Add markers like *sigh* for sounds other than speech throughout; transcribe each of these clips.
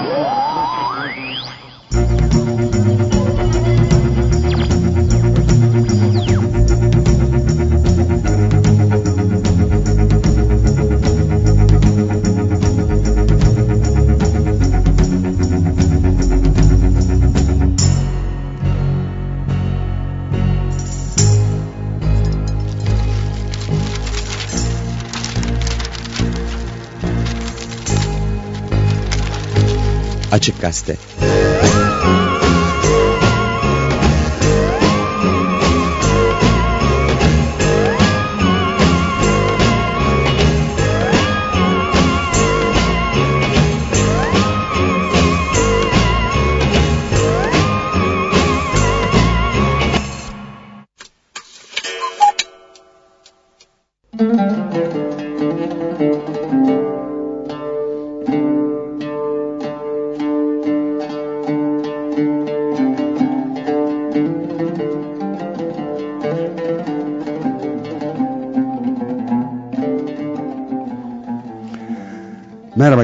Woo! Açık Gazete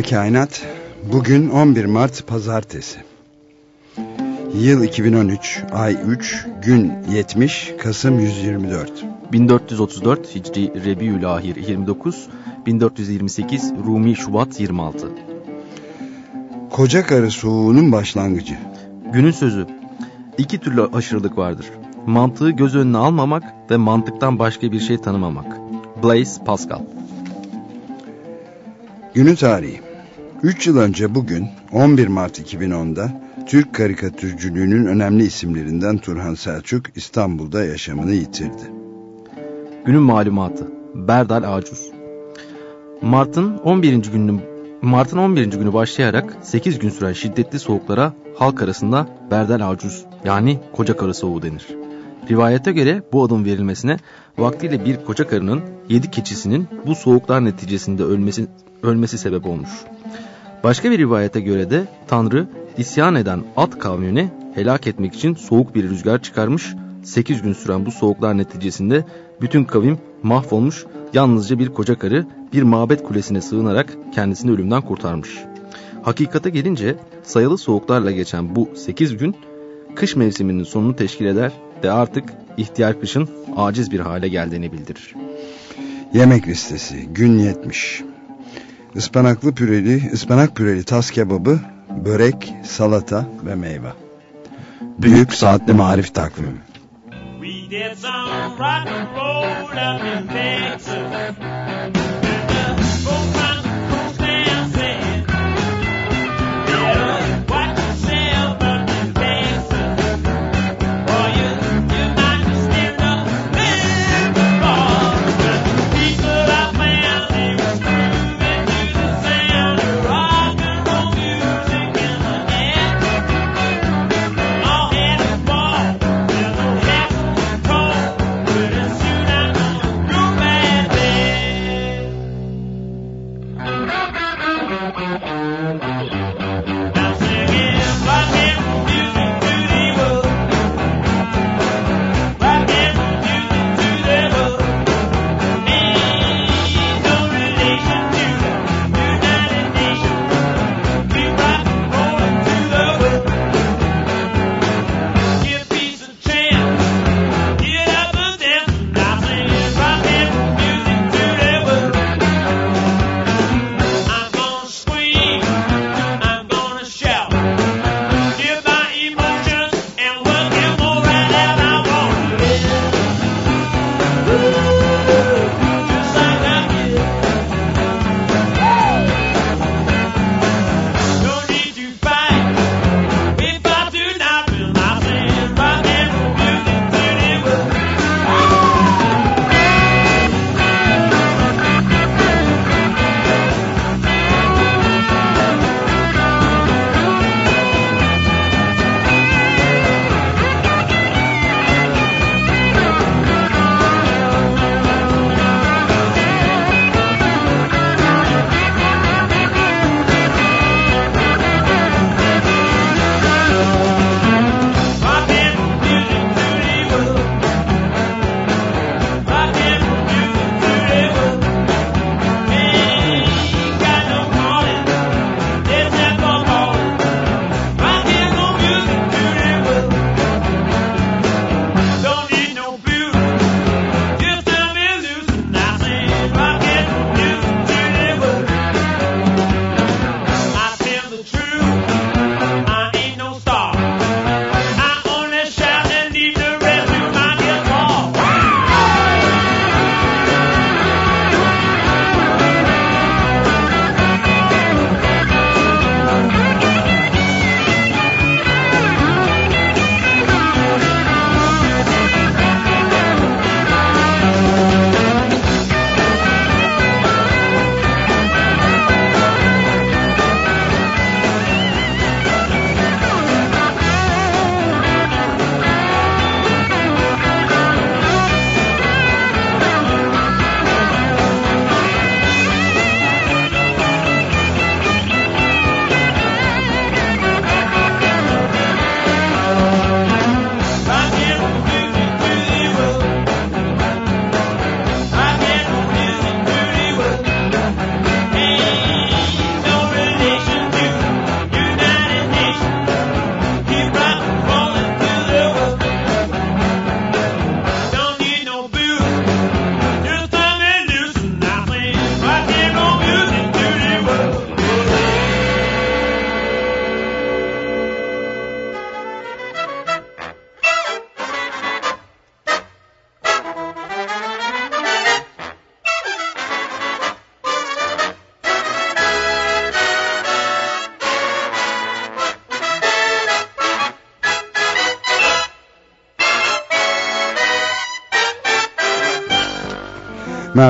Merhaba Kainat. Bugün 11 Mart Pazartesi. Yıl 2013, ay 3, gün 70, Kasım 124. 1434 Hicri Rebiülahir 29, 1428 Rumi Şubat 26. Koca karı soğuğunun başlangıcı. Günün sözü. İki türlü aşırılık vardır. Mantığı göz önüne almamak ve mantıktan başka bir şey tanımamak. Blaise Pascal. Günün tarihi. 3 yıl önce bugün 11 Mart 2010'da Türk karikatürcülüğünün önemli isimlerinden Turhan Selçuk İstanbul'da yaşamını yitirdi. Günün malumatı. Berdal Acuz. Mart'ın 11. gününün Mart'ın 11. günü başlayarak 8 gün süren şiddetli soğuklara halk arasında Berdal Acuz yani koca karı soğuğu denir. Rivayete göre bu adım verilmesine vaktiyle bir koca karının 7 keçisinin bu soğuklar neticesinde ölmesi, ölmesi sebep olmuş. Başka bir rivayete göre de Tanrı isyan eden at kavmini helak etmek için soğuk bir rüzgar çıkarmış. 8 gün süren bu soğuklar neticesinde bütün kavim mahvolmuş. Yalnızca bir koca karı bir mabet kulesine sığınarak kendisini ölümden kurtarmış. Hakikate gelince sayılı soğuklarla geçen bu 8 gün kış mevsiminin sonunu teşkil eder ve artık ihtiyar kışın aciz bir hale geldiğini bildirir. Yemek listesi gün 70. Ispanaklı püreli, ıspanak püreli tas kebabı, börek, salata ve meyve. Büyük Saatli Marif Takvimi. We did some rock and roll up in Texas.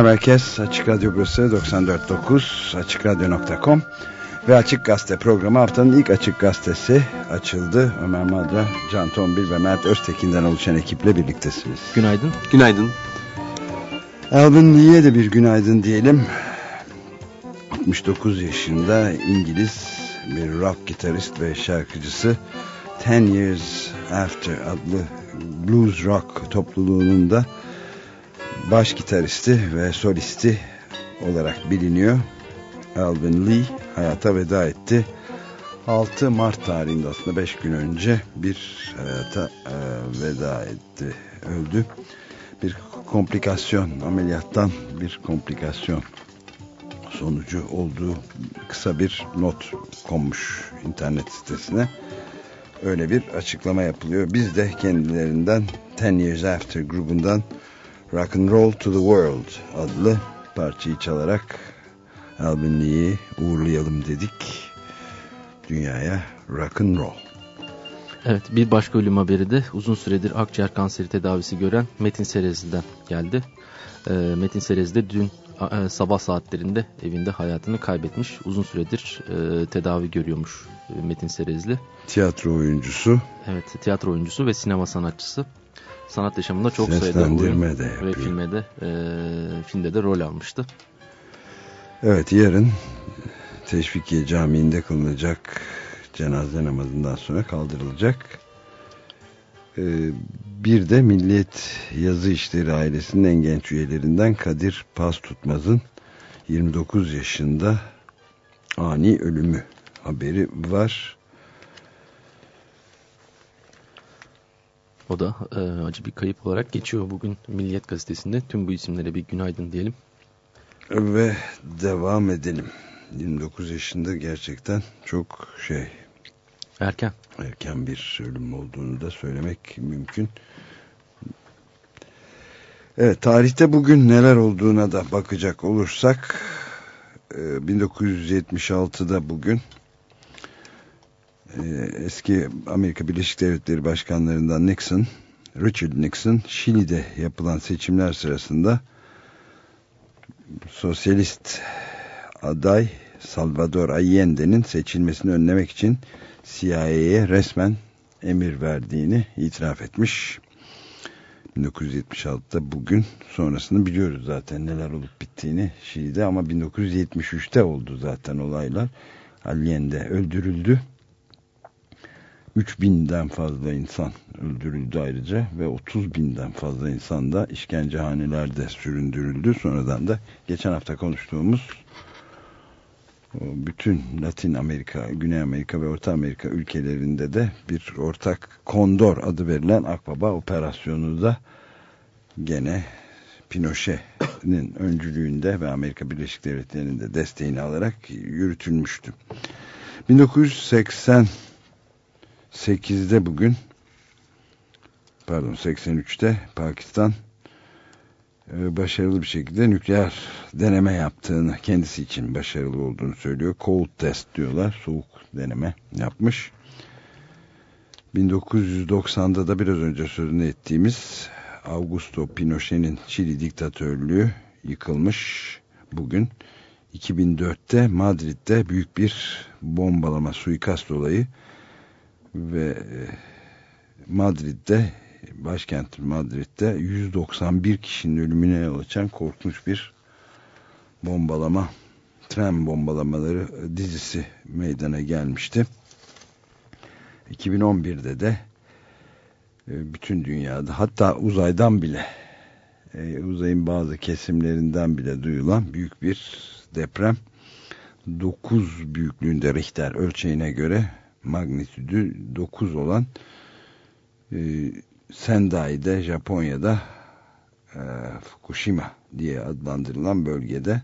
Merhaba herkes. Açık Radyo burası 94.9 AçıkRadyo.com ve Açık Gazete programı haftanın ilk Açık Gazetesi açıldı. Ömer Madra, Can Tombil ve Mert Öztekin'den oluşan ekiple birliktesiniz. Günaydın. Günaydın. Alvin Lee'ye de bir günaydın diyelim. 69 yaşında İngiliz bir rock gitarist ve şarkıcısı Ten Years After adlı blues rock topluluğunun da baş gitaristi ve solisti olarak biliniyor. Alvin Lee hayata veda etti. 6 Mart tarihinde aslında 5 gün önce bir hayata e, veda etti, öldü. Bir komplikasyon, ameliyattan bir komplikasyon sonucu olduğu kısa bir not konmuş internet sitesine. Öyle bir açıklama yapılıyor. Biz de kendilerinden Ten Years After grubundan Rock and Roll to the World adlı parçayı çalarak Lee'yi uğurlayalım dedik. Dünyaya rock and roll. Evet bir başka ölüm haberi de uzun süredir akciğer kanseri tedavisi gören Metin Serezli'den geldi. E, Metin Serezli dün e, sabah saatlerinde evinde hayatını kaybetmiş. Uzun süredir e, tedavi görüyormuş e, Metin Serezli. Tiyatro oyuncusu. Evet tiyatro oyuncusu ve sinema sanatçısı. Sanat yaşamında çok sayıda oyun de ve filmde de, e, filmde de rol almıştı. Evet yarın Teşvikiye Camii'nde kılınacak cenaze namazından sonra kaldırılacak. Ee, bir de Milliyet Yazı İşleri ailesinin en genç üyelerinden Kadir Pas Tutmaz'ın 29 yaşında ani ölümü haberi var. O da e, acı bir kayıp olarak geçiyor bugün Milliyet Gazetesi'nde. Tüm bu isimlere bir günaydın diyelim. Ve devam edelim. 29 yaşında gerçekten çok şey... Erken. Erken bir ölüm olduğunu da söylemek mümkün. Evet tarihte bugün neler olduğuna da bakacak olursak 1976'da e, bugün eski Amerika Birleşik Devletleri Başkanlarından Nixon, Richard Nixon Şili'de yapılan seçimler sırasında sosyalist aday Salvador Allende'nin seçilmesini önlemek için CIA'ye resmen emir verdiğini itiraf etmiş. 1976'da bugün sonrasını biliyoruz zaten neler olup bittiğini Şili'de ama 1973'te oldu zaten olaylar. Allende öldürüldü. 3000'den fazla insan öldürüldü ayrıca ve 30 binden fazla insan da işkencehanelerde süründürüldü. Sonradan da geçen hafta konuştuğumuz bütün Latin Amerika, Güney Amerika ve Orta Amerika ülkelerinde de bir ortak Kondor adı verilen Akbaba operasyonu da gene Pinochet'in *coughs* öncülüğünde ve Amerika Birleşik Devletleri'nin de desteğini alarak yürütülmüştü. 1988'de bugün pardon 83'te Pakistan e, başarılı bir şekilde nükleer deneme yaptığını kendisi için başarılı olduğunu söylüyor. Cold test diyorlar. Soğuk deneme yapmış. 1990'da da biraz önce sözünü ettiğimiz Augusto Pinochet'in Çili diktatörlüğü yıkılmış bugün. 2004'te Madrid'de büyük bir bombalama suikast olayı ve e, Madrid'de başkent Madrid'de 191 kişinin ölümüne yol açan korkunç bir bombalama tren bombalamaları dizisi meydana gelmişti. 2011'de de e, bütün dünyada hatta uzaydan bile e, uzayın bazı kesimlerinden bile duyulan büyük bir deprem 9 büyüklüğünde Richter ölçeğine göre magnitüdü 9 olan e, Sendai'de Japonya'da e, Fukushima diye adlandırılan bölgede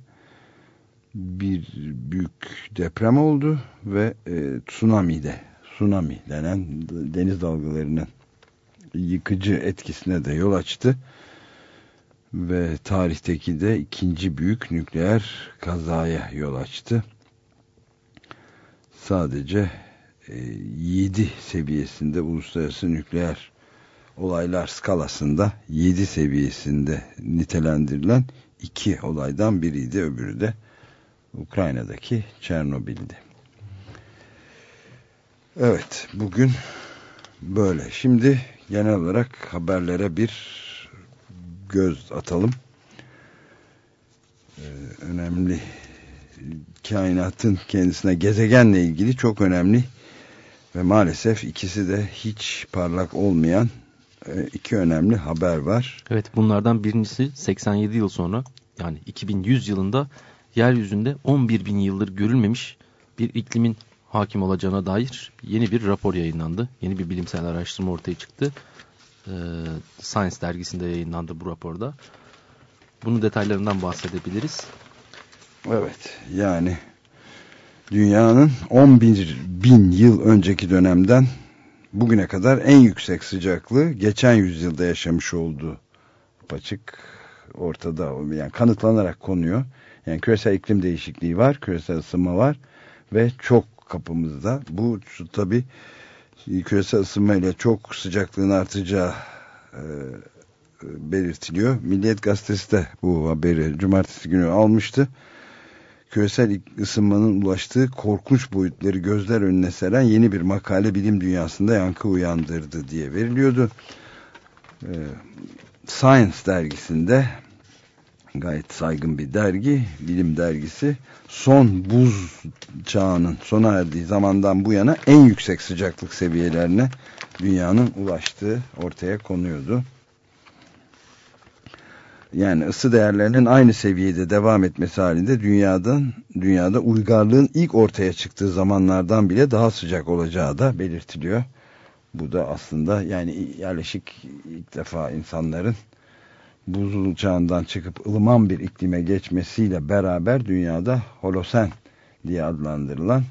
bir büyük deprem oldu ve e, tsunami de tsunami denen deniz dalgalarının yıkıcı etkisine de yol açtı ve tarihteki de ikinci büyük nükleer kazaya yol açtı. Sadece 7 seviyesinde uluslararası nükleer olaylar skalasında 7 seviyesinde nitelendirilen iki olaydan biriydi. Öbürü de Ukrayna'daki Çernobil'di. Evet bugün böyle. Şimdi genel olarak haberlere bir göz atalım. Ee, önemli kainatın kendisine gezegenle ilgili çok önemli ve maalesef ikisi de hiç parlak olmayan e, iki önemli haber var. Evet bunlardan birincisi 87 yıl sonra yani 2100 yılında yeryüzünde 11 bin yıldır görülmemiş bir iklimin hakim olacağına dair yeni bir rapor yayınlandı. Yeni bir bilimsel araştırma ortaya çıktı. Ee, Science dergisinde yayınlandı bu raporda. Bunun detaylarından bahsedebiliriz. Evet yani dünyanın 11 bin yıl önceki dönemden bugüne kadar en yüksek sıcaklığı geçen yüzyılda yaşamış olduğu açık ortada yani kanıtlanarak konuyor. Yani küresel iklim değişikliği var, küresel ısınma var ve çok kapımızda. Bu tabi küresel ısınma ile çok sıcaklığın artacağı e, belirtiliyor. Milliyet Gazetesi de bu haberi cumartesi günü almıştı. Küresel ısınmanın ulaştığı korkunç boyutları gözler önüne seren yeni bir makale bilim dünyasında yankı uyandırdı diye veriliyordu. Ee, Science dergisinde gayet saygın bir dergi, bilim dergisi son buz çağının sona erdiği zamandan bu yana en yüksek sıcaklık seviyelerine dünyanın ulaştığı ortaya konuyordu yani ısı değerlerinin aynı seviyede devam etmesi halinde dünyadan dünyada uygarlığın ilk ortaya çıktığı zamanlardan bile daha sıcak olacağı da belirtiliyor. Bu da aslında yani yerleşik ilk defa insanların buzul çağından çıkıp ılıman bir iklime geçmesiyle beraber dünyada holosen diye adlandırılan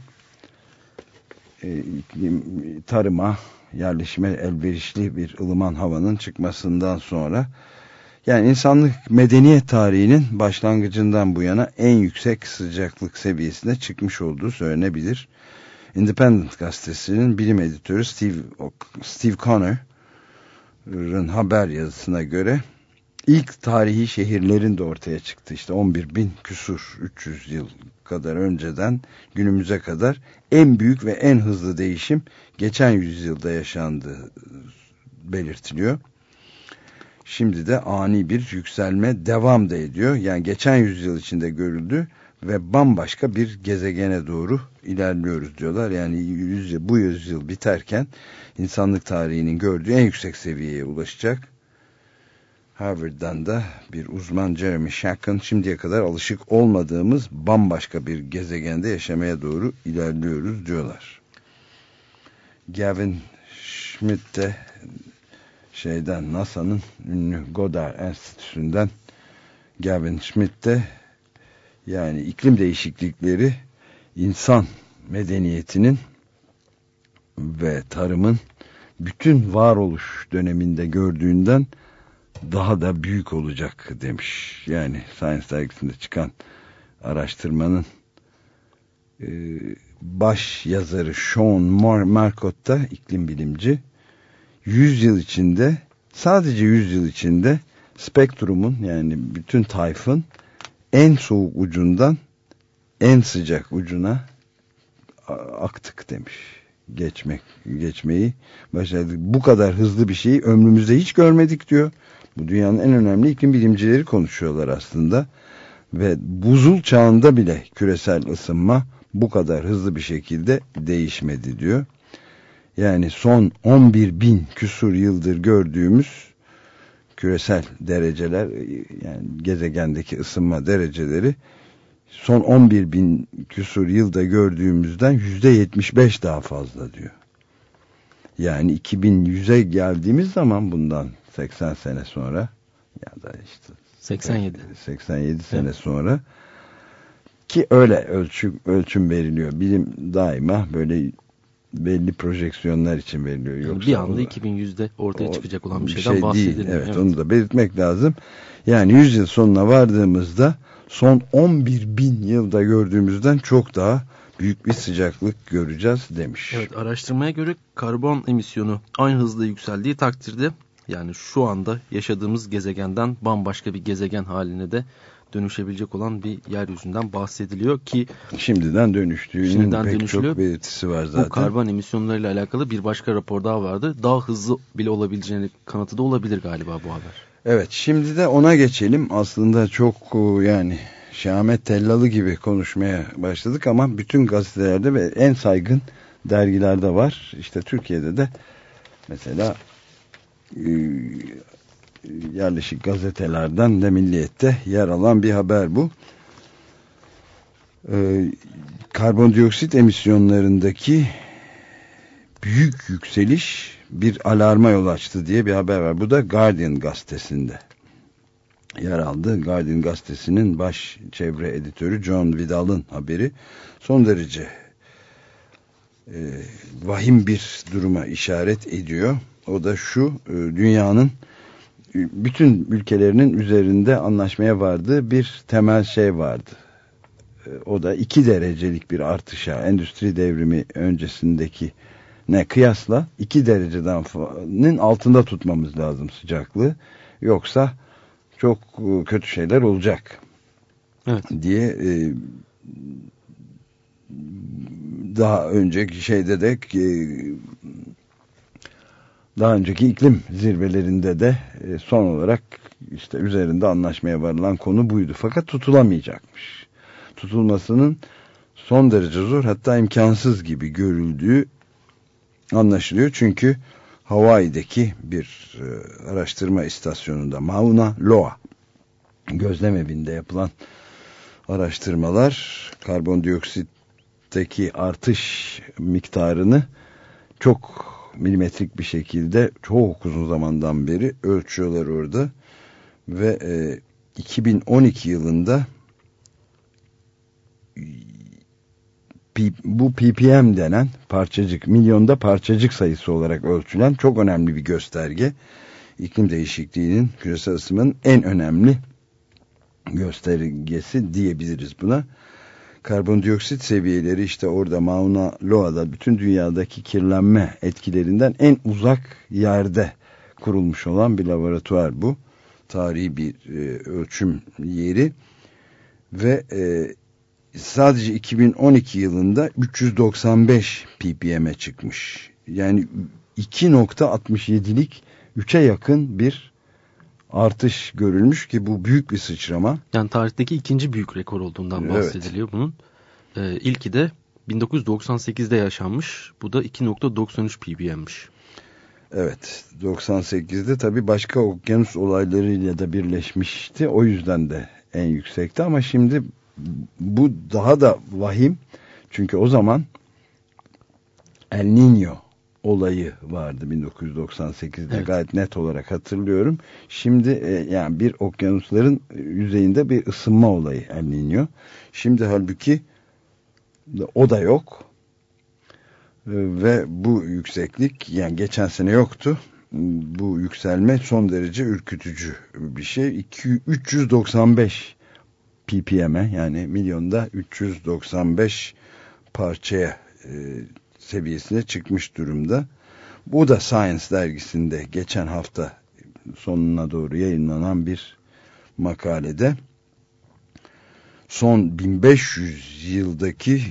e, iklim, tarıma, yerleşime elverişli bir ılıman havanın çıkmasından sonra yani insanlık medeniyet tarihinin başlangıcından bu yana en yüksek sıcaklık seviyesine çıkmış olduğu söylenebilir. Independent gazetesinin bilim editörü Steve, Steve Connor'ın haber yazısına göre ilk tarihi şehirlerin de ortaya çıktı. İşte 11 bin küsur 300 yıl kadar önceden günümüze kadar en büyük ve en hızlı değişim geçen yüzyılda yaşandığı belirtiliyor. Şimdi de ani bir yükselme devam da ediyor. Yani geçen yüzyıl içinde görüldü ve bambaşka bir gezegene doğru ilerliyoruz diyorlar. Yani yüzyıl, bu yüzyıl biterken insanlık tarihinin gördüğü en yüksek seviyeye ulaşacak. Harvard'dan da bir uzman Jeremy Shackon şimdiye kadar alışık olmadığımız bambaşka bir gezegende yaşamaya doğru ilerliyoruz diyorlar. Gavin Schmidt de şeyden NASA'nın ünlü Goddard Enstitüsü'nden Gavin Schmidt de yani iklim değişiklikleri insan medeniyetinin ve tarımın bütün varoluş döneminde gördüğünden daha da büyük olacak demiş. Yani Science dergisinde çıkan araştırmanın e, baş yazarı Sean Marcotte da iklim bilimci 100 yıl içinde sadece 100 yıl içinde spektrumun yani bütün tayfın en soğuk ucundan en sıcak ucuna aktık demiş. Geçmek, geçmeyi başardık. Bu kadar hızlı bir şeyi ömrümüzde hiç görmedik diyor. Bu dünyanın en önemli iklim bilimcileri konuşuyorlar aslında. Ve buzul çağında bile küresel ısınma bu kadar hızlı bir şekilde değişmedi diyor yani son 11 bin küsur yıldır gördüğümüz küresel dereceler yani gezegendeki ısınma dereceleri son 11 bin küsur yılda gördüğümüzden yüzde 75 daha fazla diyor. Yani 2100'e geldiğimiz zaman bundan 80 sene sonra ya da işte 87 87 sene evet. sonra ki öyle ölçüm ölçüm veriliyor. Bilim daima böyle belli projeksiyonlar için veriliyor. Yoksa bir anda 2100'de ortaya çıkacak olan bir şeyden şey bahsedilir. Değil. Evet, evet onu da belirtmek lazım. Yani 100 yıl sonuna vardığımızda son 11 bin yılda gördüğümüzden çok daha büyük bir sıcaklık göreceğiz demiş. Evet araştırmaya göre karbon emisyonu aynı hızla yükseldiği takdirde yani şu anda yaşadığımız gezegenden bambaşka bir gezegen haline de dönüşebilecek olan bir yeryüzünden bahsediliyor ki şimdiden dönüştüğünün şimdiden pek dönüşülüyor. çok belirtisi var zaten. Bu karbon emisyonlarıyla alakalı bir başka rapor daha vardı. Daha hızlı bile olabileceğini kanıtı da olabilir galiba bu haber. Evet şimdi de ona geçelim. Aslında çok e, yani Şahmet Tellalı gibi konuşmaya başladık ama bütün gazetelerde ve en saygın dergilerde var. İşte Türkiye'de de mesela e, yerleşik gazetelerden de Milliyet'te yer alan bir haber bu. E, karbondioksit emisyonlarındaki büyük yükseliş bir alarma yol açtı diye bir haber var. Bu da Guardian gazetesinde yer aldı. Guardian gazetesinin baş çevre editörü John Vidal'ın haberi son derece e, vahim bir duruma işaret ediyor. O da şu e, dünyanın bütün ülkelerinin üzerinde anlaşmaya vardığı bir temel şey vardı. E, o da iki derecelik bir artışa endüstri devrimi öncesindeki ne kıyasla 2 derecedenin altında tutmamız lazım sıcaklığı. Yoksa çok e, kötü şeyler olacak. Evet. diye e, daha önceki şeyde de e, daha önceki iklim zirvelerinde de e, son olarak işte üzerinde anlaşmaya varılan konu buydu. Fakat tutulamayacakmış. Tutulmasının son derece zor hatta imkansız gibi görüldüğü anlaşılıyor. Çünkü Hawaii'deki bir e, araştırma istasyonunda Mauna Loa gözlem evinde yapılan araştırmalar karbondioksitteki artış miktarını çok milimetrik bir şekilde çok uzun zamandan beri ölçüyorlar orada. Ve e, 2012 yılında bu ppm denen parçacık milyonda parçacık sayısı olarak ölçülen çok önemli bir gösterge. İklim değişikliğinin küresel ısınmanın en önemli göstergesi diyebiliriz buna karbondioksit seviyeleri işte orada Mauna Loa'da bütün dünyadaki kirlenme etkilerinden en uzak yerde kurulmuş olan bir laboratuvar bu tarihi bir e, ölçüm yeri ve e, sadece 2012 yılında 395 ppm'e çıkmış. Yani 2.67'lik 3'e yakın bir artış görülmüş ki bu büyük bir sıçrama. Yani tarihteki ikinci büyük rekor olduğundan bahsediliyor evet. bunun. Ee, ilki de 1998'de yaşanmış. Bu da 2.93 ppm'miş. Evet 98'de tabi başka okyanus olaylarıyla da birleşmişti. O yüzden de en yüksekti ama şimdi bu daha da vahim. Çünkü o zaman El Niño olayı vardı 1998'de evet. gayet net olarak hatırlıyorum. Şimdi e, yani bir okyanusların yüzeyinde bir ısınma olayı El Niño. Şimdi halbuki o da yok. E, ve bu yükseklik yani geçen sene yoktu. Bu yükselme son derece ürkütücü bir şey. 2, 395 ppm'e yani milyonda 395 parçaya e, seviyesine çıkmış durumda. Bu da Science dergisinde geçen hafta sonuna doğru yayınlanan bir makalede son 1500 yıldaki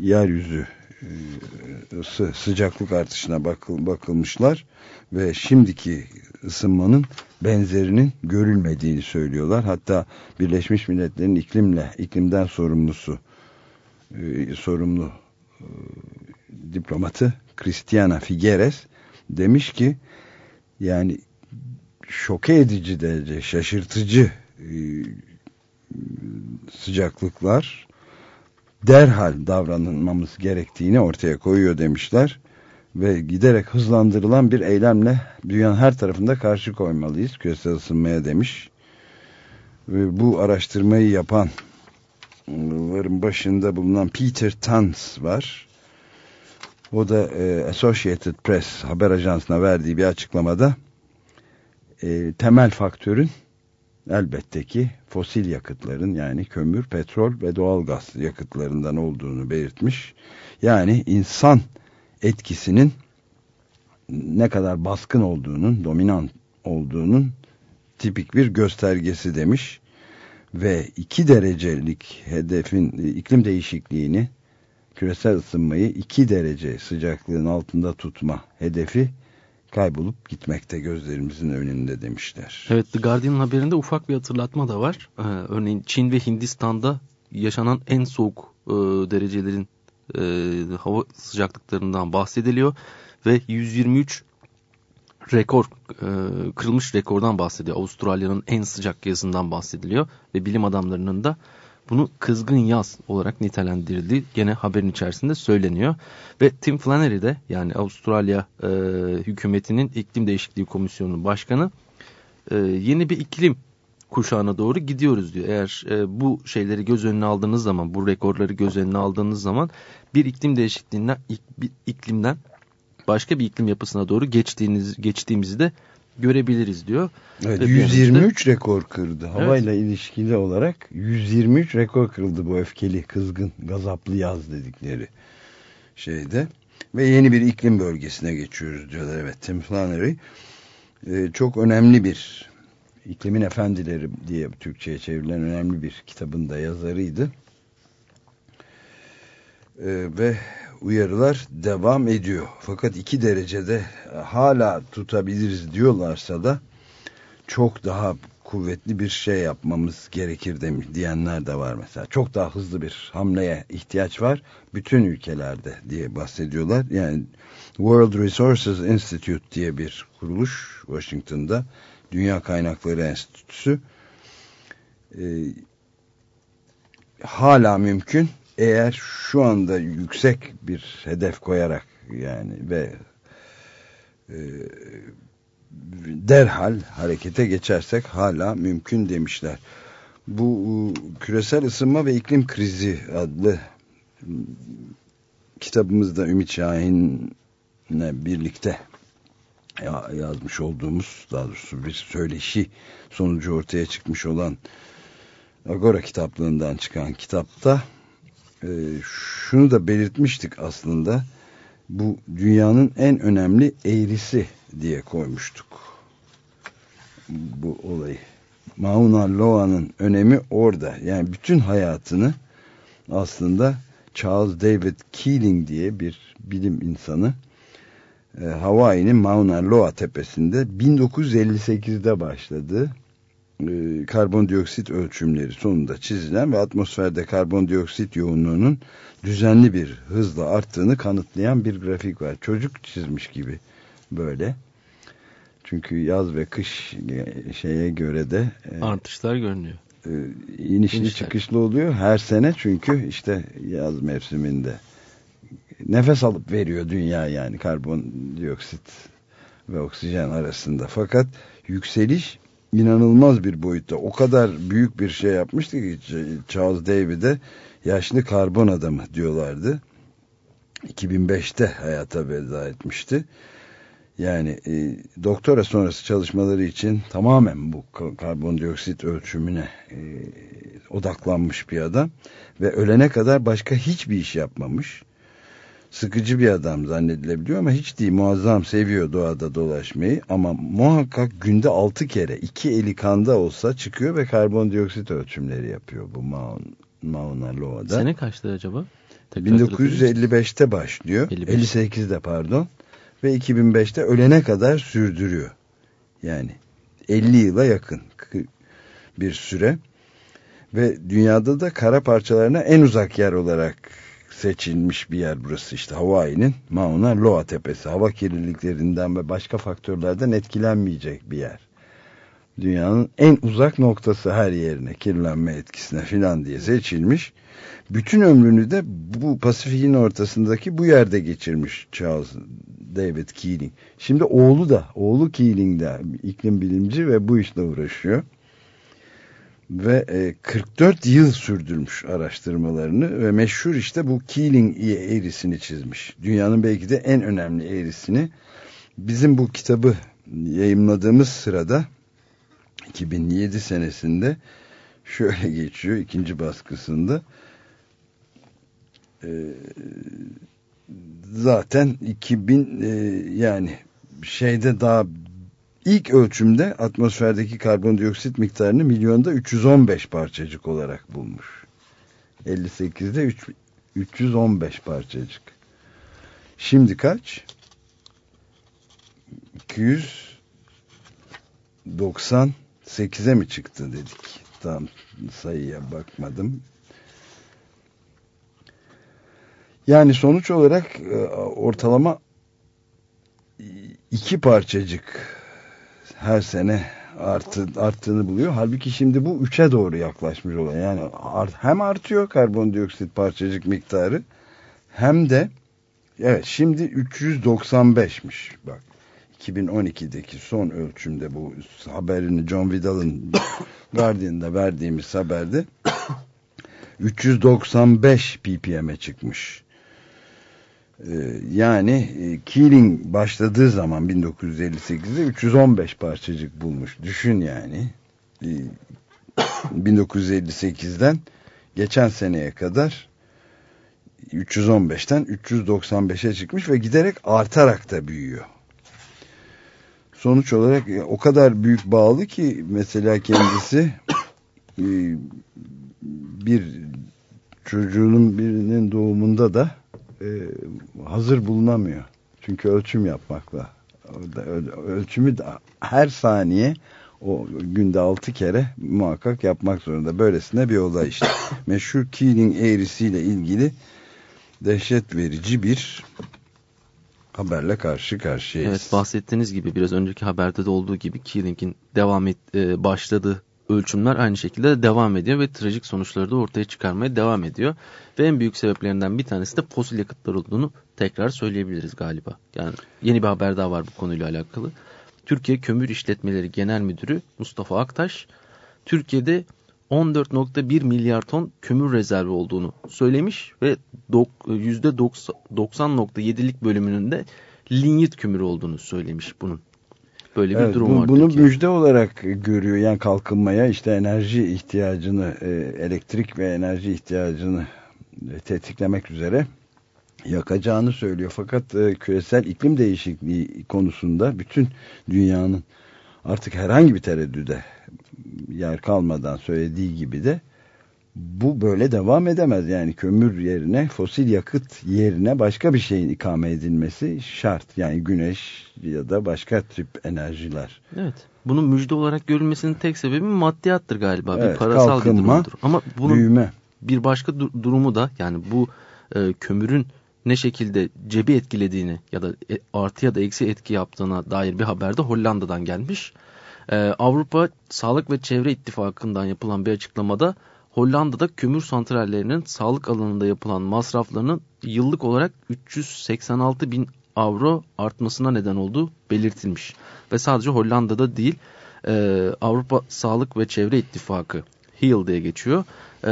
yeryüzü ısı, sıcaklık artışına bakıl, bakılmışlar ve şimdiki ısınmanın benzerinin görülmediğini söylüyorlar. Hatta Birleşmiş Milletler'in iklimle, iklimden sorumlusu e, sorumlu e, diplomatı Cristiana Figueres demiş ki yani şoke edici derece şaşırtıcı e, sıcaklıklar derhal davranılmamız gerektiğini ortaya koyuyor demişler ve giderek hızlandırılan bir eylemle dünyanın her tarafında karşı koymalıyız küresel ısınmaya demiş. Ve bu araştırmayı yapan varın başında bulunan Peter Tans var. O da e, Associated Press haber ajansına verdiği bir açıklamada e, temel faktörün elbette ki fosil yakıtların yani kömür, petrol ve doğal gaz yakıtlarından olduğunu belirtmiş. Yani insan etkisinin ne kadar baskın olduğunun, dominant olduğunun tipik bir göstergesi demiş. ve 2 derecelik hedefin iklim değişikliğini küresel ısınmayı 2 derece sıcaklığın altında tutma hedefi kaybolup gitmekte gözlerimizin önünde demişler. Evet The Guardian haberinde ufak bir hatırlatma da var. Ee, örneğin Çin ve Hindistan'da yaşanan en soğuk e, derecelerin e, hava sıcaklıklarından bahsediliyor ve 123 rekor e, kırılmış rekordan bahsediyor. Avustralya'nın en sıcak yazından bahsediliyor ve bilim adamlarının da bunu kızgın yaz olarak nitelendirildiği gene haberin içerisinde söyleniyor. Ve Tim Flannery de yani Avustralya e, hükümetinin iklim değişikliği komisyonunun başkanı e, yeni bir iklim kuşağına doğru gidiyoruz diyor. Eğer e, bu şeyleri göz önüne aldığınız zaman, bu rekorları göz önüne aldığınız zaman bir iklim değişikliğinden, ik, bir iklimden başka bir iklim yapısına doğru geçtiğiniz, geçtiğimizi de görebiliriz diyor. Evet, 123 rekor kırdı. Havayla evet. ilişkili olarak 123 rekor kırıldı bu öfkeli, kızgın, gazaplı yaz dedikleri şeyde. Ve yeni bir iklim bölgesine geçiyoruz diyorlar. Evet Tim Flannery ee, çok önemli bir iklimin efendileri diye Türkçe'ye çevrilen önemli bir kitabında yazarıydı. Ee, ve uyarılar devam ediyor. Fakat iki derecede hala tutabiliriz diyorlarsa da çok daha kuvvetli bir şey yapmamız gerekir demiş, diyenler de var mesela. Çok daha hızlı bir hamleye ihtiyaç var bütün ülkelerde diye bahsediyorlar. Yani World Resources Institute diye bir kuruluş Washington'da Dünya Kaynakları Enstitüsü e, hala mümkün eğer şu anda yüksek bir hedef koyarak yani ve e, derhal harekete geçersek hala mümkün demişler. Bu küresel ısınma ve iklim krizi adlı kitabımızda Ümit Şahin'le birlikte yazmış olduğumuz daha doğrusu bir söyleşi sonucu ortaya çıkmış olan Agora kitaplığından çıkan kitapta e, şunu da belirtmiştik aslında bu dünyanın en önemli eğrisi diye koymuştuk bu olayı. Mauna Loa'nın önemi orada. Yani bütün hayatını aslında Charles David Keeling diye bir bilim insanı e, Hawaii'nin Mauna Loa tepesinde 1958'de başladı. E, karbondioksit ölçümleri sonunda çizilen ve atmosferde karbondioksit yoğunluğunun düzenli bir hızla arttığını kanıtlayan bir grafik var. Çocuk çizmiş gibi böyle. Çünkü yaz ve kış şeye göre de e, artışlar görünüyor. E, inişli İnişler. çıkışlı oluyor her sene çünkü işte yaz mevsiminde nefes alıp veriyor dünya yani karbondioksit ve oksijen arasında. Fakat yükseliş inanılmaz bir boyutta. O kadar büyük bir şey yapmıştı ki Charles Davy'de yaşlı karbon adamı diyorlardı. 2005'te hayata veda etmişti. Yani e, doktora sonrası çalışmaları için tamamen bu karbondioksit ölçümüne e, odaklanmış bir adam. Ve ölene kadar başka hiçbir iş yapmamış. Sıkıcı bir adam zannedilebiliyor ama hiç değil. Muazzam seviyor doğada dolaşmayı. Ama muhakkak günde altı kere iki eli kanda olsa çıkıyor ve karbondioksit ölçümleri yapıyor bu Maun, Mauna Loa'da. Sene kaçtı acaba? 1955'te başlıyor. 55. 58'de pardon ve 2005'te ölene kadar sürdürüyor. Yani 50 yıla yakın bir süre ve dünyada da kara parçalarına en uzak yer olarak seçilmiş bir yer burası işte Hawaii'nin Mauna Loa tepesi hava kirliliklerinden ve başka faktörlerden etkilenmeyecek bir yer. Dünyanın en uzak noktası her yerine kirlenme etkisine filan diye seçilmiş bütün ömrünü de bu Pasifik'in ortasındaki bu yerde geçirmiş Charles David Keeling. Şimdi oğlu da, oğlu Keeling de iklim bilimci ve bu işle uğraşıyor. Ve e, 44 yıl sürdürmüş araştırmalarını ve meşhur işte bu Keeling eğrisini çizmiş. Dünyanın belki de en önemli eğrisini. Bizim bu kitabı yayınladığımız sırada 2007 senesinde şöyle geçiyor ikinci baskısında e, zaten 2000 e, yani şeyde daha ilk ölçümde atmosferdeki karbondioksit miktarını milyonda 315 parçacık olarak bulmuş. 58'de 3, 315 parçacık. Şimdi kaç? 298'e mi çıktı dedik. Tam sayıya bakmadım. Yani sonuç olarak e, ortalama iki parçacık her sene artı, arttığını buluyor. Halbuki şimdi bu üçe doğru yaklaşmış oluyor. Yani art, hem artıyor karbondioksit parçacık miktarı hem de evet şimdi 395'miş bak. 2012'deki son ölçümde bu haberini John Vidal'ın *coughs* Guardian'da verdiğimiz haberde *coughs* 395 ppm'e çıkmış. Ee, yani e, Keeling başladığı zaman 1958'de 315 parçacık bulmuş. Düşün yani. 1958'den ee, geçen seneye kadar 315'ten 395'e çıkmış ve giderek artarak da büyüyor. Sonuç olarak e, o kadar büyük bağlı ki mesela kendisi e, bir çocuğunun birinin doğumunda da e, hazır bulunamıyor. Çünkü ölçüm yapmakla. Ölçümü de her saniye o günde altı kere muhakkak yapmak zorunda. Böylesine bir olay işte. *coughs* Meşhur Keeling eğrisiyle ilgili dehşet verici bir haberle karşı karşıyayız. Evet bahsettiğiniz gibi biraz önceki haberde de olduğu gibi Keeling'in devam et, e, başladığı ölçümler aynı şekilde de devam ediyor ve trajik sonuçları da ortaya çıkarmaya devam ediyor. Ve en büyük sebeplerinden bir tanesi de fosil yakıtlar olduğunu tekrar söyleyebiliriz galiba. Yani yeni bir haber daha var bu konuyla alakalı. Türkiye Kömür İşletmeleri Genel Müdürü Mustafa Aktaş, Türkiye'de 14.1 milyar ton kömür rezervi olduğunu söylemiş ve %90.7'lik bölümünün de linyit kömür olduğunu söylemiş bunun. Böyle bir evet, durum bu, var. Bunu Türkiye. müjde olarak görüyor. Yani kalkınmaya işte enerji ihtiyacını, e, elektrik ve enerji ihtiyacını e, tetiklemek üzere yakacağını söylüyor. Fakat e, küresel iklim değişikliği konusunda bütün dünyanın artık herhangi bir tereddüde yer kalmadan söylediği gibi de bu böyle devam edemez. Yani kömür yerine fosil yakıt yerine başka bir şeyin ikame edilmesi şart. Yani güneş ya da başka tip enerjiler. Evet. Bunun müjde olarak görülmesinin tek sebebi maddiyattır galiba. Evet, bir parasal kalkınma, bir durumdur. Ama bunun büyüme. bir başka dur durumu da yani bu e, kömürün ne şekilde cebi etkilediğini ya da e, artı ya da eksi etki yaptığına dair bir haber de Hollanda'dan gelmiş. Ee, Avrupa Sağlık ve Çevre İttifakı'ndan yapılan bir açıklamada Hollanda'da kömür santrallerinin sağlık alanında yapılan masraflarının yıllık olarak 386 bin avro artmasına neden olduğu belirtilmiş. Ve sadece Hollanda'da değil e, Avrupa Sağlık ve Çevre İttifakı HEAL diye geçiyor. E,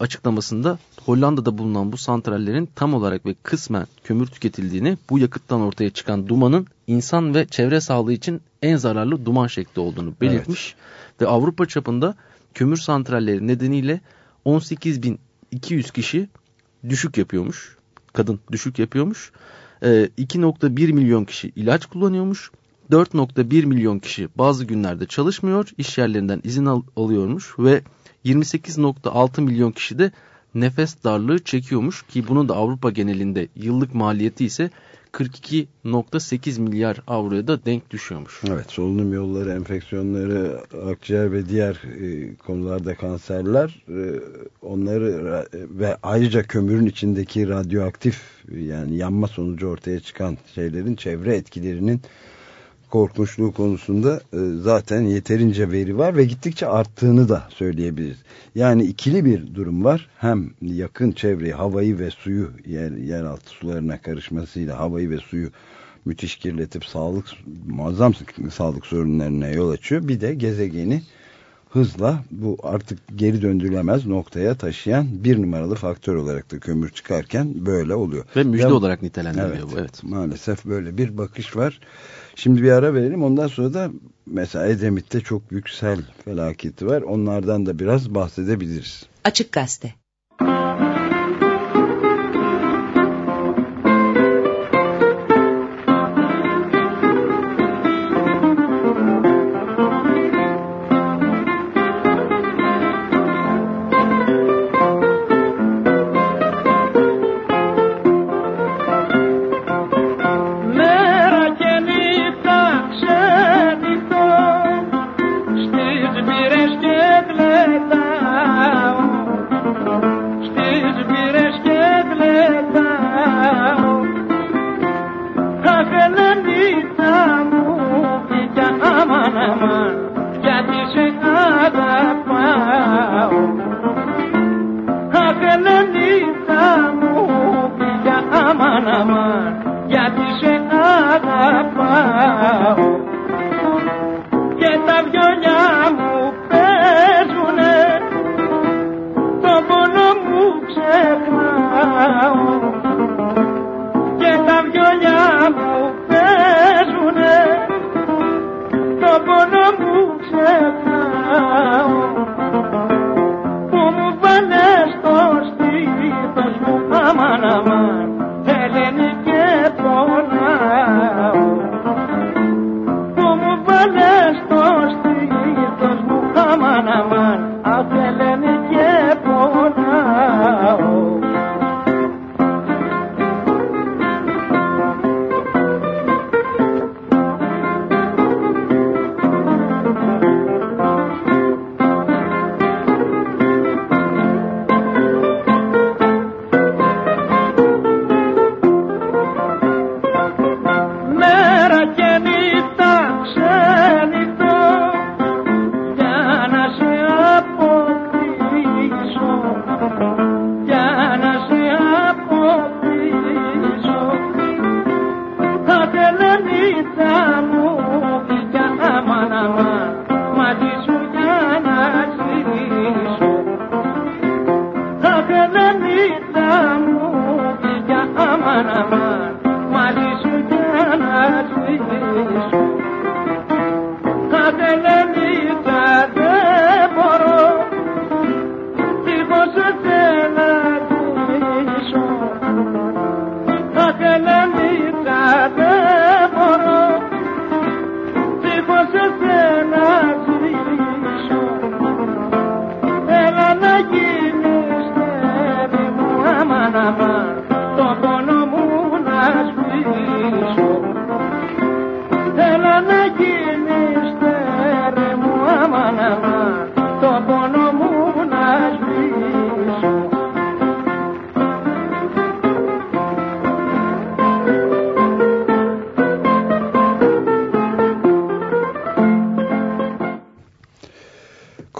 açıklamasında Hollanda'da bulunan bu santrallerin tam olarak ve kısmen kömür tüketildiğini, bu yakıttan ortaya çıkan dumanın insan ve çevre sağlığı için en zararlı duman şekli olduğunu belirtmiş. Evet. Ve Avrupa çapında kömür santralleri nedeniyle 18.200 kişi düşük yapıyormuş. Kadın düşük yapıyormuş. 2.1 ee, milyon kişi ilaç kullanıyormuş. 4.1 milyon kişi bazı günlerde çalışmıyor, iş yerlerinden izin al alıyormuş ve 28.6 milyon kişi de nefes darlığı çekiyormuş ki bunun da Avrupa genelinde yıllık maliyeti ise 42.8 milyar avroya da denk düşüyormuş. Evet solunum yolları enfeksiyonları akciğer ve diğer e, konularda kanserler e, onları ve ayrıca kömürün içindeki radyoaktif yani yanma sonucu ortaya çıkan şeylerin çevre etkilerinin korkunçluğu konusunda e, zaten yeterince veri var ve gittikçe arttığını da söyleyebiliriz. Yani ikili bir durum var. Hem yakın çevreyi, havayı ve suyu yer, yeraltı sularına karışmasıyla havayı ve suyu müthiş kirletip sağlık muazzam sağlık sorunlarına yol açıyor. Bir de gezegeni hızla bu artık geri döndürülemez noktaya taşıyan bir numaralı faktör olarak da kömür çıkarken böyle oluyor. Ve müjde Ve, olarak nitelendiriliyor evet, bu. Evet. Maalesef böyle bir bakış var. Şimdi bir ara verelim. Ondan sonra da mesela Edemit'te çok büyük sel felaketi var. Onlardan da biraz bahsedebiliriz. Açık Gazete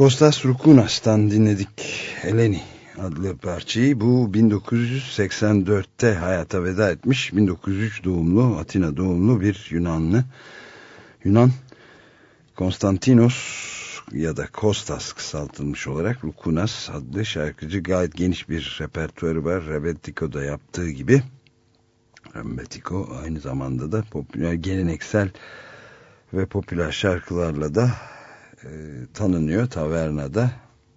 Kostas Rukunas'tan dinledik Eleni adlı parçayı. Bu 1984'te hayata veda etmiş 1903 doğumlu Atina doğumlu bir Yunanlı. Yunan Konstantinos ya da Kostas kısaltılmış olarak Rukunas adlı şarkıcı gayet geniş bir repertuarı var. Rebetiko'da yaptığı gibi. Rebetiko aynı zamanda da popüler geleneksel ve popüler şarkılarla da e, tanınıyor Taverna'da.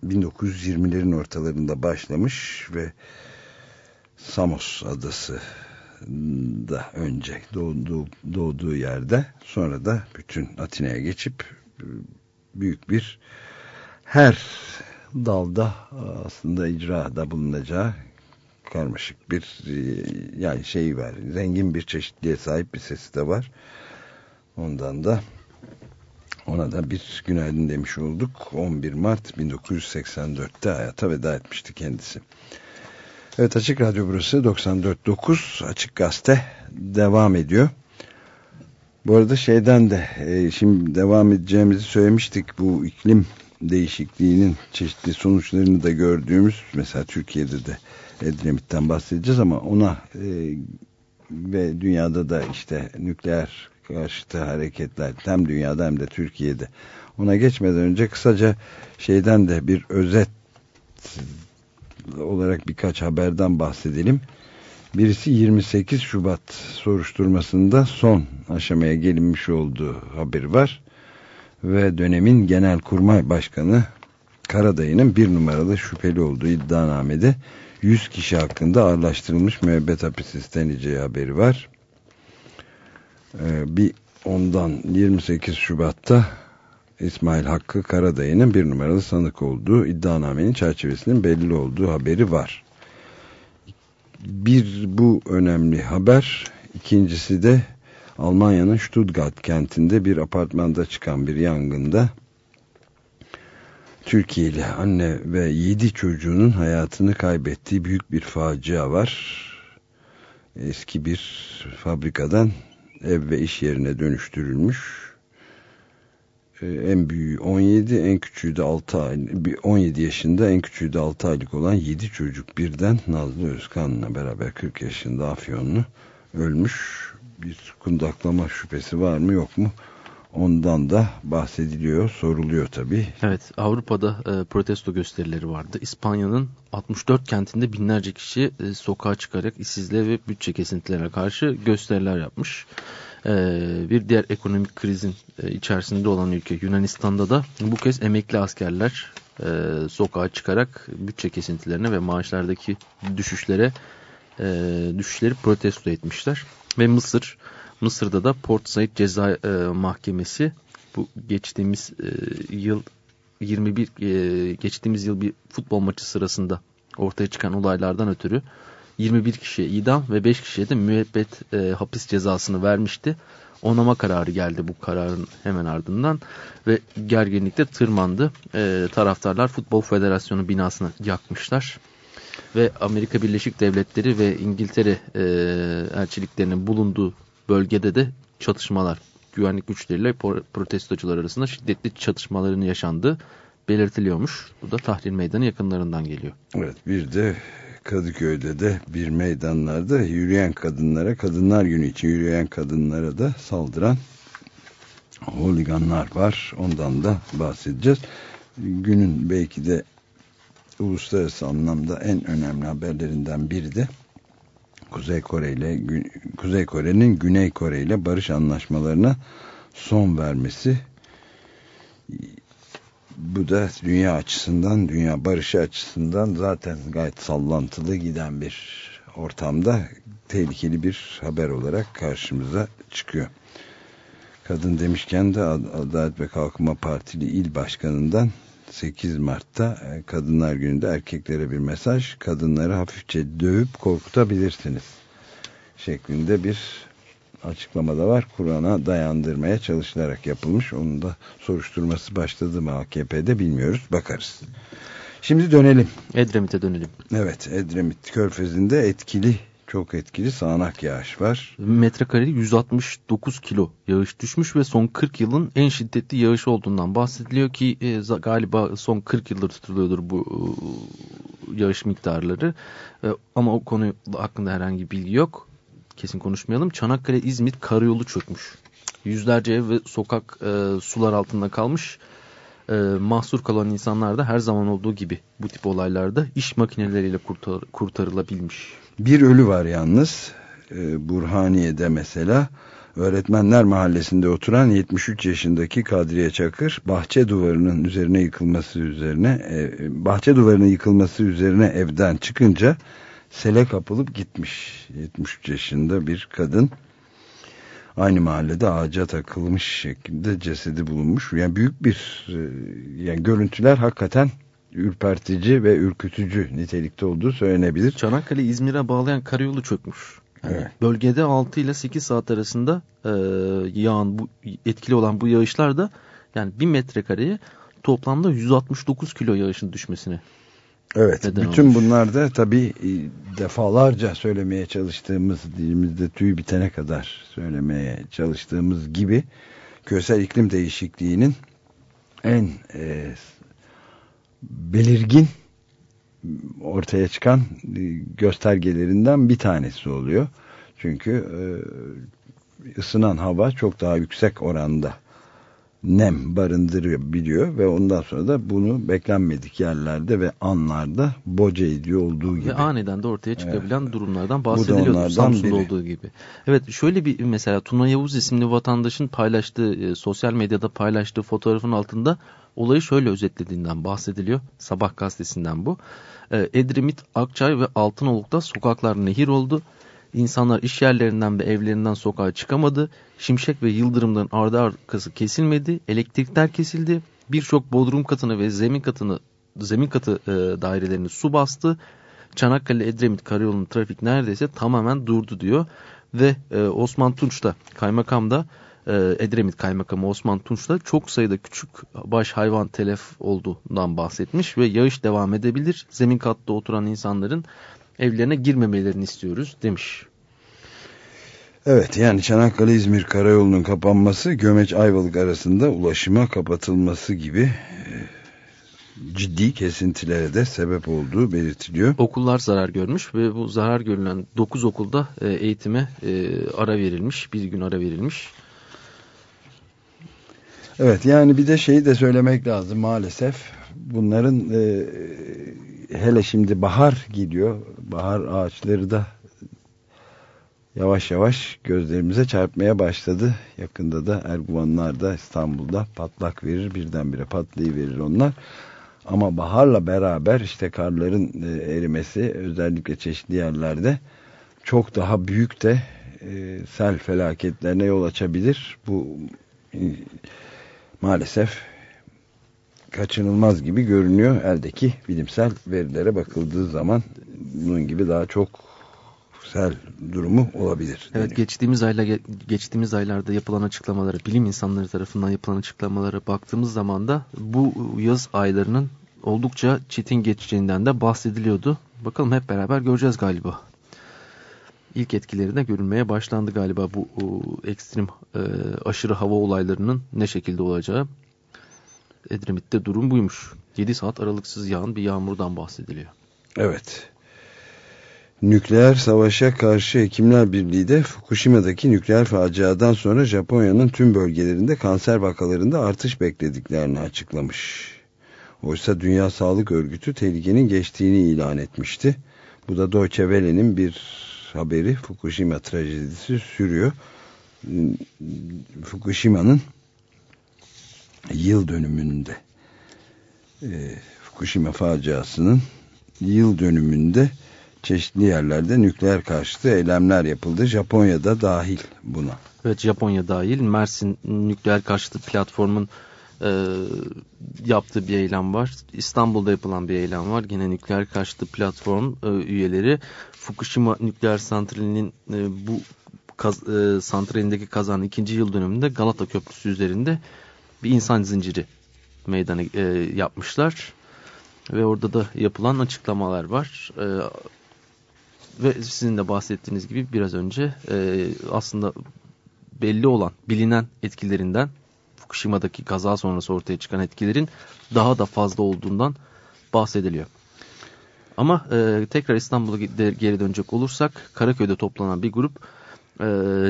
1920'lerin ortalarında başlamış ve Samos adası da önce doğduğu, doğduğu yerde sonra da bütün Atina'ya geçip e, büyük bir her dalda aslında icrada bulunacağı karmaşık bir e, yani şey var zengin bir çeşitliğe sahip bir sesi de var. Ondan da ona da bir günaydın demiş olduk. 11 Mart 1984'te hayata veda etmişti kendisi. Evet Açık Radyo burası 94.9 Açık Gazete devam ediyor. Bu arada şeyden de e, şimdi devam edeceğimizi söylemiştik. Bu iklim değişikliğinin çeşitli sonuçlarını da gördüğümüz mesela Türkiye'de de Edremit'ten bahsedeceğiz ama ona e, ve dünyada da işte nükleer karşıtı hareketler hem dünyada hem de Türkiye'de. Ona geçmeden önce kısaca şeyden de bir özet olarak birkaç haberden bahsedelim. Birisi 28 Şubat soruşturmasında son aşamaya gelinmiş olduğu haberi var. Ve dönemin Genelkurmay Başkanı Karadayı'nın bir numaralı şüpheli olduğu iddianamede 100 kişi hakkında ağırlaştırılmış müebbet hapis isteneceği haberi var. Ee, bir ondan 28 Şubat'ta İsmail Hakkı Karadayı'nın bir numaralı sanık olduğu iddianamenin çerçevesinin belli olduğu haberi var. Bir bu önemli haber. İkincisi de Almanya'nın Stuttgart kentinde bir apartmanda çıkan bir yangında Türkiye'li anne ve 7 çocuğunun hayatını kaybettiği büyük bir facia var. Eski bir fabrikadan ev ve iş yerine dönüştürülmüş. Ee, en büyüğü 17, en küçüğü de 6 ay, 17 yaşında, en küçüğü de 6 aylık olan 7 çocuk birden Nazlı Özkan'la beraber 40 yaşında Afyonlu ölmüş. Bir kundaklama şüphesi var mı yok mu? Ondan da bahsediliyor, soruluyor tabii. Evet, Avrupa'da e, protesto gösterileri vardı. İspanya'nın 64 kentinde binlerce kişi e, sokağa çıkarak işsizliğe ve bütçe kesintilerine karşı gösteriler yapmış. E, bir diğer ekonomik krizin e, içerisinde olan ülke Yunanistan'da da bu kez emekli askerler e, sokağa çıkarak bütçe kesintilerine ve maaşlardaki düşüşlere e, düşüşleri protesto etmişler. Ve Mısır Mısır'da da Port Said Ceza e, Mahkemesi bu geçtiğimiz e, yıl 21 e, geçtiğimiz yıl bir futbol maçı sırasında ortaya çıkan olaylardan ötürü 21 kişiye idam ve 5 kişiye de müebbet e, hapis cezasını vermişti. Onama kararı geldi bu kararın hemen ardından ve gerginlikte tırmandı. E, taraftarlar Futbol Federasyonu binasını yakmışlar ve Amerika Birleşik Devletleri ve İngiltere e, elçiliklerinin bulunduğu bölgede de çatışmalar, güvenlik güçleriyle protestocular arasında şiddetli çatışmaların yaşandığı belirtiliyormuş. Bu da Tahrir Meydanı yakınlarından geliyor. Evet bir de Kadıköy'de de bir meydanlarda yürüyen kadınlara, kadınlar günü için yürüyen kadınlara da saldıran holiganlar var. Ondan da bahsedeceğiz. Günün belki de uluslararası anlamda en önemli haberlerinden biri de Kuzey Kore ile Kuzey Kore'nin Güney Kore ile barış anlaşmalarına son vermesi bu da dünya açısından dünya barışı açısından zaten gayet sallantılı giden bir ortamda tehlikeli bir haber olarak karşımıza çıkıyor. Kadın demişken de Adalet ve Kalkınma Partili il başkanından 8 Mart'ta e, Kadınlar Günü'nde erkeklere bir mesaj. Kadınları hafifçe dövüp korkutabilirsiniz. Şeklinde bir açıklamada var. Kur'an'a dayandırmaya çalışılarak yapılmış. Onun da soruşturması başladı mı AKP'de bilmiyoruz. Bakarız. Şimdi dönelim. Edremit'e dönelim. Evet Edremit Körfezi'nde etkili çok etkili sağanak yağış var. Metrekareli 169 kilo yağış düşmüş ve son 40 yılın en şiddetli yağış olduğundan bahsediliyor ki e, galiba son 40 yıldır tutuluyordur bu e, yağış miktarları. E, ama o konu hakkında herhangi bilgi yok. Kesin konuşmayalım. Çanakkale İzmit karayolu çökmüş. Yüzlerce ev ve sokak e, sular altında kalmış. E, mahsur kalan insanlar da her zaman olduğu gibi bu tip olaylarda iş makineleriyle kurtar, kurtarılabilmiş. Bir ölü var yalnız. Ee, Burhaniye'de mesela Öğretmenler Mahallesi'nde oturan 73 yaşındaki Kadriye Çakır bahçe duvarının üzerine yıkılması üzerine e, bahçe duvarının yıkılması üzerine evden çıkınca sele kapılıp gitmiş. 73 yaşında bir kadın aynı mahallede ağaca takılmış şekilde cesedi bulunmuş. Yani büyük bir e, yani görüntüler hakikaten ürpertici ve ürkütücü nitelikte olduğu söylenebilir. Çanakkale İzmir'e bağlayan karayolu çökmüş. Yani evet. Bölgede 6 ile 8 saat arasında e, yağan bu etkili olan bu yağışlar da yani 1000 metrekareye toplamda 169 kilo yağışın düşmesine Evet, bütün olmuş. bunlar da tabii e, defalarca söylemeye çalıştığımız dilimizde tüy bitene kadar söylemeye çalıştığımız gibi küresel iklim değişikliğinin en e, belirgin ortaya çıkan göstergelerinden bir tanesi oluyor. Çünkü e, ısınan hava çok daha yüksek oranda nem barındırabiliyor ve ondan sonra da bunu beklenmedik yerlerde ve anlarda boca ediyor olduğu gibi. Ve aniden de ortaya çıkabilen evet. durumlardan bahsediliyordu Samsun'da biri. olduğu gibi. Evet şöyle bir mesela Tuna Yavuz isimli vatandaşın paylaştığı e, sosyal medyada paylaştığı fotoğrafın altında olayı şöyle özetlediğinden bahsediliyor. Sabah gazetesinden bu. E, Edremit, Akçay ve Altınoluk'ta sokaklar nehir oldu. İnsanlar iş yerlerinden ve evlerinden sokağa çıkamadı. Şimşek ve yıldırımların ardı arkası kesilmedi. Elektrikler kesildi. Birçok bodrum katını ve zemin katını zemin katı e, dairelerini su bastı. Çanakkale Edremit karayolunun trafik neredeyse tamamen durdu diyor. Ve e, Osman Tunç da kaymakam da e, Edremit Kaymakamı Osman Tunç da çok sayıda küçük baş hayvan telef olduğundan bahsetmiş ve yağış devam edebilir. Zemin katta oturan insanların evlerine girmemelerini istiyoruz demiş. Evet yani Çanakkale-İzmir karayolunun kapanması Gömeç-Ayvalık arasında ulaşıma kapatılması gibi e, ciddi kesintilere de sebep olduğu belirtiliyor. Okullar zarar görmüş ve bu zarar görülen 9 okulda e, eğitime ara verilmiş. Bir gün ara verilmiş. Evet yani bir de şeyi de söylemek lazım maalesef. Bunların e, hele şimdi bahar gidiyor. Bahar ağaçları da yavaş yavaş gözlerimize çarpmaya başladı. Yakında da Erguvanlar da İstanbul'da patlak verir. Birdenbire patlayıverir onlar. Ama baharla beraber işte karların e, erimesi özellikle çeşitli yerlerde çok daha büyük de e, sel felaketlerine yol açabilir. Bu maalesef kaçınılmaz gibi görünüyor. Eldeki bilimsel verilere bakıldığı zaman bunun gibi daha çok sel durumu olabilir. Evet deniyor. geçtiğimiz ayla geçtiğimiz aylarda yapılan açıklamaları, bilim insanları tarafından yapılan açıklamalara baktığımız zaman da bu yaz aylarının oldukça çetin geçeceğinden de bahsediliyordu. Bakalım hep beraber göreceğiz galiba. İlk etkileri de görülmeye başlandı galiba bu o, ekstrem e, aşırı hava olaylarının ne şekilde olacağı. Edremit'te durum buymuş. 7 saat aralıksız yağan bir yağmurdan bahsediliyor. Evet. Nükleer savaşa karşı Hekimler Birliği de Fukushima'daki nükleer faciadan sonra Japonya'nın tüm bölgelerinde kanser vakalarında artış beklediklerini açıklamış. Oysa Dünya Sağlık Örgütü tehlikenin geçtiğini ilan etmişti. Bu da Deutsche Welle'nin bir haberi Fukushima trajedisi sürüyor. Fukushima'nın yıl dönümünde e, Fukushima faciasının yıl dönümünde çeşitli yerlerde nükleer karşıtı eylemler yapıldı. Japonya'da dahil buna. Evet Japonya dahil. Mersin nükleer karşıtı platformun e, yaptığı bir eylem var. İstanbul'da yapılan bir eylem var. Yine nükleer karşıtı platform e, üyeleri Fukushima nükleer santralinin e, bu kaz, e, santralindeki kazanın ikinci yıl dönümünde Galata Köprüsü üzerinde bir insan zinciri meydana e, yapmışlar. Ve orada da yapılan açıklamalar var. E, ve sizin de bahsettiğiniz gibi biraz önce e, aslında belli olan, bilinen etkilerinden Fukushima'daki kaza sonrası ortaya çıkan etkilerin daha da fazla olduğundan bahsediliyor. Ama e, tekrar İstanbul'a geri dönecek olursak Karaköy'de toplanan bir grup e,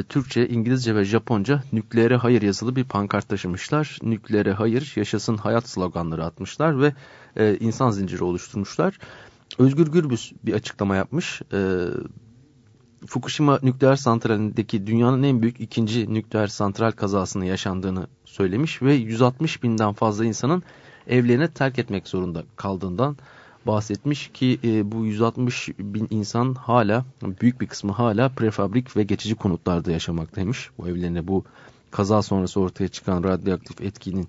Türkçe, İngilizce ve Japonca nükleere hayır yazılı bir pankart taşımışlar. Nükleere hayır, yaşasın hayat sloganları atmışlar ve e, insan zinciri oluşturmuşlar. Özgür Gürbüz bir açıklama yapmış. E, Fukushima nükleer santralindeki dünyanın en büyük ikinci nükleer santral kazasını yaşandığını söylemiş ve 160 binden fazla insanın evlerini terk etmek zorunda kaldığından bahsetmiş ki e, bu 160 bin insan hala büyük bir kısmı hala prefabrik ve geçici konutlarda yaşamaktaymış. Bu evlerine bu kaza sonrası ortaya çıkan radyoaktif etkinin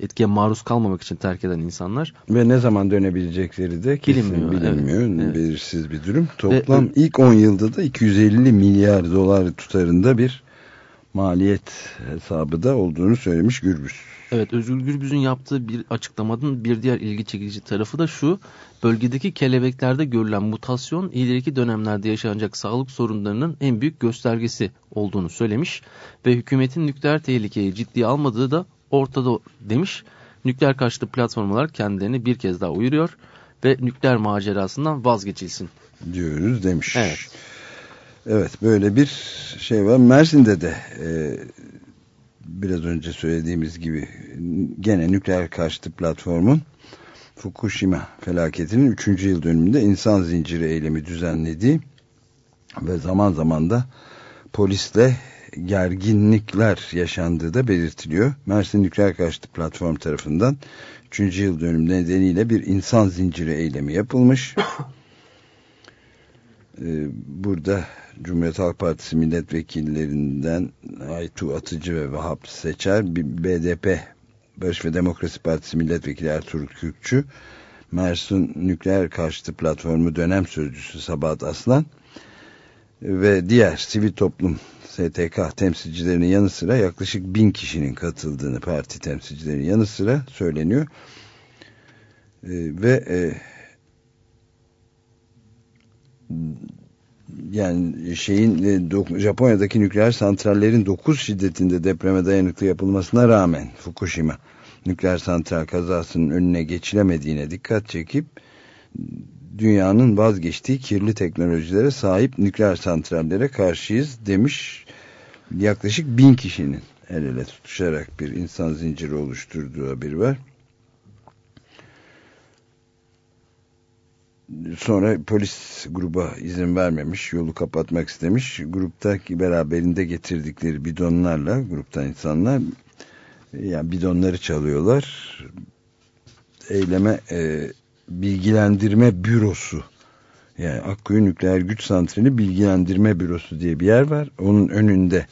etkiye maruz kalmamak için terk eden insanlar. Ve ne zaman dönebilecekleri de kesin bilinmiyor. bilinmiyor. Evet, belirsiz bir durum. Toplam Ve, ilk 10 yılda da 250 milyar dolar tutarında bir maliyet hesabı da olduğunu söylemiş Gürbüz. Evet Özgür Gürbüz'ün yaptığı bir açıklamanın bir diğer ilgi çekici tarafı da şu. Bölgedeki kelebeklerde görülen mutasyon ileriki dönemlerde yaşanacak sağlık sorunlarının en büyük göstergesi olduğunu söylemiş. Ve hükümetin nükleer tehlikeyi ciddiye almadığı da ortada demiş. Nükleer karşıtı platformlar kendilerini bir kez daha uyuruyor ve nükleer macerasından vazgeçilsin. Diyoruz demiş. Evet. Evet böyle bir şey var. Mersin'de de e, biraz önce söylediğimiz gibi gene nükleer karşıtı platformun Fukushima felaketinin 3. yıl dönümünde insan zinciri eylemi düzenlediği ve zaman zaman da polisle gerginlikler yaşandığı da belirtiliyor. Mersin Nükleer Karşıtı Platform tarafından 3. yıl dönümü nedeniyle bir insan zinciri eylemi yapılmış. *coughs* Ee, burada Cumhuriyet Halk Partisi milletvekillerinden Aytu Atıcı ve Vahap Seçer, BDP Barış ve Demokrasi Partisi milletvekili Ertuğrul Kürkçü, Mersin Nükleer Karşıtı Platformu dönem sözcüsü Sabahat Aslan ve diğer sivil toplum STK temsilcilerinin yanı sıra yaklaşık bin kişinin katıldığını parti temsilcilerinin yanı sıra söyleniyor. E, ve e, yani şeyin e, Japonya'daki nükleer santrallerin 9 şiddetinde depreme dayanıklı yapılmasına rağmen Fukushima nükleer santral kazasının önüne geçilemediğine dikkat çekip dünyanın vazgeçtiği kirli teknolojilere sahip nükleer santrallere karşıyız demiş yaklaşık bin kişinin el ele tutuşarak bir insan zinciri oluşturduğu haberi var. Sonra polis gruba izin vermemiş, yolu kapatmak istemiş. Gruptaki beraberinde getirdikleri bidonlarla, gruptan insanlar yani bidonları çalıyorlar. Eyleme e, bilgilendirme bürosu yani Akkuyu Nükleer Güç Santrali Bilgilendirme Bürosu diye bir yer var. Onun önünde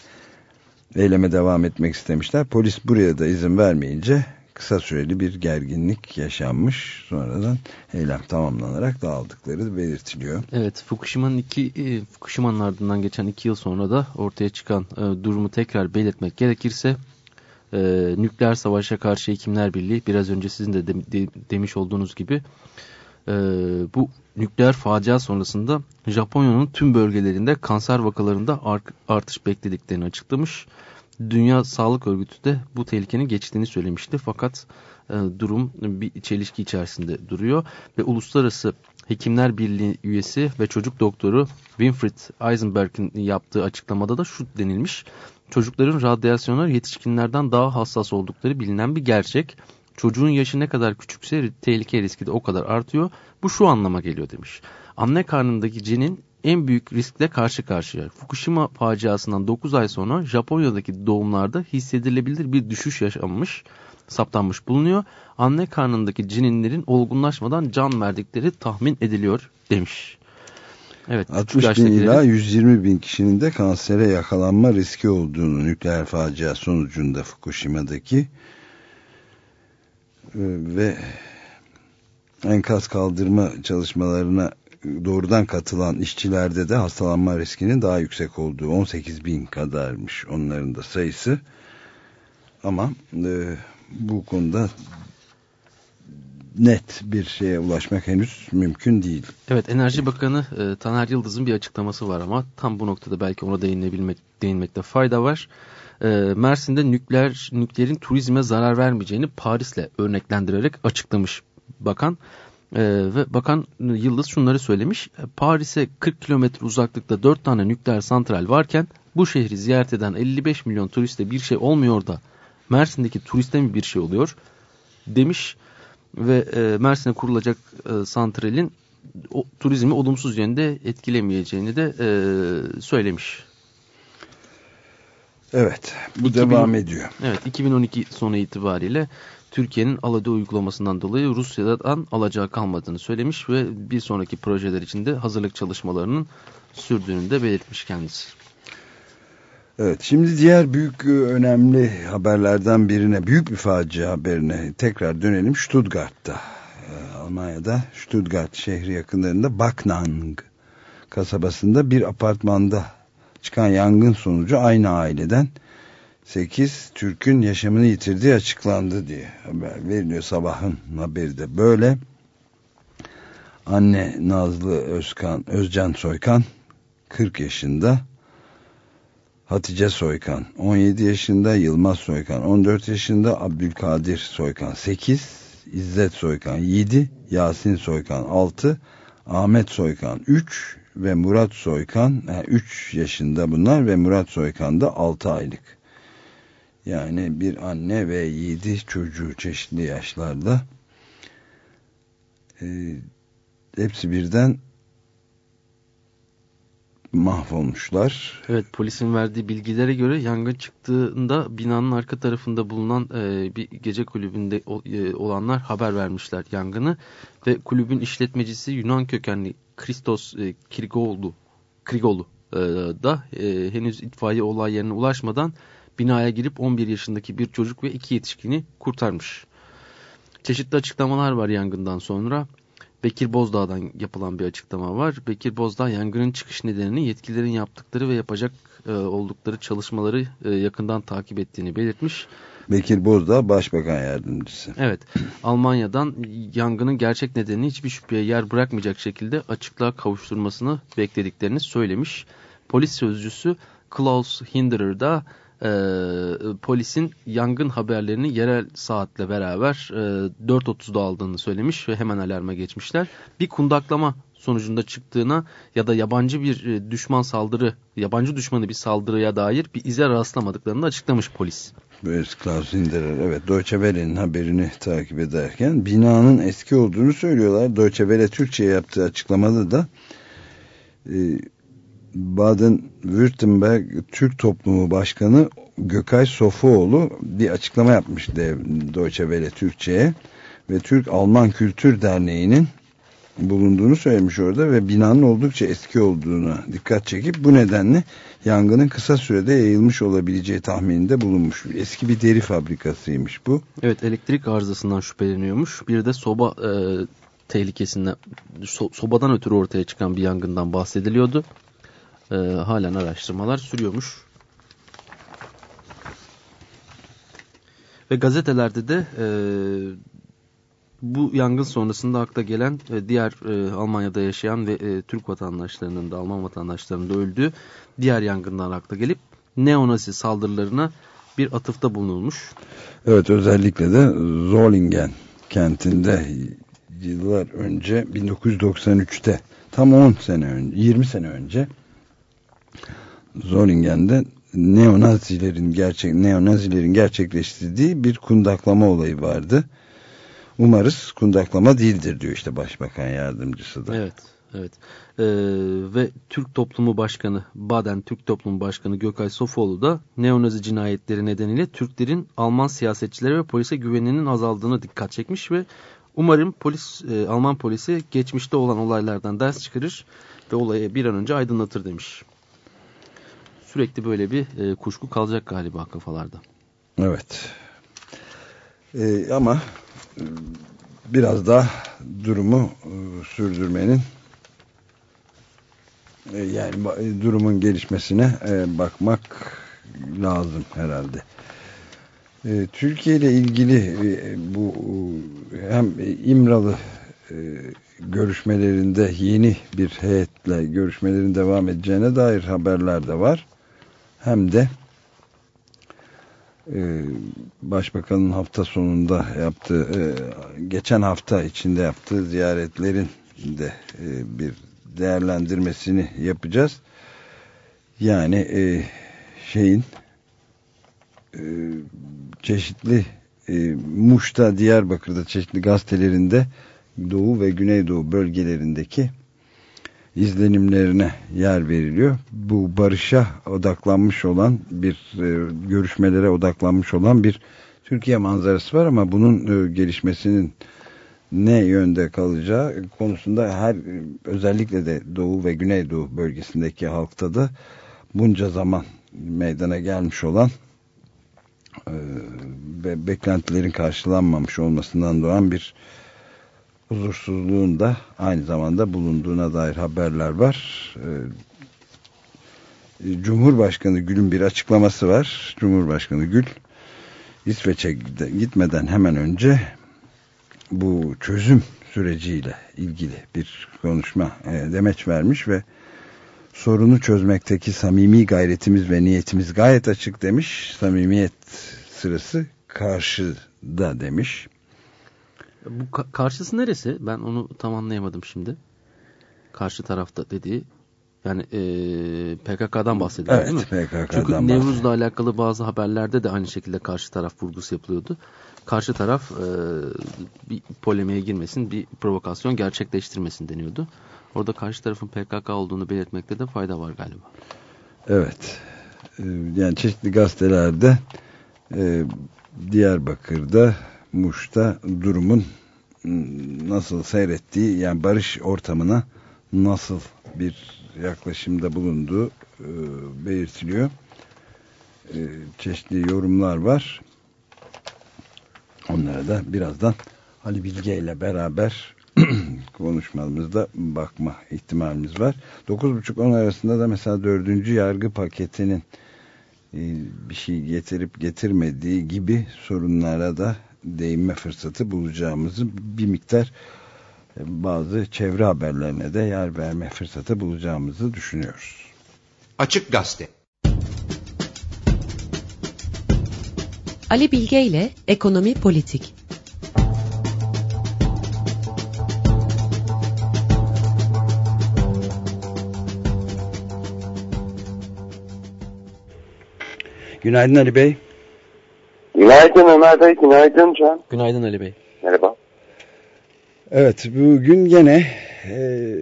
eyleme devam etmek istemişler. Polis buraya da izin vermeyince kısa süreli bir gerginlik yaşanmış. Sonradan eylem tamamlanarak dağıldıkları belirtiliyor. Evet Fukushima'nın iki e, Fukushima'nın ardından geçen iki yıl sonra da ortaya çıkan e, durumu tekrar belirtmek gerekirse e, nükleer savaşa karşı hekimler birliği biraz önce sizin de, de, de demiş olduğunuz gibi e, bu nükleer facia sonrasında Japonya'nın tüm bölgelerinde kanser vakalarında artış beklediklerini açıklamış. Dünya Sağlık Örgütü de bu tehlikenin geçtiğini söylemişti. Fakat e, durum bir çelişki içerisinde duruyor ve Uluslararası Hekimler Birliği üyesi ve çocuk doktoru Winfried Eisenberg'in yaptığı açıklamada da şu denilmiş. Çocukların radyasyona yetişkinlerden daha hassas oldukları bilinen bir gerçek. Çocuğun yaşı ne kadar küçükse tehlike riski de o kadar artıyor. Bu şu anlama geliyor demiş. Anne karnındaki cenin en büyük riskle karşı karşıya. Fukushima faciasından 9 ay sonra Japonya'daki doğumlarda hissedilebilir bir düşüş yaşanmış, saptanmış bulunuyor. Anne karnındaki ceninlerin olgunlaşmadan can verdikleri tahmin ediliyor demiş. Evet, 60 bin ila 120 bin kişinin de kansere yakalanma riski olduğunu nükleer facia sonucunda Fukushima'daki e, ve enkaz kaldırma çalışmalarına doğrudan katılan işçilerde de hastalanma riskinin daha yüksek olduğu 18 bin kadarmış onların da sayısı ama e, bu konuda net bir şeye ulaşmak henüz mümkün değil. Evet Enerji Bakanı e, Taner Yıldız'ın bir açıklaması var ama tam bu noktada belki ona değinebilmek, değinmekte fayda var. E, Mersin'de nükleer nükleerin turizme zarar vermeyeceğini Paris'le örneklendirerek açıklamış bakan. Ee, ve Bakan Yıldız şunları söylemiş. Paris'e 40 kilometre uzaklıkta 4 tane nükleer santral varken bu şehri ziyaret eden 55 milyon turiste bir şey olmuyor da Mersin'deki turiste mi bir şey oluyor demiş ve e, Mersin'e kurulacak e, santralin o, turizmi olumsuz yönde etkilemeyeceğini de e, söylemiş. Evet bu 2000, devam ediyor. Evet 2012 sonu itibariyle Türkiye'nin Alade uygulamasından dolayı Rusya'dan alacağı kalmadığını söylemiş ve bir sonraki projeler için de hazırlık çalışmalarının sürdüğünü de belirtmiş kendisi. Evet şimdi diğer büyük e, önemli haberlerden birine büyük bir facia haberine tekrar dönelim Stuttgart'ta e, Almanya'da Stuttgart şehri yakınlarında Backnang kasabasında bir apartmanda çıkan yangın sonucu aynı aileden 8 Türk'ün yaşamını yitirdiği açıklandı diye haber veriliyor sabahın haberi de böyle. Anne Nazlı Özkan, Özcan Soykan 40 yaşında. Hatice Soykan 17 yaşında, Yılmaz Soykan 14 yaşında, Abdülkadir Soykan 8, İzzet Soykan 7, Yasin Soykan 6, Ahmet Soykan 3 ve Murat Soykan yani 3 yaşında bunlar. Ve Murat Soykan da 6 aylık. Yani bir anne ve yedi çocuğu çeşitli yaşlarda e, hepsi birden mahvolmuşlar. Evet polisin verdiği bilgilere göre yangın çıktığında binanın arka tarafında bulunan e, bir gece kulübünde o, e, olanlar haber vermişler yangını ve kulübün işletmecisi Yunan kökenli Christos e, Krigolu, Krigolu e, da e, henüz itfaiye olay yerine ulaşmadan binaya girip 11 yaşındaki bir çocuk ve iki yetişkini kurtarmış. Çeşitli açıklamalar var yangından sonra. Bekir Bozdağ'dan yapılan bir açıklama var. Bekir Bozdağ yangının çıkış nedenini yetkililerin yaptıkları ve yapacak e, oldukları çalışmaları e, yakından takip ettiğini belirtmiş. Bekir Bozdağ Başbakan Yardımcısı. Evet, Almanya'dan yangının gerçek nedenini hiçbir şüpheye yer bırakmayacak şekilde açıklığa kavuşturmasını beklediklerini söylemiş. Polis sözcüsü Klaus Hinderer da e, polisin yangın haberlerini yerel saatle beraber e, 4.30'da aldığını söylemiş ve hemen alarma geçmişler. Bir kundaklama sonucunda çıktığına ya da yabancı bir e, düşman saldırı, yabancı düşmanı bir saldırıya dair bir ize rastlamadıklarını açıklamış polis. Klaus Hinderer evet Deutsche Welle'nin haberini takip ederken binanın eski olduğunu söylüyorlar. Deutsche Welle Türkçe yaptığı açıklamada da e, Baden-Württemberg Türk Toplumu Başkanı Gökay Sofuoğlu bir açıklama yapmıştı Deutsche Welle Türkçe'ye ve Türk-Alman Kültür Derneği'nin bulunduğunu söylemiş orada ve binanın oldukça eski olduğunu dikkat çekip bu nedenle yangının kısa sürede yayılmış olabileceği tahmininde bulunmuş. Eski bir deri fabrikasıymış bu. Evet elektrik arızasından şüpheleniyormuş. Bir de soba e, tehlikesinden so, sobadan ötürü ortaya çıkan bir yangından bahsediliyordu. E, halen araştırmalar sürüyormuş. Ve gazetelerde de e, bu yangın sonrasında akla gelen e, diğer e, Almanya'da yaşayan ve e, Türk vatandaşlarının da Alman vatandaşlarının da öldüğü diğer yangından akla gelip neonazi saldırılarına bir atıfta bulunulmuş. Evet özellikle de Zollingen kentinde yıllar önce 1993'te tam 10 sene önce 20 sene önce Zollingen'de neonazilerin gerçek neonazilerin gerçekleştirdiği bir kundaklama olayı vardı. Umarız kundaklama değildir diyor işte başbakan yardımcısı da. Evet, evet. Ee, ve Türk Toplumu Başkanı, Baden Türk Toplumu Başkanı Gökay Sofoğlu da neonazi cinayetleri nedeniyle Türklerin Alman siyasetçilere ve polise güveninin azaldığını dikkat çekmiş ve umarım polis, e, Alman polisi geçmişte olan olaylardan ders çıkarır ve olayı bir an önce aydınlatır demiş. Sürekli böyle bir e, kuşku kalacak galiba kafalarda. Evet. E, ama biraz daha durumu e, sürdürmenin e, yani durumun gelişmesine e, bakmak lazım herhalde. Türkiye ile ilgili bu hem İmralı görüşmelerinde yeni bir heyetle görüşmelerin devam edeceğine dair haberler de var. Hem de ee, başbakanın hafta sonunda yaptığı e, geçen hafta içinde yaptığı ziyaretlerin de e, bir değerlendirmesini yapacağız. Yani e, şeyin çeşitli Muş'ta Diyarbakır'da çeşitli gazetelerinde Doğu ve Güneydoğu bölgelerindeki izlenimlerine yer veriliyor. Bu barışa odaklanmış olan bir e, görüşmelere odaklanmış olan bir Türkiye manzarası var ama bunun e, gelişmesinin ne yönde kalacağı konusunda her özellikle de Doğu ve Güneydoğu bölgesindeki halkta da bunca zaman meydana gelmiş olan e, ve beklentilerin karşılanmamış olmasından doğan bir huzursuzluğun da aynı zamanda bulunduğuna dair haberler var. Ee, Cumhurbaşkanı Gül'ün bir açıklaması var. Cumhurbaşkanı Gül İsveç'e gitmeden hemen önce bu çözüm süreciyle ilgili bir konuşma e, demeç vermiş ve sorunu çözmekteki samimi gayretimiz ve niyetimiz gayet açık demiş. Samimiyet sırası karşıda demiş. Bu ka karşısı neresi? Ben onu tam anlayamadım şimdi. Karşı tarafta dediği. Yani e, PKK'dan bahsediyor evet, değil mi? PKK'dan Çünkü Nevruz'la alakalı bazı haberlerde de aynı şekilde karşı taraf vurgusu yapılıyordu. Karşı taraf e, bir polemiğe girmesin, bir provokasyon gerçekleştirmesin deniyordu. Orada karşı tarafın PKK olduğunu belirtmekte de fayda var galiba. Evet. Yani çeşitli gazetelerde e, Diyarbakır'da Muş'ta durumun nasıl seyrettiği yani barış ortamına nasıl bir yaklaşımda bulunduğu e, belirtiliyor. E, çeşitli yorumlar var. Onlara da birazdan Ali Bilge ile beraber *clears throat* konuşmamızda bakma ihtimalimiz var. 9.30-10 arasında da mesela dördüncü yargı paketinin e, bir şey getirip getirmediği gibi sorunlara da değinme fırsatı bulacağımızı bir miktar e, bazı çevre haberlerine de yer verme fırsatı bulacağımızı düşünüyoruz. Açık Gazete Ali Bilge ile Ekonomi Politik Günaydın Ali Bey. Günaydın Ömer Bey, günaydın Can. Günaydın Ali Bey. Merhaba. Evet bugün gene e,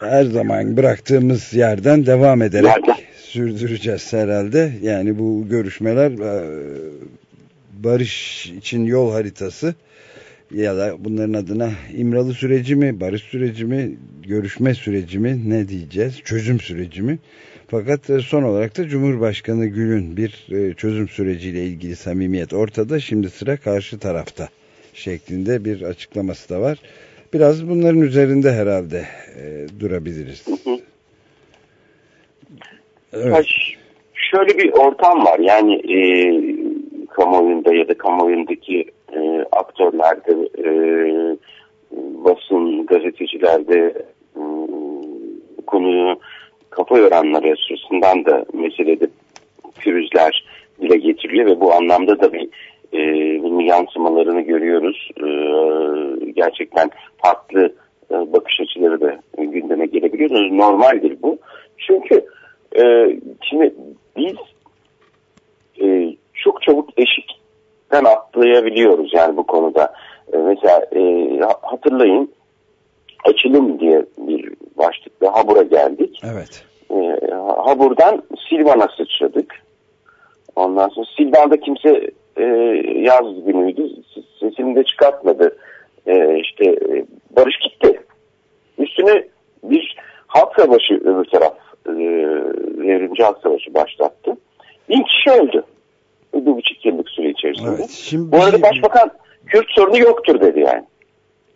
her zaman bıraktığımız yerden devam ederek Nerede? sürdüreceğiz herhalde. Yani bu görüşmeler e, barış için yol haritası ya da bunların adına İmralı süreci mi, barış süreci mi, görüşme süreci mi ne diyeceğiz, çözüm süreci mi? Fakat e, son olarak da Cumhurbaşkanı Gül'ün bir e, çözüm süreciyle ilgili samimiyet ortada. Şimdi sıra karşı tarafta şeklinde bir açıklaması da var. Biraz bunların üzerinde herhalde e, durabiliriz. Evet. şöyle bir ortam var yani e, kamuoyunda ya da kamuoyundaki e, aktörlerde, e, basın, gazetecilerde e, konuyu kafa yoranlar açısından da meselede pürüzler dile getiriliyor ve bu anlamda da bir e, bunun yansımalarını görüyoruz. E, gerçekten farklı e, bakış açıları da gündeme gelebiliyor. Normaldir bu. Çünkü e, şimdi biz e, çok çabuk eşikten atlayabiliyoruz yani bu konuda. E, mesela e, ha- hatırlayın açılım diye bir başlıkla Habur'a geldik. Evet. E, Habur'dan Silvan'a sıçradık. Ondan sonra Silvan'da kimse e, yaz günüydü. Sesini de çıkartmadı. E, işte e, Barış gitti. Üstüne bir halk savaşı öbür taraf e, devrimci halk savaşı başlattı. Bin kişi öldü. Bu buçuk yıllık süre içerisinde. Evet. Şimdi Bu arada bir- başbakan Kürt sorunu yoktur dedi yani.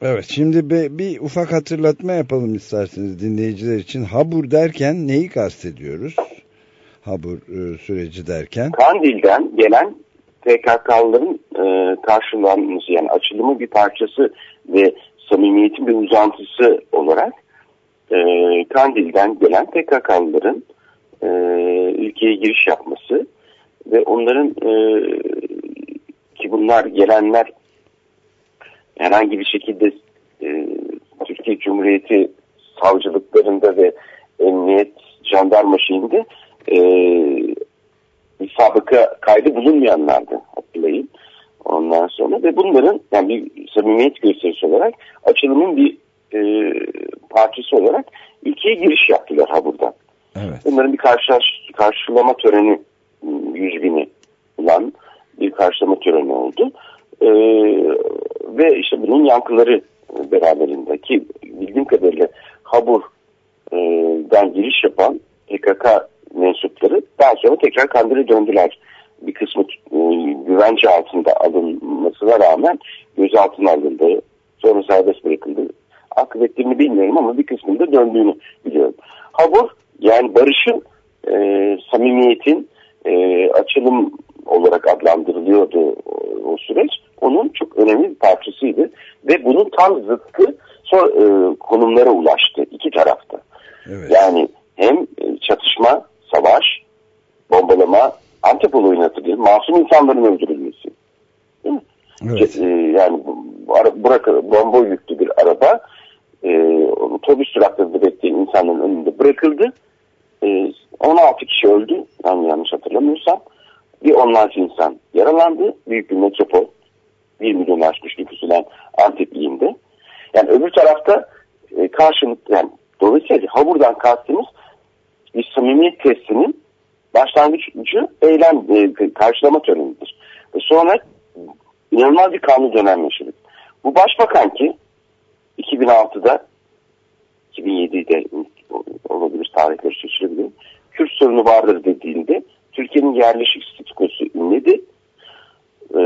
Evet şimdi bir, bir ufak hatırlatma yapalım isterseniz dinleyiciler için. Habur derken neyi kastediyoruz? Habur e, süreci derken. Kandil'den gelen PKK'lıların e, karşılanması yani açılımın bir parçası ve samimiyetin bir uzantısı olarak e, Kandil'den gelen PKK'lıların e, ülkeye giriş yapması ve onların e, ki bunlar gelenler herhangi bir şekilde e, Türkiye Cumhuriyeti savcılıklarında ve emniyet jandarma şeyinde e, bir sabıka kaydı bulunmayanlardı hatırlayın. Ondan sonra ve bunların yani bir samimiyet gösterisi olarak açılımın bir e, parçası olarak ülkeye giriş yaptılar ha buradan. Evet. Bunların bir karşılaş, karşılama töreni 100 bini olan bir karşılama töreni oldu. Ee, ve işte bunun yankıları e, beraberinde ki bildiğim kadarıyla Habur'dan giriş yapan PKK mensupları daha sonra tekrar Kandil'e döndüler. Bir kısmı e, güvence altında alınmasına rağmen gözaltına alındı. Sonra serbest bırakıldı. Akıbetlerini bilmiyorum ama bir kısmında döndüğünü biliyorum. Habur yani barışın e, samimiyetin e, açılım olarak adlandırılıyordu o, o süreç. Onun çok önemli bir parçasıydı ve bunun tam zıttı sonra, e, konumlara ulaştı iki tarafta. Evet. Yani hem e, çatışma, savaş, bombalama, Antep olayını hatırlayın. Masum insanların öldürülmesi. Değil mi? Evet. E, yani bırak, bomba yüklü bir araba e, otobüs duraklarında bekleyen insanların önünde bırakıldı. E, 16 kişi öldü. Ben yanlış hatırlamıyorsam. Bir onlarca insan yaralandı. Büyük bir metropol. 1 milyon aşmış nüfus olan Antep ilinde. Yani öbür tarafta e, karşılıklı yani dolayısıyla Habur'dan kastımız bir samimiyet testinin başlangıcı eylem e, karşılama törenidir. Ve sonra inanılmaz bir kanlı dönem yaşadık. Bu başbakan ki 2006'da 2007'de olabilir tarihleri şaşırabilir. Kürt sorunu vardır dediğinde Türkiye'nin yerleşik statükosu ünledi. Ee,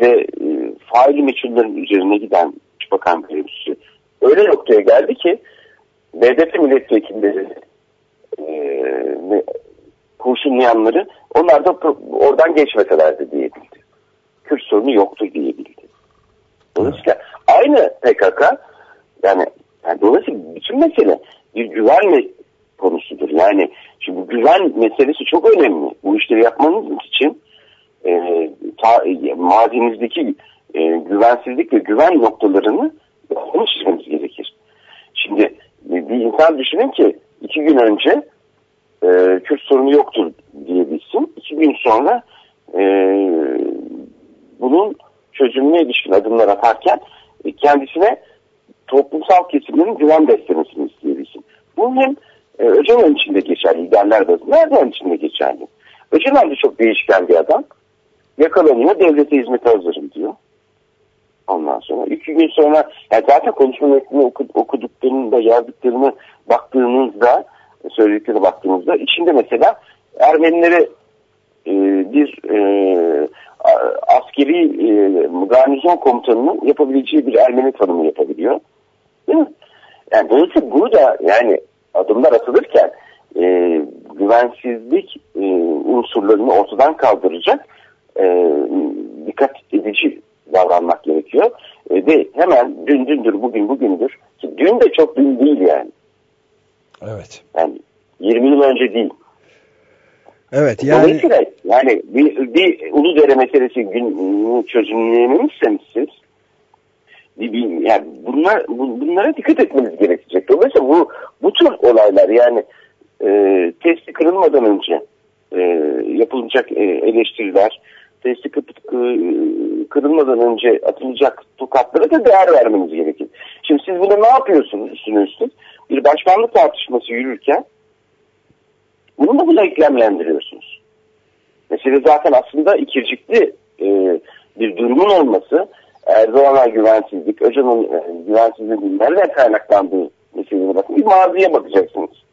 ve e, faili meçhullerin üzerine giden başbakan görevlisi öyle noktaya geldi ki BDP milletvekilleri e, kurşunlayanları onlar da oradan geçmeselerdi diyebildi. Kürt sorunu yoktur diyebildi. Dolayısıyla aynı PKK yani, yani dolayısıyla bütün mesele bir güven me- konusudur. Yani şimdi güven meselesi çok önemli. Bu işleri yapmanız için e, ta, e, mazinizdeki e, güvensizlik ve güven noktalarını onu çizmeniz gerekir. Şimdi e, bir insan düşünün ki iki gün önce e, Kürt sorunu yoktur diyebilsin. İki gün sonra e, bunun çözümüne ilişkin adımlar atarken e, kendisine toplumsal kesimlerin güven beslemesini isteyebilsin. Bu hem e, Öcalan için de geçerli, liderler bazında Erdoğan için de geçerli. Öcalan da çok değişken bir adam. Yakalanıyor, devlete hizmete hazırım diyor. Ondan sonra iki gün sonra yani zaten konuşma metnini oku, okuduklarını yazdıklarını baktığınızda söylediklerine baktığınızda içinde mesela Ermenilere e, bir e, askeri e, garnizon komutanının yapabileceği bir Ermeni tanımı yapabiliyor. Yani dolayısıyla burada yani adımlar atılırken e, güvensizlik e, unsurlarını ortadan kaldıracak e, dikkat edici davranmak gerekiyor. E, ve hemen dün dündür, bugün bugündür. Ki dün de çok dün değil yani. Evet. Yani 20 yıl önce değil. Evet yani Dolayısıyla yani bir, bir Uludere meselesi gün çözümleyememişseniz siz bir, bir, yani bunlar, bu- bunlara dikkat etmeniz gerekecek. Dolayısıyla bu, bu tür olaylar yani e, testi kırılmadan önce e, yapılacak e, eleştiriler, testi kı- kı- kırılmadan önce atılacak tokatlara da değer vermeniz gerekir. Şimdi siz burada ne yapıyorsunuz üstüne üstlük? Bir başkanlık tartışması yürürken bunu da buna eklemlendiriyorsunuz. Mesele zaten aslında ikircikli e, bir durumun olması, Erdoğan'a güvensizlik, Öcalan'ın e, güvensizliğinin nereden kaynaklandığı meselesine bakın. Bir maziye bakacaksınız.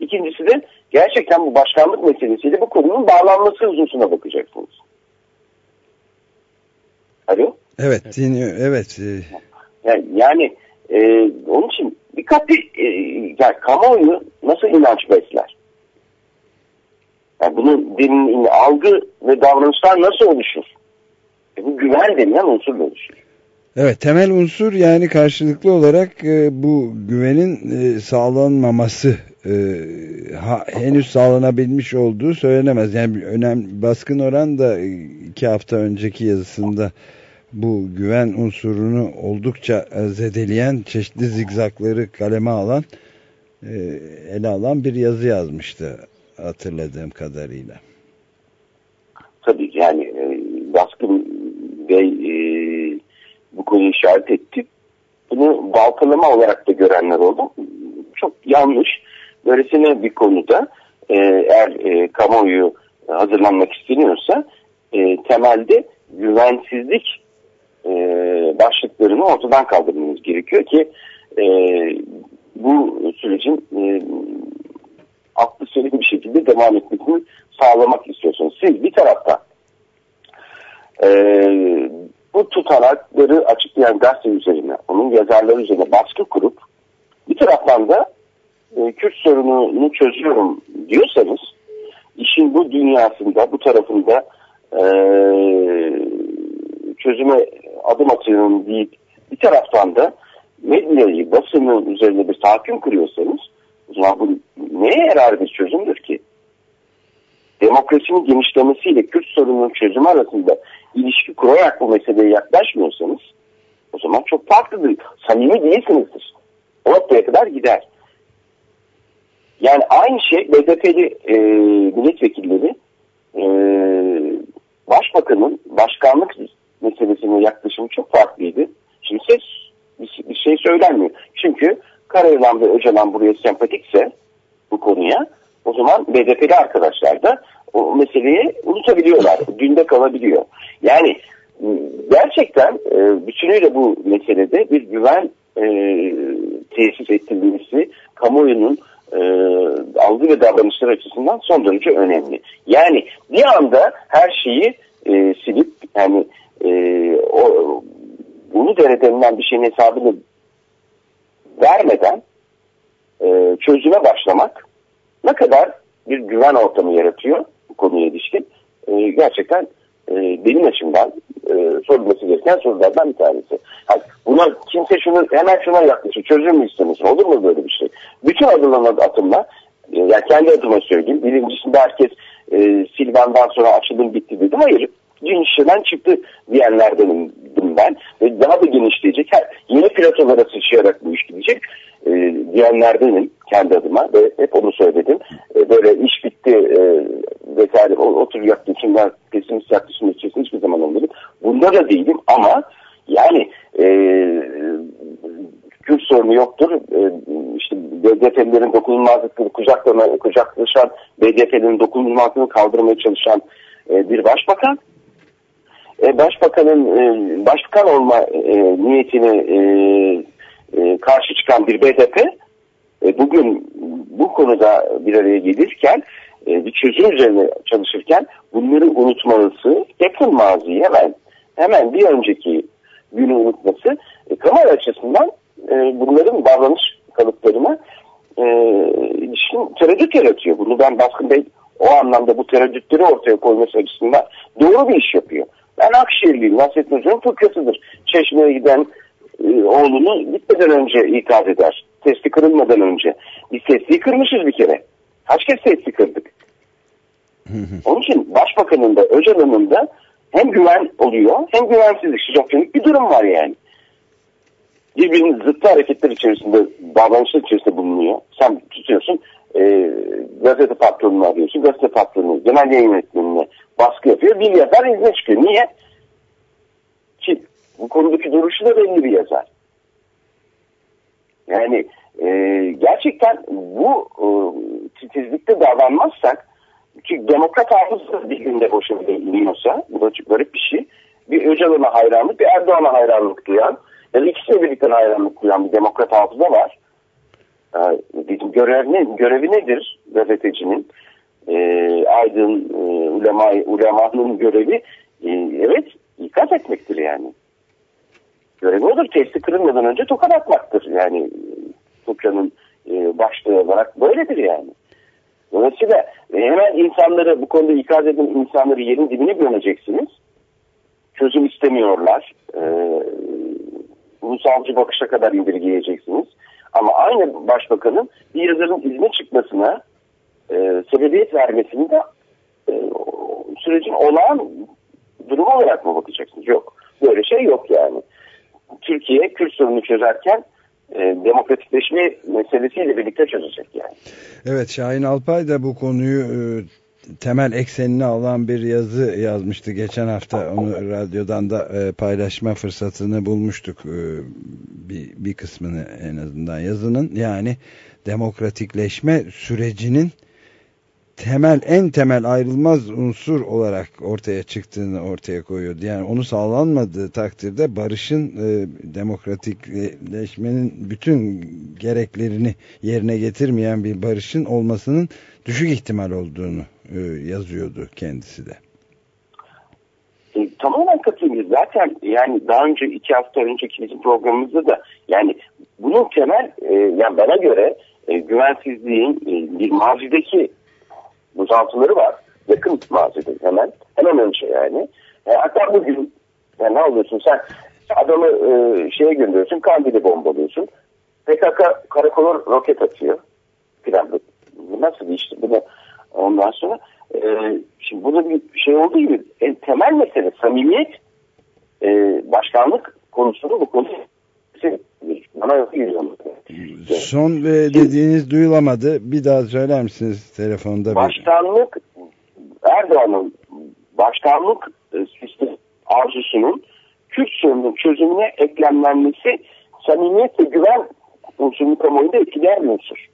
İkincisi de gerçekten bu başkanlık meselesiyle bu konunun bağlanması hususuna bakacaksınız. Alo? evet dinliyor evet e, Yani, yani e, onun için dikkatli e, yani kamuoyu nasıl inanç besler? Yani bunun demin algı ve davranışlar nasıl oluşur? E, bu güven denilen unsurla oluşur. Evet temel unsur yani karşılıklı olarak e, bu güvenin e, sağlanmaması e, ha, henüz sağlanabilmiş olduğu söylenemez. Yani önemli baskın oran da e, iki hafta önceki yazısında bu güven unsurunu oldukça zedeleyen çeşitli zigzakları kaleme alan e, ele alan bir yazı yazmıştı hatırladığım kadarıyla. Tabii yani e, Baskın Bey e, bu konuyu işaret etti. Bunu baltalama olarak da görenler oldu. Çok yanlış. Böylesine bir konuda e, eğer e, kamuoyu hazırlanmak isteniyorsa e, temelde güvensizlik e, başlıklarını ortadan kaldırmamız gerekiyor ki e, bu sürecin e, aklı selim bir şekilde devam etmesini sağlamak istiyorsunuz. Siz bir taraftan e, bu tutanakları açıklayan gazete üzerine, onun yazarları üzerine baskı kurup bir taraftan da e, Kürt sorununu çözüyorum diyorsanız işin bu dünyasında, bu tarafında e, çözüme adım atıyorum deyip bir taraftan da medyayı, basının üzerine bir tahakküm kuruyorsanız o zaman bu neye yarar bir çözümdür ki? Demokrasinin genişlemesiyle Kürt sorununun çözümü arasında ilişki kurarak bu meseleye yaklaşmıyorsanız o zaman çok farklıdır. Samimi değilsinizdir. O noktaya kadar gider. Yani aynı şey BDP'li e, milletvekilleri e, başbakanın başkanlık meselesine yaklaşımı çok farklıydı. Şimdi ses bir, bir şey söylenmiyor. Çünkü Karayılan ve Öcalan buraya sempatikse bu konuya o zaman BDP'li arkadaşlar da o meseleyi unutabiliyorlar. Günde kalabiliyor. Yani gerçekten e, bütünüyle bu meselede bir güven e, tesis ettirilmesi kamuoyunun e, algı ve davranışlar açısından son derece önemli. Yani bir anda her şeyi e, silip yani e, o, bunu denilen bir şeyin hesabını vermeden e, çözüme başlamak ne kadar bir güven ortamı yaratıyor konuya ilişkin. E, gerçekten e, benim açımdan e, sorulması gereken sorulardan bir tanesi. Yani buna kimse şunu hemen şuna yaklaşır. Çözüm mü istemesin? Olur mu böyle bir şey? Bütün adılan adımlar e, yani kendi adıma söyleyeyim. Birincisinde herkes e, Silvan'dan sonra açılım bitti dedim. Hayır. Cin işleden çıktı diyenlerdenim ben. Ve daha da genişleyecek. Her, yeni platolara sıçrayarak bu iş gidecek e, diyenlerdenim kendi adıma ve hep onu söyledim. E, böyle iş bitti e, vesaire o, o tür yaklaşımlar pesimist yaklaşım içerisinde hiçbir zaman olmadım. Bunda da değilim ama yani e, Kürt sorunu yoktur. E, işte BDP'lerin dokunulmazlıkları kucaklama, kucaklaşan BDP'lerin dokunulmazlığını kaldırmaya çalışan e, bir başbakan e, başbakanın e, başbakan olma e, niyetini e, karşı çıkan bir BDP e, bugün bu konuda bir araya gelirken e, bir çözüm üzerine çalışırken bunları unutmalısı yakın maziyi hemen hemen bir önceki günü unutması e, açısından bunların davranış kalıplarına e, ilişkin tereddüt yaratıyor. Bunu ben Baskın Bey o anlamda bu tereddütleri ortaya koyması açısından doğru bir iş yapıyor. Ben Akşehirliyim. Nasrettin Hoca'nın fıkrasıdır. Çeşme'ye giden e, oğlunu gitmeden önce ikaz eder. Testi kırılmadan önce. Biz testiyi kırmışız bir kere. Kaç kez testi kırdık? Onun için Başbakanın da Öcalan'ın da hem güven oluyor hem güvensizlik, şizofrenik bir durum var yani. Birbirinin zıttı hareketler içerisinde, davranışlar içerisinde bulunuyor. Sen tutuyorsun, e, gazete patronunu arıyorsun, gazete patronu genel yayın yönetmenine baskı yapıyor. Bir yazar izne çıkıyor. Niye? Bu konudaki duruşu da belli bir yazar. Yani e, gerçekten bu e, titizlikte davranmazsak ki demokrat hafız bir günde boşuna iniyorsa bu da çok garip bir şey. Bir Öcalan'a hayranlık, bir Erdoğan'a hayranlık duyan ya da ikisiyle birlikte hayranlık duyan bir demokrat hafıza var. Yani bizim görev ne, görevi nedir gazetecinin? E, aydın e, ulema, ulemanın görevi e, evet ikaz etmektir yani. Görevi odur. Testi kırılmadan önce tokat atmaktır. Yani Topça'nın e, başlığı olarak böyledir yani. Dolayısıyla e, hemen insanları bu konuda ikaz eden insanları yerin dibine gömeceksiniz. Çözüm istemiyorlar. E, ulusalcı bakışa kadar indirgeyeceksiniz. Ama aynı başbakanın bir yazarın izne çıkmasına e, sebebiyet vermesini de e, sürecin olağan durumu olarak mı bakacaksınız? Yok. Böyle şey yok yani. Türkiye Kürt sorunu çözerken e, demokratikleşme meselesiyle birlikte çözecek yani. Evet Şahin Alpay da bu konuyu e, temel eksenini alan bir yazı yazmıştı geçen hafta onu radyodan da e, paylaşma fırsatını bulmuştuk e, bir, bir kısmını en azından yazının yani demokratikleşme sürecinin temel en temel ayrılmaz unsur olarak ortaya çıktığını ortaya koyuyordu. Yani onu sağlanmadığı takdirde barışın e, demokratikleşmenin bütün gereklerini yerine getirmeyen bir barışın olmasının düşük ihtimal olduğunu e, yazıyordu kendisi de. E, tamamen katılıyorum. Zaten yani daha önce iki hafta önceki bizim programımızda da yani bunun temel e, yani bana göre e, güvensizliğin e, bir mazideki uzantıları var. Yakın mazide hemen. Hemen önce yani. E, hatta bugün yani ne oluyorsun sen adamı e, şeye gönderiyorsun kandili bombalıyorsun. PKK karakola roket atıyor. Filan. Bu nasıl bir işti? Bunu ondan sonra e, şimdi burada bir şey olduğu gibi en temel mesele samimiyet e, başkanlık konusunu bu konu bana yok Son ve dediğiniz duyulamadı. Bir daha söyler misiniz telefonda? Başkanlık Erdoğan'ın başkanlık e, sistemi arzusunun Kürt sorunun çözümüne eklemlenmesi samimiyet ve güven unsurunu kamuoyunda etkileyen bir unsur.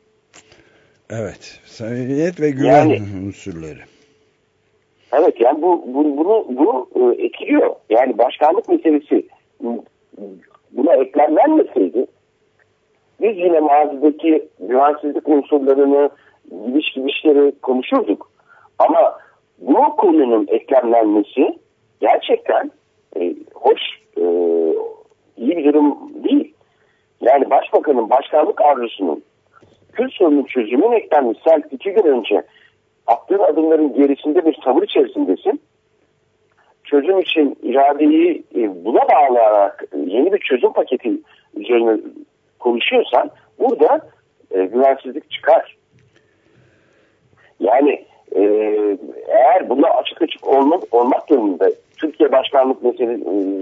Evet. Samimiyet ve güven yani, unsurları. Evet yani bu, bu bunu bu e, etkiliyor. Yani başkanlık meselesi buna eklemlenmeseydi biz yine mazideki güvensizlik unsurlarını, gidiş gidişleri konuşurduk. Ama bu konunun eklemlenmesi gerçekten e, hoş, e, iyi bir durum değil. Yani başbakanın başkan başkanlık arzusunun Kürt sorunun çözümüne eklenmiş. Sen iki gün önce attığın adımların gerisinde bir tavır içerisindesin. Çözüm için iradeyi e, buna bağlayarak e, yeni bir çözüm paketi üzerine konuşuyorsan burada e, güvensizlik çıkar. Yani e, eğer buna açık açık olmak, olmak durumunda Türkiye başkanlık e,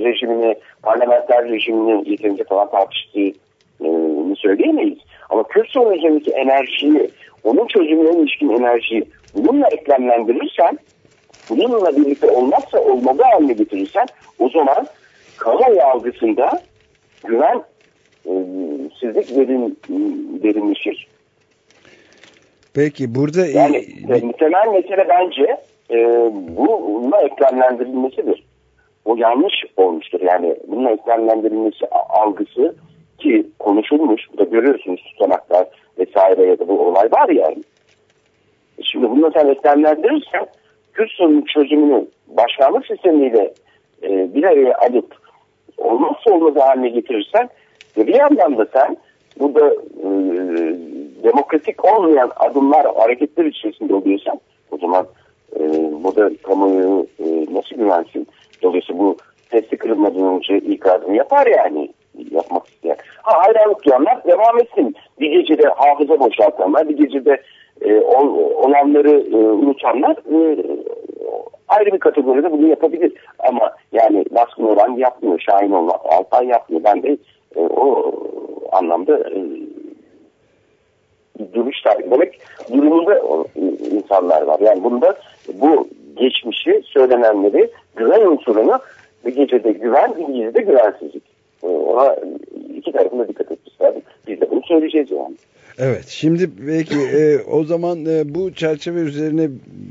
rejimini, parlamenter rejimini yeterince falan tartıştığını söyleyemeyiz. Ama Kürt sorunu üzerindeki enerjiyi, onun çözümüne ilişkin enerjiyi bununla eklemlendirirsen, bununla birlikte olmazsa olmalı haline getirirsen o zaman kamuoyu algısında güven e, sizlik derin, derinleşir. Peki burada Yani e, muhtemel mesele bence e, bununla eklemlendirilmesidir. O yanlış olmuştur. Yani bununla eklemlendirilmesi algısı ki konuşulmuş. Bu da görüyorsunuz tutanaklar vesaire ya da bu olay var yani. E Şimdi bunu sen eklemlendirirsen Kürt sorunun çözümünü başkanlık sistemiyle e, bir araya alıp olmazsa olmaz haline getirirsen ve bir yandan da sen burada e, demokratik olmayan adımlar, hareketler içerisinde oluyorsan o zaman e, burada kamuoyu e, nasıl güvensin? Dolayısıyla bu testi kırılmadan önce ilk adımı yapar yani yapmak isteyen. Ha hayranlık duyanlar devam etsin. Bir gecede hafıza boşaltanlar, bir gecede e, ol- olanları e, unutanlar e, ayrı bir kategoride bunu yapabilir. Ama yani baskın olan yapmıyor, Şahin olan Alpay yapmıyor. Ben de e, o anlamda e, duruş sergilemek durumunda e, insanlar var. Yani bunda bu geçmişi söylenenleri güven unsurunu bir gecede güven, bir gecede güvensizlik. E, Ona iki tarafında dikkat etmesi lazım. Biz de bunu söyleyeceğiz yani. Evet şimdi belki e, o zaman e, bu çerçeve üzerine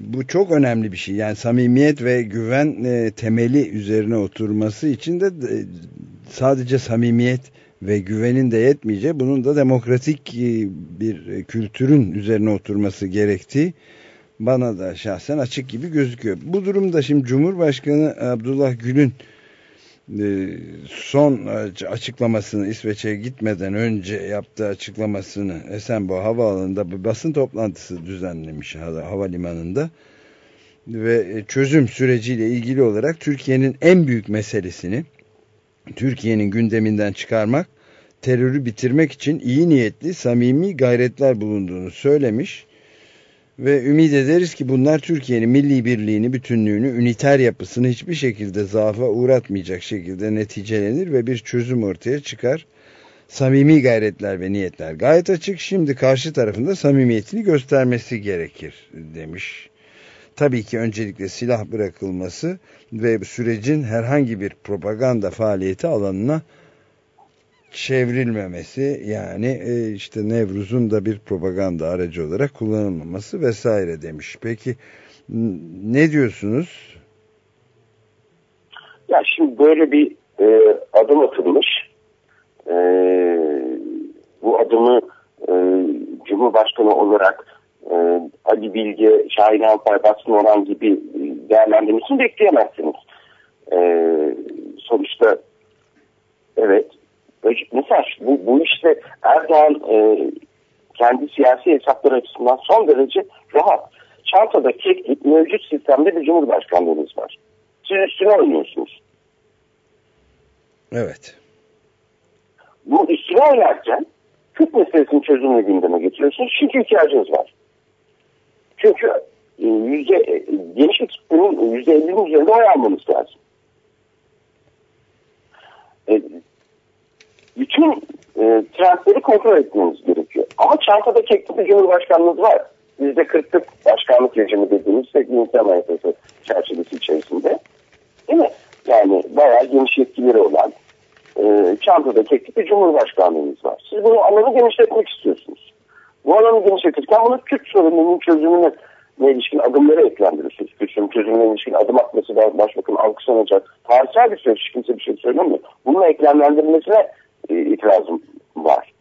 bu çok önemli bir şey. Yani samimiyet ve güven e, temeli üzerine oturması için de e, sadece samimiyet ve güvenin de yetmeyeceği bunun da demokratik e, bir e, kültürün üzerine oturması gerektiği bana da şahsen açık gibi gözüküyor. Bu durumda şimdi Cumhurbaşkanı Abdullah Gül'ün son açıklamasını İsveç'e gitmeden önce yaptığı açıklamasını Esenboğa Havaalanı'nda bir basın toplantısı düzenlemiş hava- havalimanında. Ve e, çözüm süreciyle ilgili olarak Türkiye'nin en büyük meselesini Türkiye'nin gündeminden çıkarmak terörü bitirmek için iyi niyetli samimi gayretler bulunduğunu söylemiş ve ümit ederiz ki bunlar Türkiye'nin milli birliğini, bütünlüğünü, üniter yapısını hiçbir şekilde zaafa uğratmayacak şekilde neticelenir ve bir çözüm ortaya çıkar. Samimi gayretler ve niyetler gayet açık. Şimdi karşı tarafında samimiyetini göstermesi gerekir demiş. Tabii ki öncelikle silah bırakılması ve sürecin herhangi bir propaganda faaliyeti alanına çevrilmemesi yani e, işte Nevruz'un da bir propaganda aracı olarak kullanılmaması vesaire demiş. Peki ne diyorsunuz? Ya şimdi böyle bir e, adım atılmış. E, bu adımı e, Cumhurbaşkanı olarak e, Ali Bilge, Şahin Alpay, Baskın Orhan gibi değerlendirmesini bekleyemezsiniz. E, sonuçta evet mesela bu, bu işte Erdoğan e, kendi siyasi hesapları açısından son derece rahat. Çantada keklik mevcut sistemde bir cumhurbaşkanlığınız var. Siz üstüne oynuyorsunuz. Evet. Bu üstüne oynarken Kürt meselesinin çözümünü gündeme getiriyorsunuz. Çünkü ihtiyacınız var. Çünkü e, yüzde, e, geniş bir kitlenin yüzde ellinin üzerinde oy almanız lazım. E, bütün e, trendleri kontrol etmeniz gerekiyor. Ama çantada kekli bir cumhurbaşkanlığınız var. Yüzde kırklık başkanlık rejimi dediğimiz teknik anayasası çerçevesi içerisinde. Değil mi? Yani bayağı geniş yetkileri olan e, çantada kekli bir cumhurbaşkanlığınız var. Siz bunu alanı genişletmek istiyorsunuz. Bu alanı genişletirken bunu Kürt sorununun çözümüne ne ilişkin adımları eklendiriyorsunuz. Kürt sorunun çözümüne ilişkin adım atması da başbakanın alkışlanacak. Tarihsel bir süreç kimse bir şey söylemiyor. Bununla eklemlendirilmesine e, itirazım var.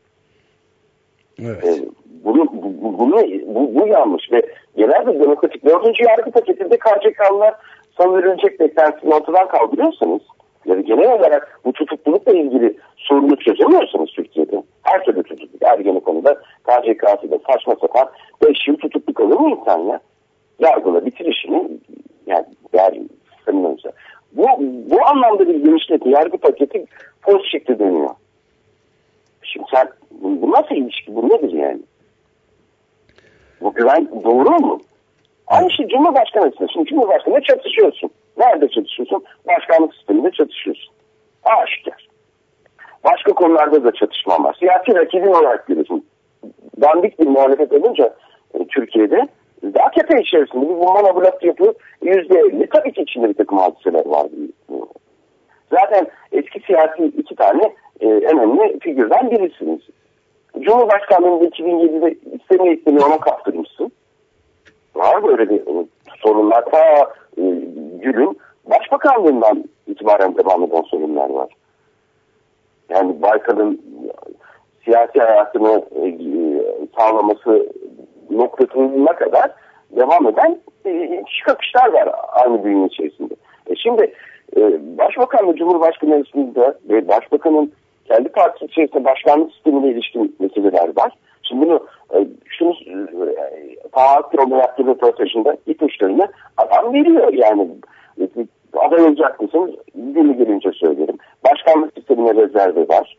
Evet. E, bunu, bu, bunu, bu, bu yanlış ve genelde demokratik dördüncü yargı paketinde KCK'lılar verilecek beklentisini ortadan kaldırıyorsanız ya da genel olarak bu tutuklulukla ilgili sorunu çözemiyorsanız Türkiye'de her türlü tutukluk. Ergenekon'da KCK'da saçma sapan 5 yıl tutukluk alır mı insan ya? Yargıla bitir işini yani yani sanıyorsa. Bu, bu anlamda bir genişleti yargı paketi post şekli dönüyor. Şimdi sen bu, nasıl ilişki bu nedir yani? Bu güven doğru mu? Aynı şey Cumhurbaşkanı için. Şimdi Cumhurbaşkanı'na çatışıyorsun. Nerede çatışıyorsun? Başkanlık sisteminde çatışıyorsun. Aşikar. Başka konularda da çatışma var. Siyasi rakibin olarak görüyorsun. Dandik bir muhalefet olunca e, Türkiye'de AKP içerisinde bir monoblok yapı yüzde elli. Tabii ki içinde bir takım hadiseler var. Zaten eski siyasi iki tane e, önemli figürden birisiniz. Cumhurbaşkanlığında 2007'de istemeye istemeye ona kaptırmışsın. Var böyle bir sorunlar. Ta e, Gül'ün başbakanlığından itibaren devam eden sorunlar var. Yani Baykal'ın siyasi hayatını e, e, sağlaması noktasına kadar devam eden e, çıkakışlar var aynı dünya içerisinde. E şimdi e, Başbakan ve Cumhurbaşkanı arasında ve Başbakanın kendi partisi içerisinde başkanlık sistemine ilişkin meseleler var. Şimdi bunu e, şunu e, Taha Akroğlu yaptığı röportajında ipuçlarını adam veriyor yani. E, aday olacak mısınız? Günü gelince söylerim. Başkanlık sistemine rezervi var.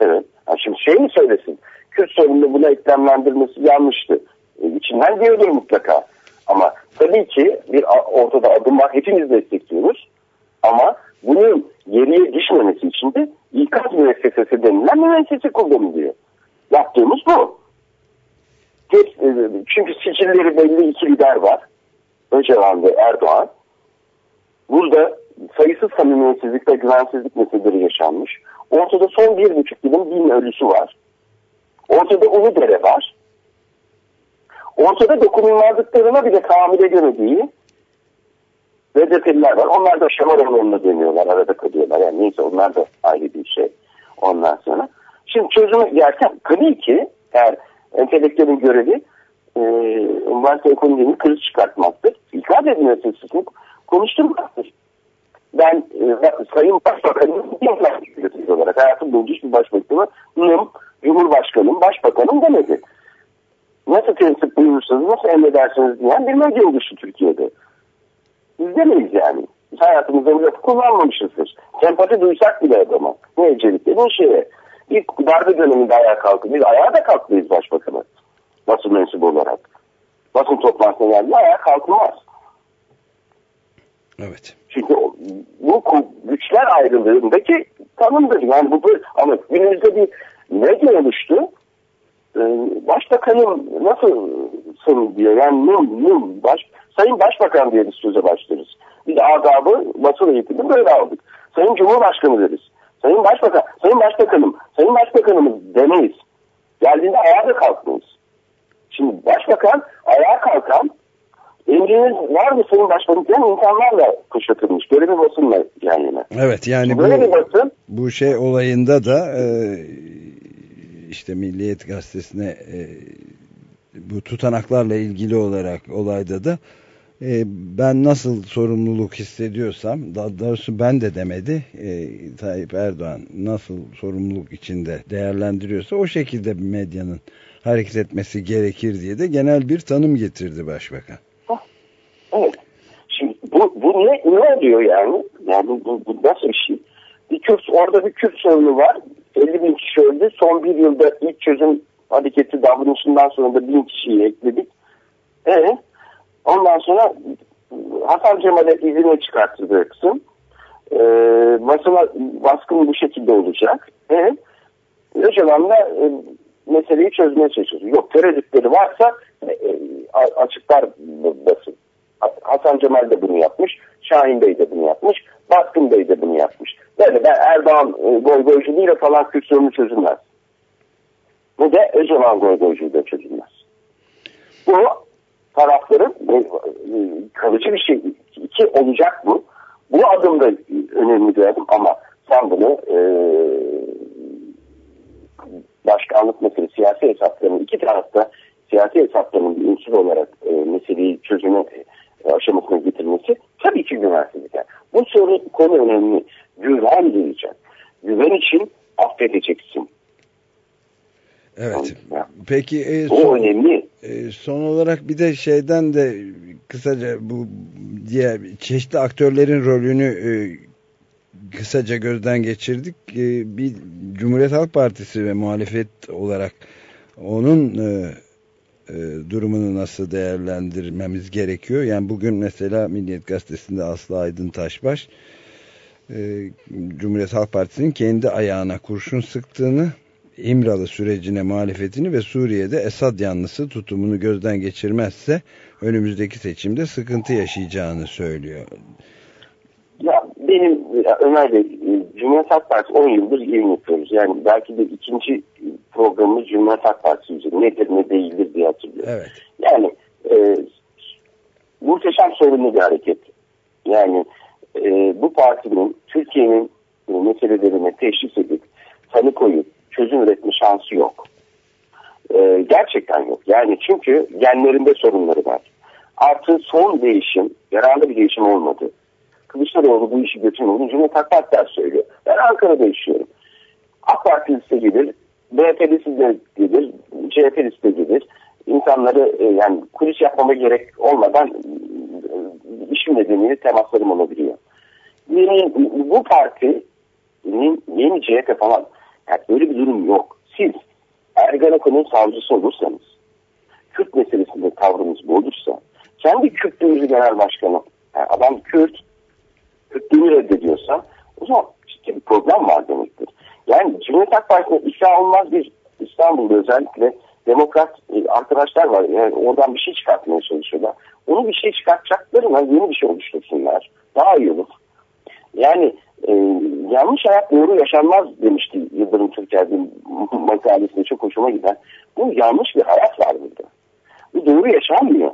Evet. Ha şimdi şey mi söylesin? Kürt sorununu buna eklemlendirmesi yanlıştı. E, içinden diyordur mutlaka. Ama tabii ki bir ortada adım var. Hepimiz destekliyoruz. Ama bunun geriye düşmemesi için de ikaz müessesesi denilen müessese kullanılıyor. Yaptığımız bu. Çünkü sicilleri belli iki lider var. Öcalan ve Erdoğan. Burada sayısız samimiyetsizlik ve güvensizlik meseleleri yaşanmış. Ortada son bir buçuk yılın bin ölüsü var. Ortada Uludere var. Ortada dokunulmazlıklarına bile tahammül edemediği VDP'liler var. Onlar da Şamaroğlu'na dönüyorlar. Arada kalıyorlar. Yani neyse onlar da ayrı bir şey. Ondan sonra. Şimdi çözümü yerken tabii ki eğer entelektüelin görevi e, üniversite ekonominin kriz çıkartmaktır. İkaz edilmesi konuşturmaktır. Ben e, Sayın Başbakan'ın bir olarak hayatım boyunca hiçbir başbakanım, Cumhurbaşkanım, Başbakanım demedi. Nasıl temsil buyurursanız, nasıl emredersiniz diyen bir medya oluştu Türkiye'de. Biz demeyiz yani. Biz hayatımızda bu lafı kullanmamışızdır. Sempati duysak bile adama. Ne ecelikle bu şeye. İlk darbe döneminde ayağa kalkın. Biz ayağa da kalkmayız başbakanı. Basın mensubu olarak. Basın toplantısına geldi ayağa kalkılmaz. Evet. Çünkü bu güçler ayrılığındaki tanımdır. Yani bu ama günümüzde bir medya oluştu. Ee, başbakanım nasılsın diyor. Yani num num baş, Sayın Başbakan diye biz söze başlarız. Biz adabı basın eğitimi böyle aldık. Sayın Cumhurbaşkanı deriz. Sayın Başbakan, Sayın Başbakanım, Sayın Başbakanımız demeyiz. Geldiğinde ayağa da kalkmayız. Şimdi Başbakan ayağa kalkan emriniz var mı Sayın Başbakanım diyen insanlarla kuşatılmış. Böyle bir basınla yan yana. Evet yani Böyle bu, bir basın bu şey olayında da e, işte Milliyet Gazetesi'ne e, bu tutanaklarla ilgili olarak olayda da e, ben nasıl sorumluluk hissediyorsam daha doğrusu ben de demedi e, Tayyip Erdoğan nasıl sorumluluk içinde değerlendiriyorsa o şekilde medyanın hareket etmesi gerekir diye de genel bir tanım getirdi başbakan. Evet. Şimdi bu, bu ne, ne oluyor yani? Yani bu, bu, bu nasıl bir şey? Bir Kürt, orada bir Kürt sorunu var. 50 bin kişi öldü. Son bir yılda ilk çözüm hareketi davranışından sonra da bin kişiyi ekledik. Evet. Ondan sonra Hasan Cemal'e izine çıkartılacaksın. Ee, basına baskın bu şekilde olacak. Evet. Öcalan da e, meseleyi çözmeye çalışıyor. Yok tereddütleri varsa e, açıklar basın. Hasan Cemal de bunu yapmış. Şahin Bey de bunu yapmış. Baskın Bey de bunu yapmış. Böyle ben Erdoğan e, goy goyculuğuyla falan Kürt sorunu çözülmez. Bu da Öcalan goy goyculuğuyla çözülmez. Bu tarafların e, e, kalıcı bir şey iki olacak bu. Bu adım da önemli bir adım ama sen bunu e, başkanlık meselesi, siyasi hesaplarının iki tarafta siyasi hesaplarının bir olarak e, meseleyi çözüme e, aşamasına getirmesi tabii ki güvensizlik. Yani bu soru konu önemli. Güven diyeceğim. Güven için affedeceksin. Evet. Peki e, o son, önemli. e, son olarak bir de şeyden de kısaca bu diğer çeşitli aktörlerin rolünü e, kısaca gözden geçirdik. E, bir Cumhuriyet Halk Partisi ve muhalefet olarak onun e, e, durumunu nasıl değerlendirmemiz gerekiyor? Yani bugün mesela Milliyet Gazetesi'nde Aslı Aydın Taşbaş e, Cumhuriyet Halk Partisi'nin kendi ayağına kurşun sıktığını İmralı sürecine muhalefetini ve Suriye'de Esad yanlısı tutumunu gözden geçirmezse önümüzdeki seçimde sıkıntı yaşayacağını söylüyor. Ya benim ya Ömer Bey, e, Cumhuriyet Halk Partisi 10 yıldır yayın yapıyoruz. Yani belki de ikinci programımız Cumhuriyet Halk Partisi üzerine nedir ne değildir diye hatırlıyorum. Evet. Yani e, muhteşem sorunlu bir hareket. Yani e, bu partinin Türkiye'nin meselelerine teşhis edip tanı koyup çözüm üretme şansı yok. E, gerçekten yok. Yani çünkü genlerinde sorunları var. Artı son değişim, yararlı bir değişim olmadı. Kılıçdaroğlu bu işi götürmedi. Cumhuriyet Halk Partisi söylüyor. Ben Ankara'da yaşıyorum. AK Partilisi de gelir, BHP'lisi de gelir, CHP'lisi de gelir. İnsanları e, yani kulis yapmama gerek olmadan e, işim nedeniyle temaslarım olabiliyor. Yeni, bu partinin yeni CHP falan yani böyle bir durum yok. Siz Ergenekon'un savcısı olursanız, Kürt meselesinde tavrınız bu olursa, kendi Kürtlüğünüzü genel başkanı, yani adam Kürt, Kürtlüğünü reddediyorsa o zaman ciddi bir problem var demektir. Yani Cumhuriyet Halk Partisi'ne ikna olmaz bir İstanbul'da özellikle demokrat e, arkadaşlar var. Yani oradan bir şey çıkartmaya çalışıyorlar. Onu bir şey çıkartacaklarına yeni bir şey oluştursunlar. Daha iyi olur. Yani e, yanlış hayat doğru yaşanmaz demişti Yıldırım Türker'in *laughs* makalesinde çok hoşuma giden. Bu yanlış bir hayat var burada. Bu doğru yaşanmıyor.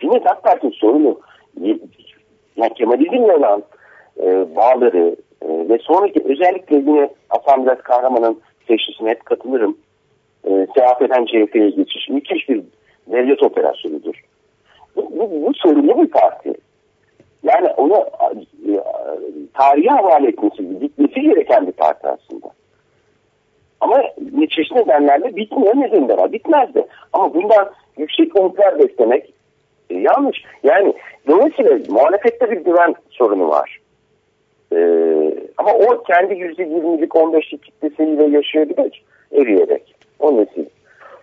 Cumhuriyet Halk Partisi'nin sorunu yani Kemalizmle olan e, bağları e, ve sonraki özellikle yine Hasan Biraz Kahraman'ın teşhisine hep katılırım. E, CHP'den CHP'ye geçiş müthiş bir devlet operasyonudur. Bu, bu, bu sorunlu bir parti. Yani onu e, tarihe havale etmesi, bitmesi gereken bir parti aslında. Ama çeşitli nedenlerle bitmiyor nedeni var. Bitmez de. Ama bundan yüksek umutlar beslemek e, yanlış. Yani dolayısıyla muhalefette bir güven sorunu var. Ee, ama o kendi yüzde yirmilik on beşlik kitlesiyle yaşayabilir eriyerek. O nesil.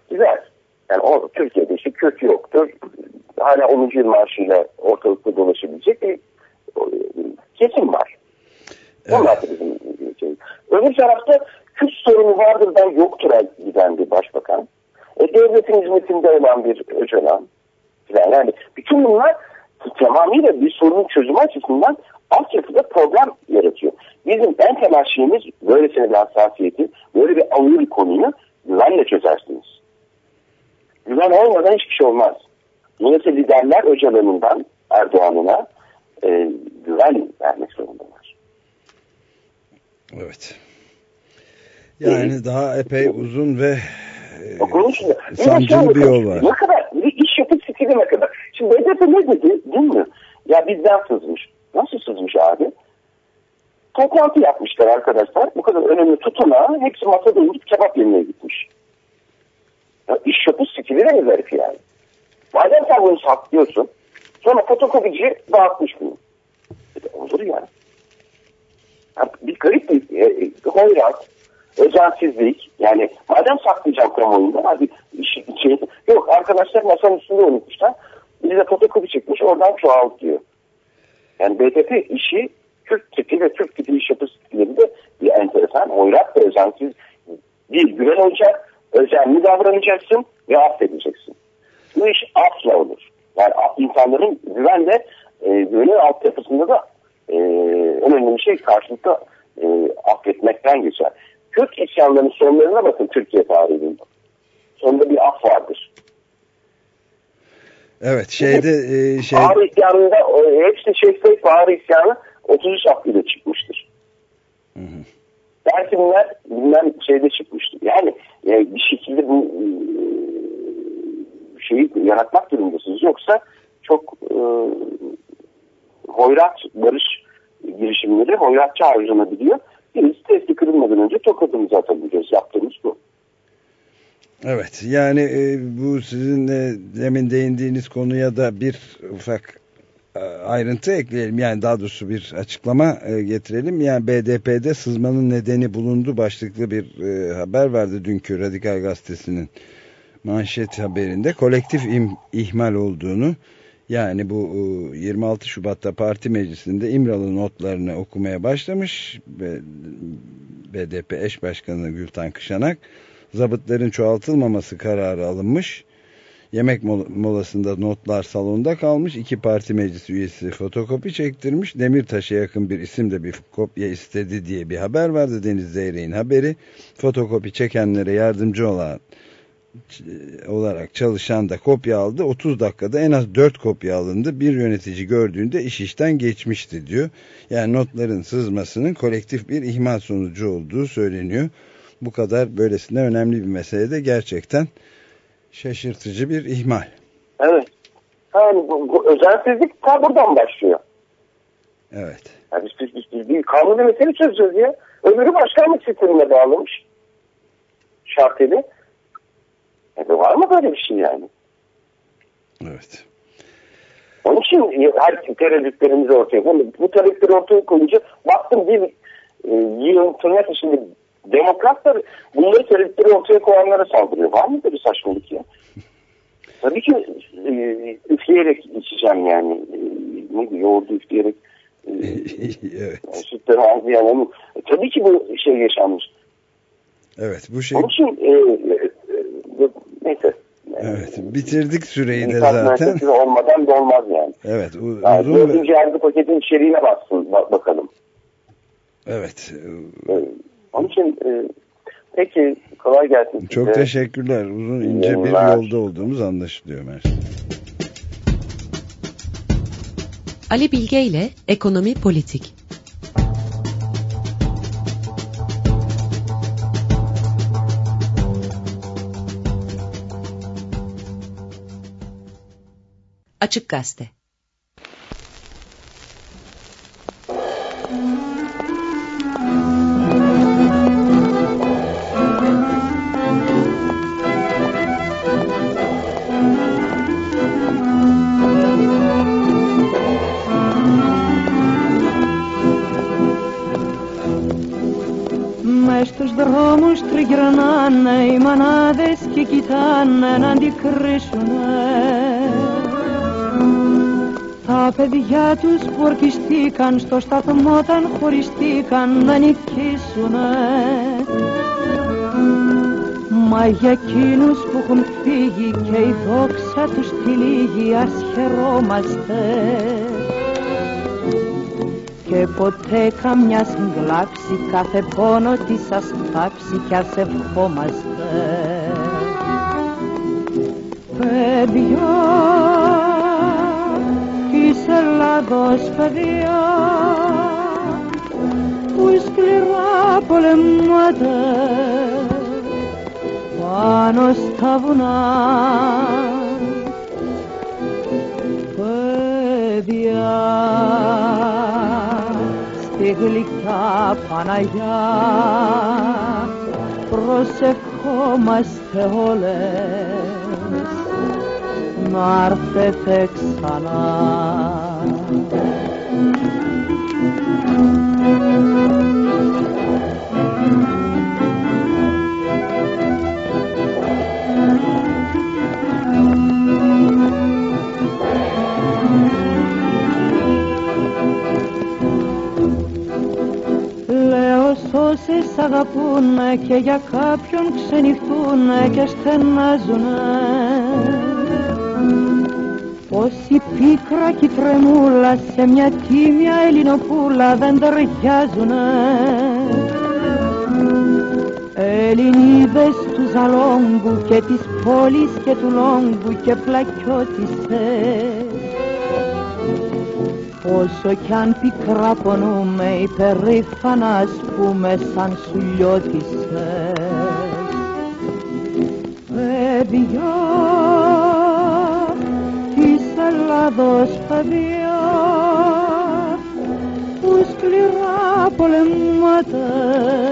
Güzel. Yani o Türkiye'de işte Kürt yoktur. Hala 10. yıl marşıyla ortalıkta dolaşabilecek bir kesim var. Onlar da bizim şey. Öbür tarafta Kürt sorunu vardır da yoktur giden bir başbakan. E, devletin hizmetinde olan bir Öcalan. Yani bütün bunlar tamamıyla bir sorunun çözümü açısından altyapıda problem yaratıyor. Bizim en temel şeyimiz böylesine bir hassasiyeti, böyle bir ağır konuyu güvenle çözersiniz. Güven olmadan hiçbir şey olmaz. Dolayısıyla liderler Öcalan'ından Erdoğan'ına e, güven vermek zorundalar. Evet. Yani ee, daha epey uzun ve e, sancılı bir yol var. Ne kadar, bir iş yapıp stili ne kadar. Şimdi BDP ne dedi değil mi? Ya bizden sızmış. Nasıl sızmış abi? Toplantı yapmışlar arkadaşlar. Bu kadar önemli tutuna hepsi masada oturup kebap yemeye gitmiş. Ya iş yapı de mi zarif yani? Madem sen bunu saklıyorsun sonra fotokopici dağıtmış bunu. E, olur yani. ya. Bir garip bir e, e, hoyrat, özensizlik. Yani madem saklayacağım kamuoyunda hadi iş, şey, yok arkadaşlar masanın üstünde unutmuşlar. Bize fotokopi çekmiş oradan çoğalt diyor. Yani BDP işi Türk tipi ve Türk tipi iş yapı stilinde bir enteresan, hoyrat ve özensiz bir güven olacak, özenli davranacaksın ve affedeceksin. Bu iş asla olur. Yani insanların güvenle e, güvenin altyapısında da e, önemli bir şey karşılıklı e, affetmekten geçer. Kürt isyanlarının sonlarına bakın Türkiye tarihinde. Sonunda bir af vardır. Evet şeyde e, şey... Ağrı isyanında hepsi sayıp Ağrı isyanı 33 aklıyla çıkmıştır. Hı hı. Belki bunlar bilmem şeyde çıkmıştır. Yani e, bir şekilde bu e, şeyi yaratmak durumundasınız. Yoksa çok e, hoyrat barış girişimleri hoyratça harcanabiliyor. Biz testi kırılmadan önce tokadımızı atabiliyoruz. Yaptığımız bu. Evet yani e, bu sizin de demin değindiğiniz konuya da bir ufak e, ayrıntı ekleyelim. Yani daha doğrusu bir açıklama e, getirelim. Yani BDP'de sızmanın nedeni bulundu başlıklı bir e, haber vardı dünkü Radikal Gazetesi'nin manşet haberinde. Kolektif ihmal olduğunu yani bu e, 26 Şubat'ta parti meclisinde İmralı notlarını okumaya başlamış BDP eş başkanı Gültan Kışanak zabıtların çoğaltılmaması kararı alınmış. Yemek mol- molasında notlar salonda kalmış. İki parti meclis üyesi fotokopi çektirmiş. Demirtaş'a yakın bir isim de bir kopya istedi diye bir haber vardı. Deniz Zeyrek'in haberi. Fotokopi çekenlere yardımcı olan olarak çalışan da kopya aldı. 30 dakikada en az 4 kopya alındı. Bir yönetici gördüğünde iş işten geçmişti diyor. Yani notların sızmasının kolektif bir ihmal sonucu olduğu söyleniyor. Bu kadar böylesine önemli bir meselede gerçekten şaşırtıcı bir ihmal. Evet. Yani bu, bu özensizlik ta buradan başlıyor. Evet. Yani biz, biz, biz, biz bir kanuni mesele çözeceğiz ya. Öbürü başkanlık sistemine bağlamış. Şarteli. E, var mı böyle bir şey yani? Evet. Onun için her tereddütlerimizi ortaya koyuyor. Bu tereddütleri ortaya koyunca baktım bir e, yığın tırnak içinde demokratlar bunları tereddütleri ortaya koyanlara saldırıyor. Var mı böyle saçmalık ya? Tabii ki e, üfleyerek içeceğim yani. E, ne yoğurdu üfleyerek e, *laughs* evet. sütleri ağzıyan onu. E, tabii ki bu şey yaşanmış. Evet bu şey Onun için e, e, e, neyse. evet bitirdik süreyi de zaten. olmadan da olmaz yani. Evet Yani uzun ve- dördüncü yargı paketin içeriğine baksın bak, bakalım. evet. Ee, Onun için e, peki kolay gelsin size. Çok teşekkürler. Uzun ince bir yolda olduğumuz anlaşılıyor Mersin. Ali Bilge ile Ekonomi Politik Açık Gazete μανάδες και κοιτάνε να αντικρίσουνε. Τα παιδιά τους που ορκιστήκαν στο σταθμό όταν χωριστήκαν να νικήσουνε. Μα για εκείνους που έχουν φύγει και η δόξα τους τυλίγει ας χαιρόμαστε και ποτέ καμιάς συγκλάψει κάθε πόνο της ας πάψει κι ας ευχόμαστε παιδιά της Ελλάδος παιδιά που σκληρά πολεμάτε πάνω στα βουνά. Παιδιά στη γλυκιά Παναγιά προσευχόμαστε όλες να έρθετε ξανά. Λέω σ' αγαπούνε και για κάποιον ξενυχτούνε και στενάζουνε Πως η πίκρα και η τρεμούλα σε μια τίμια ελληνοπούλα δεν ταιριάζουνε. Ελληνίδες του Ζαλόγκου και της πόλης και του Λόγκου και πλακιώτισες Όσο κι αν πικρά πονούμε υπερήφανα ας πούμε σαν σουλιώτισες Παιδιά της Ελλάδος παιδιά που σκληρά πολεμάτε cadă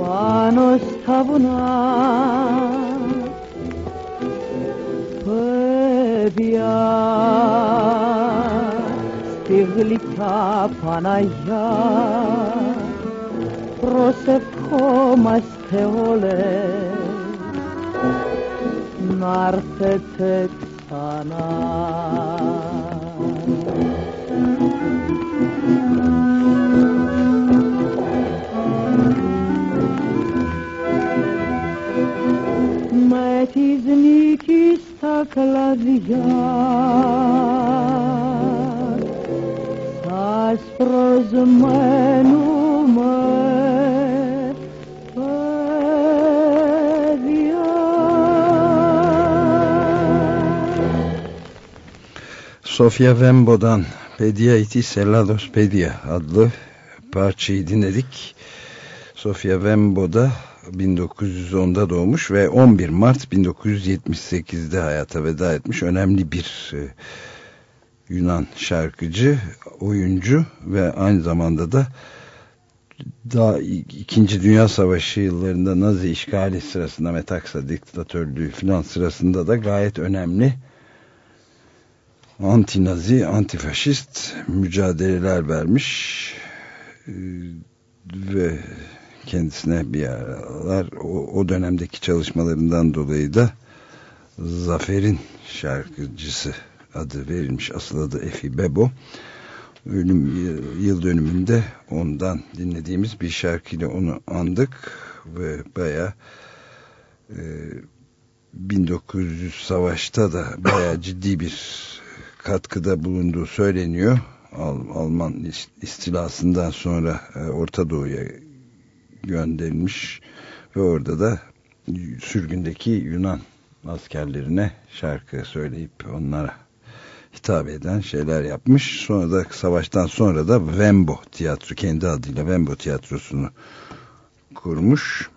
Πάνω στα βουνά Παιδιά στη γλυκιά Παναγιά. Προσευχόμαστε όλες να έρθετε ξανά. Με της νίκης τα κλαδιά σας προσμένουμε Sofia Wembo'dan Pedia Itis Elados Pedia adlı parçayı dinledik. Sofia Wembo da 1910'da doğmuş ve 11 Mart 1978'de hayata veda etmiş önemli bir e, Yunan şarkıcı, oyuncu ve aynı zamanda da daha İkinci Dünya Savaşı yıllarında Nazi işgali sırasında Metaksa diktatörlüğü filan sırasında da gayet önemli anti-nazi, antifaşist mücadeleler vermiş ee, ve kendisine bir aralar o, o dönemdeki çalışmalarından dolayı da Zafer'in şarkıcısı adı verilmiş. Asıl adı Efi Bebo. Ölüm yıl dönümünde ondan dinlediğimiz bir şarkıyla onu andık ve baya e, 1900 savaşta da baya ciddi bir katkıda bulunduğu söyleniyor. Al, Alman istilasından sonra e, Orta Doğu'ya gönderilmiş ve orada da sürgündeki Yunan askerlerine şarkı söyleyip onlara hitap eden şeyler yapmış. Sonra da savaştan sonra da Vembo tiyatro kendi adıyla Vembo tiyatrosunu kurmuş.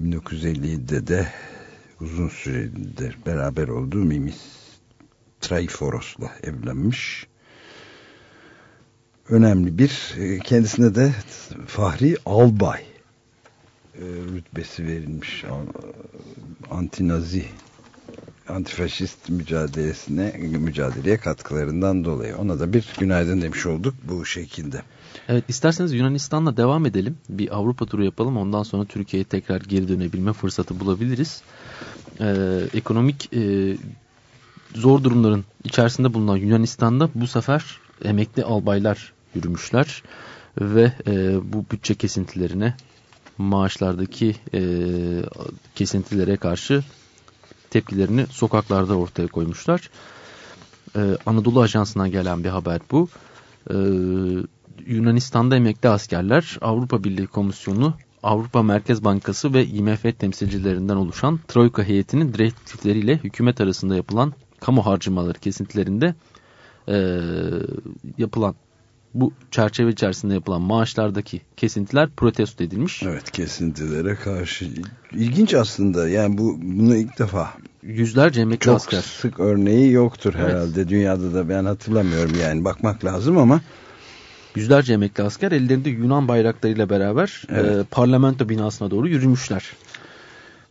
1957'de de uzun süredir beraber olduğu Mimis Traiforos'la evlenmiş. Önemli bir e, kendisine de Fahri Albay e, rütbesi verilmiş. Antinazi antifaşist mücadelesine mücadeleye katkılarından dolayı. Ona da bir günaydın demiş olduk bu şekilde. Evet isterseniz Yunanistan'la devam edelim. Bir Avrupa turu yapalım. Ondan sonra Türkiye'ye tekrar geri dönebilme fırsatı bulabiliriz. Ee, ekonomik e, zor durumların içerisinde bulunan Yunanistan'da bu sefer emekli albaylar yürümüşler ve e, bu bütçe kesintilerine maaşlardaki e, kesintilere karşı tepkilerini sokaklarda ortaya koymuşlar. Ee, Anadolu Ajansı'na gelen bir haber bu. Ee, Yunanistan'da emekli askerler Avrupa Birliği Komisyonu, Avrupa Merkez Bankası ve IMF temsilcilerinden oluşan Troika heyetinin direktifleriyle hükümet arasında yapılan kamu harcamaları kesintilerinde e, yapılan bu çerçeve içerisinde yapılan maaşlardaki kesintiler protesto edilmiş. Evet kesintilere karşı ilginç aslında yani bu bunu ilk defa yüzlerce emekli çok asker. Çok sık örneği yoktur evet. herhalde dünyada da ben hatırlamıyorum yani bakmak lazım ama yüzlerce emekli asker ellerinde Yunan bayraklarıyla beraber evet. e, parlamento binasına doğru yürümüşler.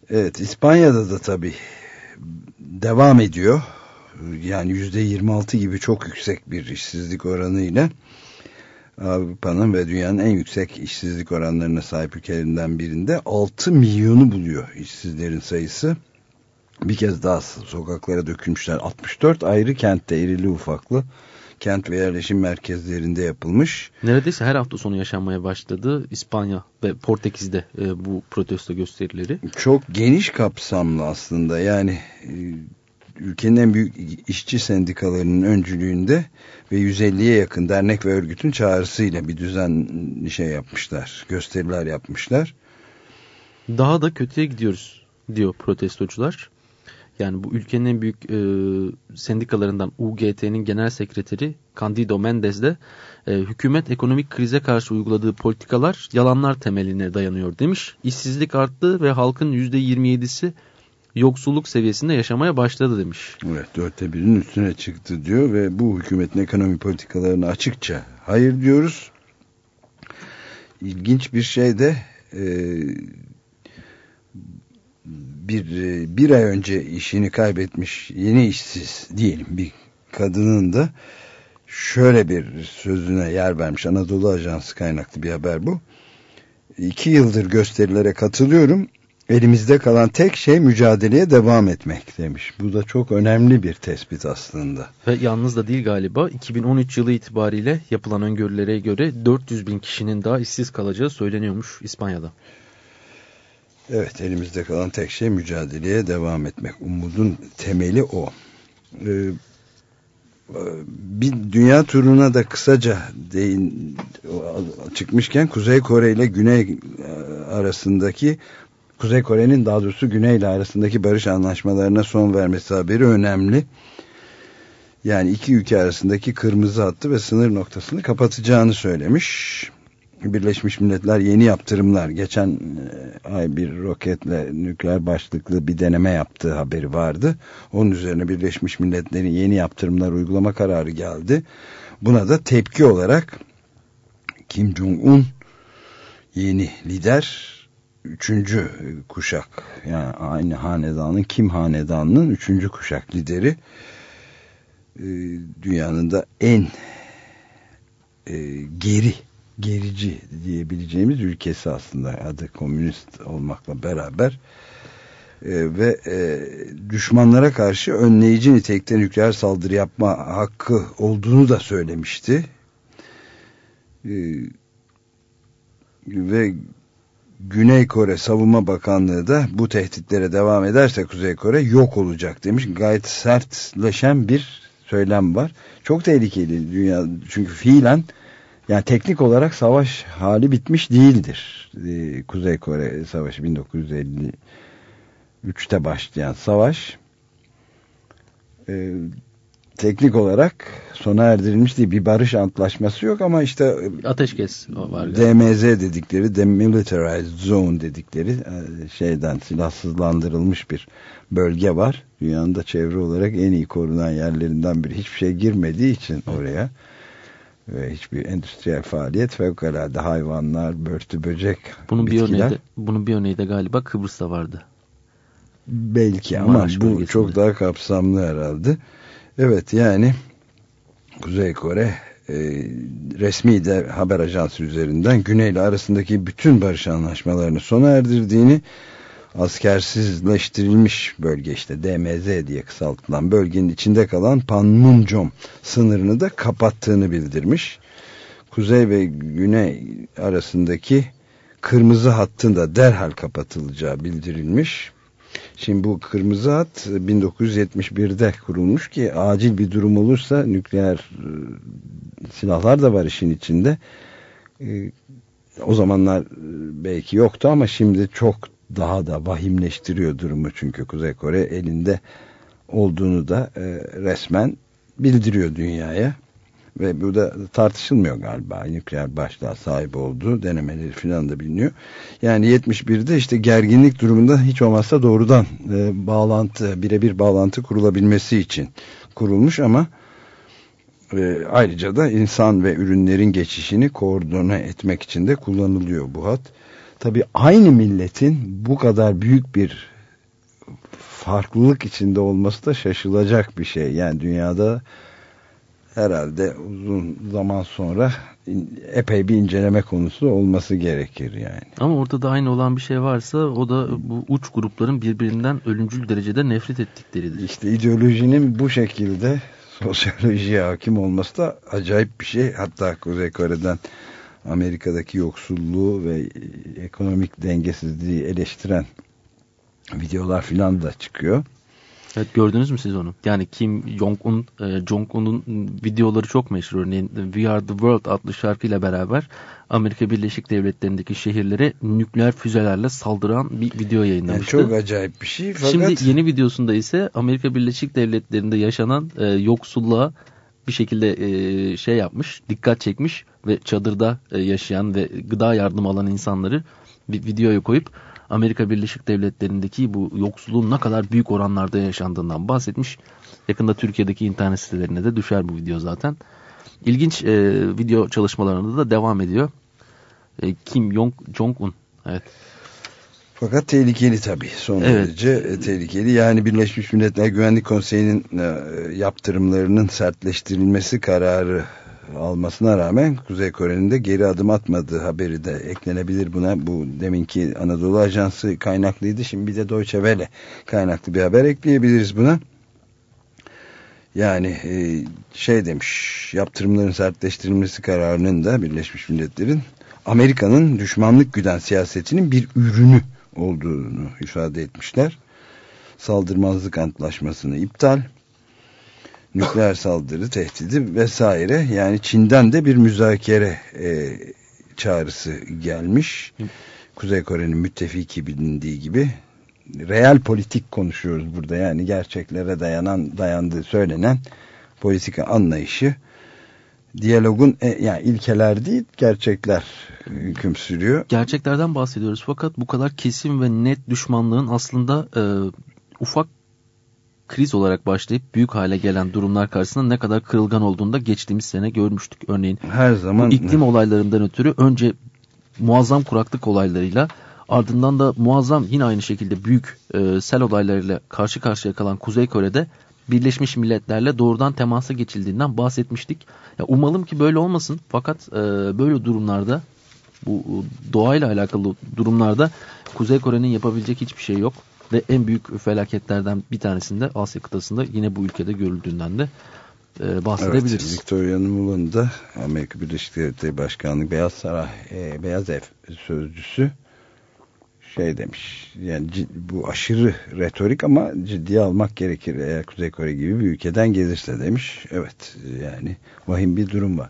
Evet İspanya'da da tabii devam ediyor yani yüzde 26 gibi çok yüksek bir işsizlik oranıyla Avrupa'nın ve dünyanın en yüksek işsizlik oranlarına sahip ülkelerinden birinde 6 milyonu buluyor işsizlerin sayısı. Bir kez daha sokaklara dökülmüşler. 64 ayrı kentte irili ufaklı kent ve yerleşim merkezlerinde yapılmış. Neredeyse her hafta sonu yaşanmaya başladı İspanya ve Portekiz'de e, bu protesto gösterileri. Çok geniş kapsamlı aslında yani e, ülkenin en büyük işçi sendikalarının öncülüğünde ve 150'ye yakın dernek ve örgütün çağrısıyla bir düzen şey yapmışlar, gösteriler yapmışlar. Daha da kötüye gidiyoruz diyor protestocular. Yani bu ülkenin en büyük e, sendikalarından UGT'nin genel sekreteri Candido Mendez de e, hükümet ekonomik krize karşı uyguladığı politikalar yalanlar temeline dayanıyor demiş. İşsizlik arttı ve halkın %27'si yoksulluk seviyesinde yaşamaya başladı demiş. Evet dörtte birinin üstüne çıktı diyor ve bu hükümetin ekonomi politikalarını açıkça hayır diyoruz. ilginç bir şey de e, bir e, bir ay önce işini kaybetmiş yeni işsiz diyelim bir kadının da şöyle bir sözüne yer vermiş Anadolu Ajansı kaynaklı bir haber bu. İki yıldır gösterilere katılıyorum. Elimizde kalan tek şey mücadeleye devam etmek demiş. Bu da çok önemli bir tespit aslında. Ve yalnız da değil galiba 2013 yılı itibariyle yapılan öngörülere göre 400 bin kişinin daha işsiz kalacağı söyleniyormuş İspanya'da. Evet elimizde kalan tek şey mücadeleye devam etmek. Umudun temeli o. Ee, bir dünya turuna da kısaca değin, çıkmışken Kuzey Kore ile Güney arasındaki Kuzey Kore'nin daha doğrusu Güney ile arasındaki barış anlaşmalarına son vermesi haberi önemli. Yani iki ülke arasındaki kırmızı hattı ve sınır noktasını kapatacağını söylemiş. Birleşmiş Milletler yeni yaptırımlar geçen e, ay bir roketle nükleer başlıklı bir deneme yaptığı haberi vardı. Onun üzerine Birleşmiş Milletler'in yeni yaptırımlar uygulama kararı geldi. Buna da tepki olarak Kim Jong-un yeni lider üçüncü kuşak yani aynı hanedanın Kim hanedanının üçüncü kuşak lideri e, dünyanın da en e, geri gerici diyebileceğimiz ülkesi aslında adı komünist olmakla beraber e, ve düşmanlara karşı önleyici nitelikte nükleer saldırı yapma hakkı olduğunu da söylemişti. Ve Güney Kore Savunma Bakanlığı da bu tehditlere devam ederse Kuzey Kore yok olacak demiş. Gayet sertleşen bir söylem var. Çok tehlikeli dünya çünkü fiilen yani teknik olarak savaş hali bitmiş değildir. Ee, Kuzey Kore Savaşı 1953'te başlayan savaş e, teknik olarak sona erdirilmiş değil. Bir barış antlaşması yok ama işte ateşkes var. DMZ dedikleri Demilitarized Zone dedikleri e, şeyden silahsızlandırılmış bir bölge var. Dünyanın da çevre olarak en iyi korunan yerlerinden biri. Hiçbir şey girmediği için oraya ve hiçbir endüstriyel faaliyet fevkalade hayvanlar, börtü, böcek, bunun bitkiler. Bir örneği de, bunun bir örneği de galiba Kıbrıs'ta vardı. Belki ama Maraş bu bölgesinde. çok daha kapsamlı herhalde. Evet yani Kuzey Kore e, resmi de haber ajansı üzerinden Güney ile arasındaki bütün barış anlaşmalarını sona erdirdiğini askersizleştirilmiş bölge işte DMZ diye kısaltılan bölgenin içinde kalan Panmunjom sınırını da kapattığını bildirmiş. Kuzey ve güney arasındaki kırmızı hattın da derhal kapatılacağı bildirilmiş. Şimdi bu kırmızı hat 1971'de kurulmuş ki acil bir durum olursa nükleer e, silahlar da var işin içinde. E, o zamanlar e, belki yoktu ama şimdi çok daha da vahimleştiriyor durumu çünkü Kuzey Kore elinde olduğunu da e, resmen bildiriyor dünyaya ve bu da tartışılmıyor galiba nükleer başlığa sahip olduğu denemeleri filan da biliniyor. Yani 71'de işte gerginlik durumunda hiç olmazsa doğrudan e, bağlantı birebir bağlantı kurulabilmesi için kurulmuş ama e, ayrıca da insan ve ürünlerin geçişini koordine etmek için de kullanılıyor bu hat. Tabi aynı milletin bu kadar büyük bir farklılık içinde olması da şaşılacak bir şey. Yani dünyada herhalde uzun zaman sonra epey bir inceleme konusu olması gerekir yani. Ama ortada aynı olan bir şey varsa o da bu uç grupların birbirinden ölümcül derecede nefret ettikleridir. İşte ideolojinin bu şekilde sosyolojiye hakim olması da acayip bir şey. Hatta Kuzey Kore'den Amerika'daki yoksulluğu ve ekonomik dengesizliği eleştiren videolar filan da çıkıyor. Evet gördünüz mü siz onu? Yani Kim Jong-un e, Jong-un'un videoları çok meşhur. Örneğin We Are The World adlı şarkıyla beraber Amerika Birleşik Devletleri'ndeki şehirlere nükleer füzelerle saldıran bir video yayınlamıştı. Yani çok acayip bir şey. Fakat... Şimdi yeni videosunda ise Amerika Birleşik Devletleri'nde yaşanan e, yoksulluğa bir şekilde e, şey yapmış, dikkat çekmiş ve çadırda e, yaşayan ve gıda yardım alan insanları bir videoya koyup Amerika Birleşik Devletleri'ndeki bu yoksulluğun ne kadar büyük oranlarda yaşandığından bahsetmiş. Yakında Türkiye'deki internet sitelerine de düşer bu video zaten. İlginç e, video çalışmalarında da devam ediyor. E, Kim Jong Jong-un. Evet. Fakat tehlikeli tabii. Son Evet. derece e, tehlikeli. Yani Birleşmiş Milletler Güvenlik Konseyi'nin e, yaptırımlarının sertleştirilmesi kararı almasına rağmen Kuzey Kore'nin de geri adım atmadığı haberi de eklenebilir buna. Bu deminki Anadolu Ajansı kaynaklıydı. Şimdi bir de Deutsche Welle kaynaklı bir haber ekleyebiliriz buna. Yani e, şey demiş yaptırımların sertleştirilmesi kararının da Birleşmiş Milletler'in Amerika'nın düşmanlık güden siyasetinin bir ürünü olduğunu ifade etmişler. Saldırmazlık antlaşmasını iptal, nükleer saldırı tehdidi vesaire. Yani Çin'den de bir müzakere e, çağrısı gelmiş. Kuzey Kore'nin müttefiki bilindiği gibi. Real politik konuşuyoruz burada. Yani gerçeklere dayanan dayandığı söylenen politika anlayışı. Diyalogun e, yani ilkeler değil gerçekler hüküm sürüyor. Gerçeklerden bahsediyoruz. Fakat bu kadar kesin ve net düşmanlığın aslında e, ufak kriz olarak başlayıp büyük hale gelen durumlar karşısında ne kadar kırılgan olduğunu da geçtiğimiz sene görmüştük. Örneğin Her zaman bu iklim olaylarından ötürü önce muazzam kuraklık olaylarıyla ardından da muazzam yine aynı şekilde büyük e, sel olaylarıyla karşı karşıya kalan Kuzey Kore'de Birleşmiş Milletler'le doğrudan temasa geçildiğinden bahsetmiştik. Ya umalım ki böyle olmasın fakat e, böyle durumlarda bu doğayla alakalı durumlarda Kuzey Kore'nin yapabilecek hiçbir şey yok. Ve en büyük felaketlerden bir tanesinde Asya kıtasında yine bu ülkede görüldüğünden de e, bahsedebiliriz. Evet, Victoria Nuland'ın da Amerika Birleşik Devletleri Başkanlığı Beyaz Saray e, Beyaz Ev sözcüsü şey demiş yani cid- bu aşırı retorik ama ciddiye almak gerekir eğer Kuzey Kore gibi bir ülkeden gelirse demiş. Evet yani vahim bir durum var.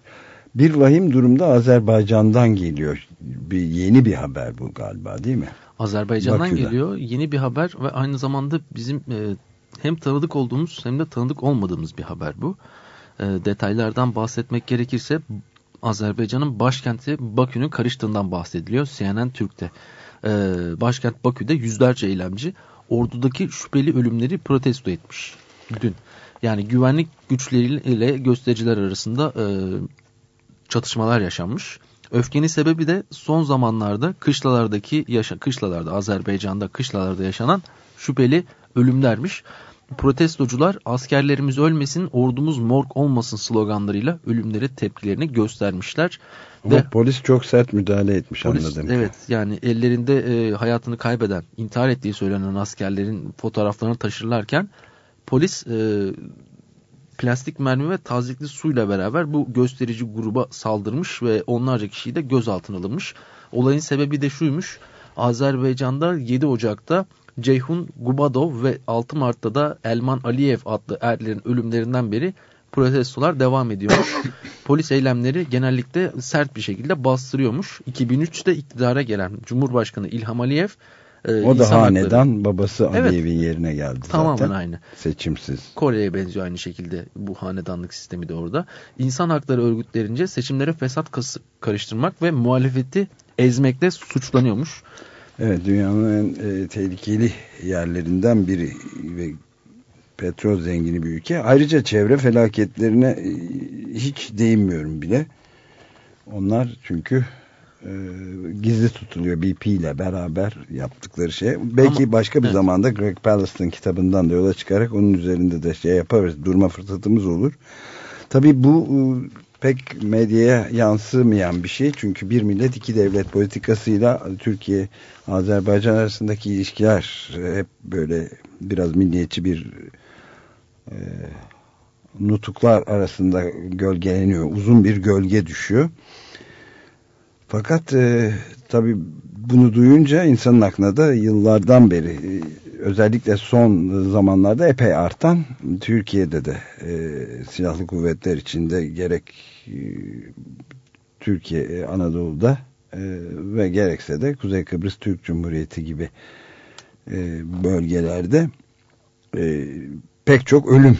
Bir vahim durumda Azerbaycan'dan geliyor. Bir yeni bir haber bu galiba değil mi? Azerbaycan'dan Bakü'den. geliyor yeni bir haber ve aynı zamanda bizim e, hem tanıdık olduğumuz hem de tanıdık olmadığımız bir haber bu. E, detaylardan bahsetmek gerekirse Azerbaycan'ın başkenti Bakü'nün karıştığından bahsediliyor CNN Türk'te. E, başkent Bakü'de yüzlerce eylemci ordudaki şüpheli ölümleri protesto etmiş dün. Yani güvenlik güçleriyle göstericiler arasında e, çatışmalar yaşanmış. Öfkenin sebebi de son zamanlarda kışlalardaki yaşa kışlalarda Azerbaycan'da kışlalarda yaşanan şüpheli ölümlermiş. Protestocular askerlerimiz ölmesin, ordumuz morg olmasın sloganlarıyla ölümlere tepkilerini göstermişler. Ama Ve polis çok sert müdahale etmiş polis anladım. evet yani ellerinde e, hayatını kaybeden, intihar ettiği söylenen askerlerin fotoğraflarını taşırlarken polis e, plastik mermi ve tazikli suyla beraber bu gösterici gruba saldırmış ve onlarca kişiyi de gözaltına alınmış. Olayın sebebi de şuymuş. Azerbaycan'da 7 Ocak'ta Ceyhun Gubadov ve 6 Mart'ta da Elman Aliyev adlı erlerin ölümlerinden beri protestolar devam ediyormuş. *coughs* Polis eylemleri genellikle sert bir şekilde bastırıyormuş. 2003'te iktidara gelen Cumhurbaşkanı İlham Aliyev e, O da insan hakları- hanedan babası Evet. Aliyev'in yerine geldi Tamamen zaten. aynı. Seçimsiz. Kore'ye benziyor aynı şekilde bu hanedanlık sistemi de orada. İnsan hakları örgütlerince seçimlere fesat karıştırmak ve muhalefeti ezmekle suçlanıyormuş. Evet dünyanın en e, tehlikeli yerlerinden biri ve petrol zengini bir ülke. Ayrıca çevre felaketlerine e, hiç değinmiyorum bile. Onlar çünkü e, gizli tutuluyor BP ile beraber yaptıkları şey. Belki Ama- başka bir evet. zamanda Greg Pallas'ın kitabından da yola çıkarak onun üzerinde de şey yaparız. Durma fırsatımız olur. Tabii bu e, pek medyaya yansımayan bir şey. Çünkü bir millet iki devlet politikasıyla Türkiye Azerbaycan arasındaki ilişkiler hep böyle biraz milliyetçi bir e, nutuklar arasında gölgeleniyor. Uzun bir gölge düşüyor. Fakat e, tabii bunu duyunca insanın aklına da yıllardan beri e, özellikle son zamanlarda epey artan Türkiye'de de e, silahlı kuvvetler içinde gerek e, Türkiye e, Anadolu'da e, ve gerekse de Kuzey Kıbrıs Türk Cumhuriyeti gibi e, bölgelerde e, pek çok ölüm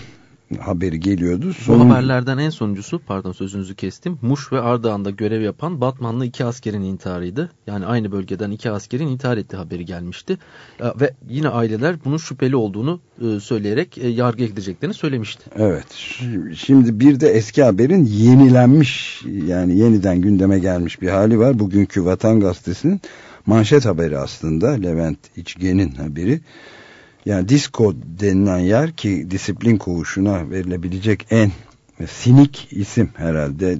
haberi geliyordu. Bu Sonun- haberlerden en sonuncusu pardon sözünüzü kestim. Muş ve Ardahan'da görev yapan Batmanlı iki askerin intiharıydı. Yani aynı bölgeden iki askerin intihar ettiği haberi gelmişti. E, Ve yine aileler bunun şüpheli olduğunu e, söyleyerek e, yargıya gideceklerini söylemişti. Evet. şi- Şimdi bir de eski haberin yenilenmiş yani yeniden gündeme gelmiş bir hali var. Bugünkü Vatan Gazetesi'nin manşet haberi aslında Levent İçgen'in haberi. Yani disco denilen yer ki disiplin koğuşuna verilebilecek en sinik isim herhalde.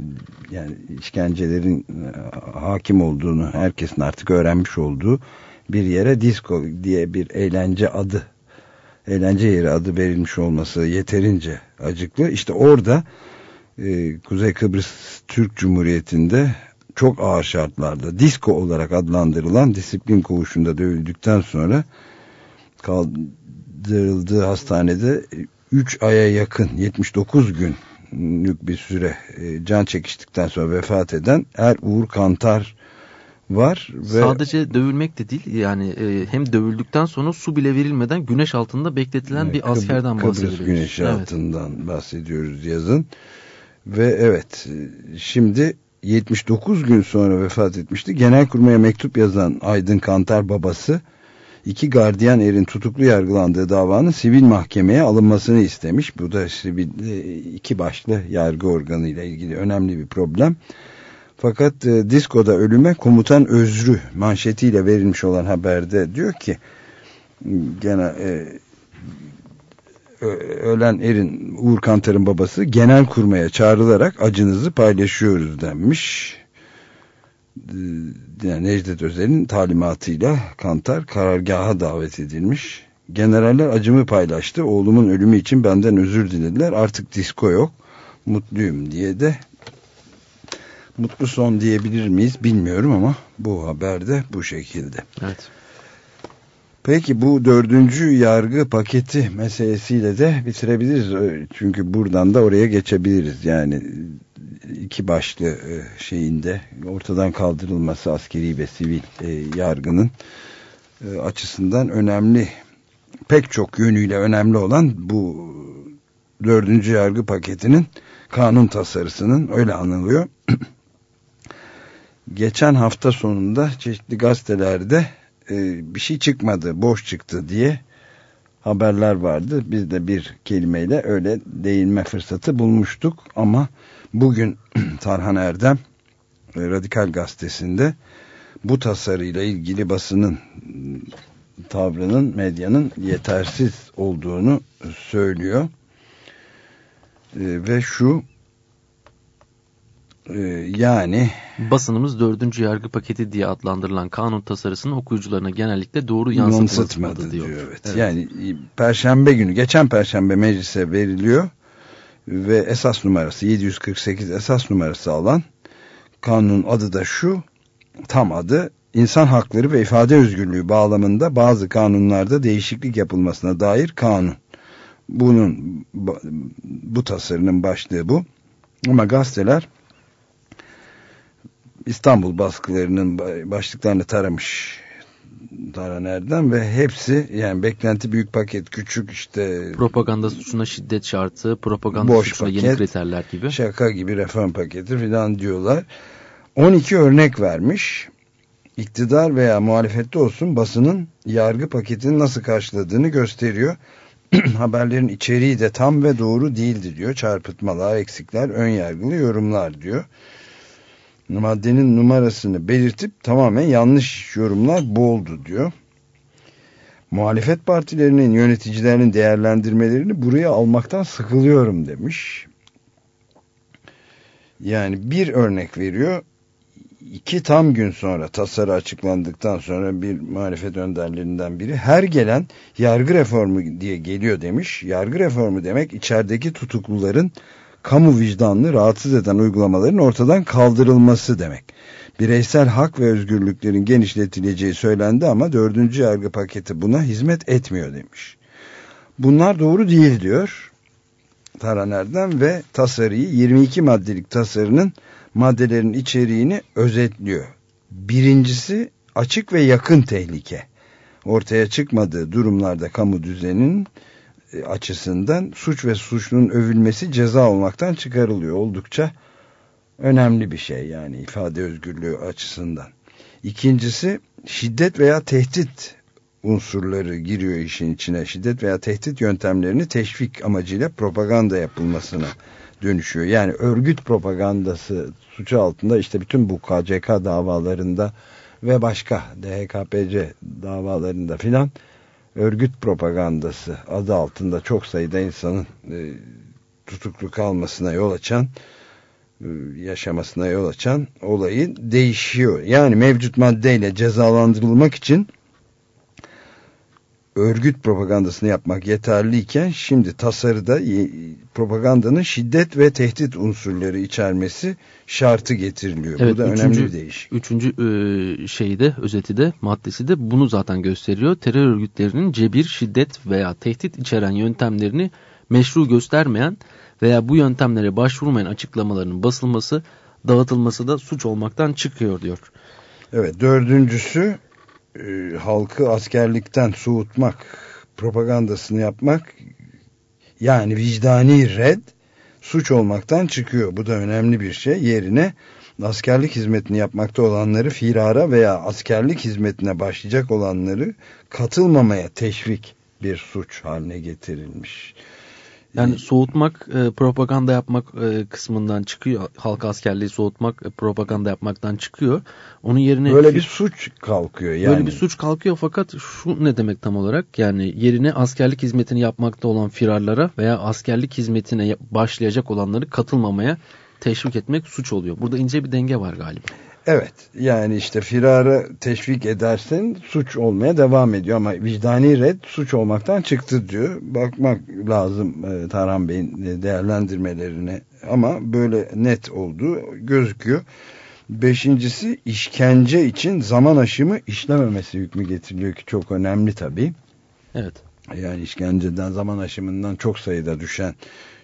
Yani işkencelerin e, hakim olduğunu herkesin artık öğrenmiş olduğu bir yere disco diye bir eğlence adı eğlence yeri adı verilmiş olması yeterince acıklı. İşte orada e, Kuzey Kıbrıs Türk Cumhuriyeti'nde çok ağır şartlarda disco olarak adlandırılan disiplin koğuşunda dövüldükten sonra kaldırıldığı hastanede 3 aya yakın 79 günlük bir süre e, can çekiştikten sonra vefat eden Er Uğur Kantar var ve Sadece dövülmek de değil yani e, hem dövüldükten sonra su bile verilmeden güneş altında bekletilen Evet, bir Kıbr- askerden Kıbrıs bahsediyoruz. güneşi Evet. altından bahsediyoruz yazın. Ve evet e, şimdi 79 gün sonra vefat etmişti. Genelkurmay'a mektup yazan Aydın Kantar babası iki gardiyan erin tutuklu yargılandığı davanın sivil mahkemeye alınmasını istemiş. Bu da sivil e, iki başlı yargı organı ile ilgili önemli bir problem. Fakat e, diskoda ölüme komutan özrü manşetiyle verilmiş olan haberde diyor ki gene e, ölen erin Uğur Kantar'ın babası genel kurmaya çağrılarak acınızı paylaşıyoruz denmiş. Ee, Yani Necdet Özel'in talimatıyla Kantar karargaha davet edilmiş. Generaller acımı paylaştı. Oğlumun ölümü için benden özür dilediler. Artık disko yok. Mutluyum diye de mutlu son diyebilir miyiz bilmiyorum ama bu haberde bu şekilde. Evet. Peki bu dördüncü yargı paketi meselesiyle de bitirebiliriz. Çünkü buradan da oraya geçebiliriz. Yani iki başlı e, şeyinde ortadan kaldırılması askeri ve sivil e, yargının e, açısından önemli. Pek çok yönüyle önemli olan bu dördüncü yargı paketinin kanun tasarısının öyle anılıyor. *clears throat* Geçen hafta sonunda çeşitli gazetelerde bir şey çıkmadı, boş çıktı diye haberler vardı. Biz de bir kelimeyle öyle değinme fırsatı bulmuştuk ama bugün *clears throat* Tarhan Erdem e, Radikal Gazetesi'nde bu tasarıyla ilgili basının tavrının, medyanın yetersiz olduğunu söylüyor. E, ve şu e, yani Basınımız dördüncü yargı paketi diye adlandırılan kanun tasarısının okuyucularına genellikle doğru yansıtmadı diyor. diyor. Evet. Evet. Yani perşembe günü geçen perşembe meclise veriliyor ve esas numarası 748 esas numarası alan kanunun adı da şu tam adı İnsan Hakları ve İfade Özgürlüğü bağlamında bazı kanunlarda değişiklik yapılmasına dair kanun. Bunun bu tasarının başlığı bu. Ama gazeteler İstanbul baskılarının başlıklarını taramış Taran Erdem ve hepsi yani beklenti büyük paket küçük işte Propaganda suçuna şiddet şartı, propaganda Boş suçuna paket, yeni kriterler gibi. şaka gibi reform paketi filan diyorlar. 12 örnek vermiş. İktidar veya muhalefette olsun basının yargı paketini nasıl karşıladığını gösteriyor. *clears throat* Haberlerin içeriği de tam ve doğru değildi diyor. Çarpıtmalar, eksikler, ön yargılı yorumlar diyor. Maddenin numarasını belirtip tamamen yanlış yorumlar boldu diyor. Muhalefet partilerinin yöneticilerinin değerlendirmelerini buraya almaktan sıkılıyorum demiş. Yani bir örnek veriyor. İki tam gün sonra tasarı açıklandıktan sonra bir muhalefet önderlerinden biri her gelen yargı reformu diye geliyor demiş. Yargı reformu demek içerideki tutukluların kamu vicdanını rahatsız eden uygulamaların ortadan kaldırılması demek. Bireysel hak ve özgürlüklerin genişletileceği söylendi ama dördüncü yargı paketi buna hizmet etmiyor demiş. Bunlar doğru değil diyor Taran Erdem ve tasarıyı 22 maddelik tasarının maddelerin içeriğini özetliyor. Birincisi açık ve yakın tehlike. Ortaya çıkmadığı durumlarda kamu düzeninin açısından suç ve suçlunun övülmesi ceza olmaktan çıkarılıyor. Oldukça önemli bir şey yani ifade özgürlüğü açısından. İkincisi şiddet veya tehdit unsurları giriyor işin içine. Şiddet veya tehdit yöntemlerini teşvik amacıyla propaganda yapılmasına dönüşüyor. Yani örgüt propagandası suçu altında işte bütün bu KCK davalarında ve başka DHKPC davalarında filan örgüt propagandası adı altında çok sayıda insanın e, tutuklu kalmasına yol açan e, yaşamasına yol açan olayı değişiyor. Yani mevcut maddeyle cezalandırılmak için örgüt propagandasını yapmak yeterliyken şimdi tasarıda propagandanın şiddet ve tehdit unsurları içermesi şartı getiriliyor. Evet, Bu da üçüncü, önemli bir değişik. Üçüncü e, şeyi de özeti de maddesi de bunu zaten gösteriyor. Terör örgütlerinin cebir, şiddet veya tehdit içeren yöntemlerini meşru göstermeyen veya bu yöntemlere başvurmayan açıklamalarının basılması, dağıtılması da suç olmaktan çıkıyor diyor. Evet dördüncüsü e, halkı askerlikten soğutmak, propagandasını yapmak yani vicdani red suç olmaktan çıkıyor. Bu da önemli bir şey. Yerine askerlik hizmetini yapmakta olanları firara veya askerlik hizmetine başlayacak olanları katılmamaya teşvik bir suç haline getirilmiş. Yani soğutmak, e, propaganda yapmak e, kısmından çıkıyor. Halk askerliği soğutmak, e, propaganda yapmaktan çıkıyor. Onun yerine... Böyle bir suç kalkıyor yani. Böyle bir suç kalkıyor fakat şu ne demek tam olarak? Yani yerine askerlik hizmetini yapmakta olan firarlara veya askerlik hizmetine başlayacak olanları katılmamaya teşvik etmek suç oluyor. Burada ince bir denge var galiba. Evet yani işte firarı teşvik edersen suç olmaya devam ediyor ama vicdani red suç olmaktan çıktı diyor. Bakmak lazım e, Tarhan Bey'in değerlendirmelerine ama böyle net olduğu gözüküyor. Beşincisi işkence için zaman aşımı işlememesi hükmü getiriliyor ki çok önemli tabii. Evet. Yani işkenceden zaman aşımından çok sayıda düşen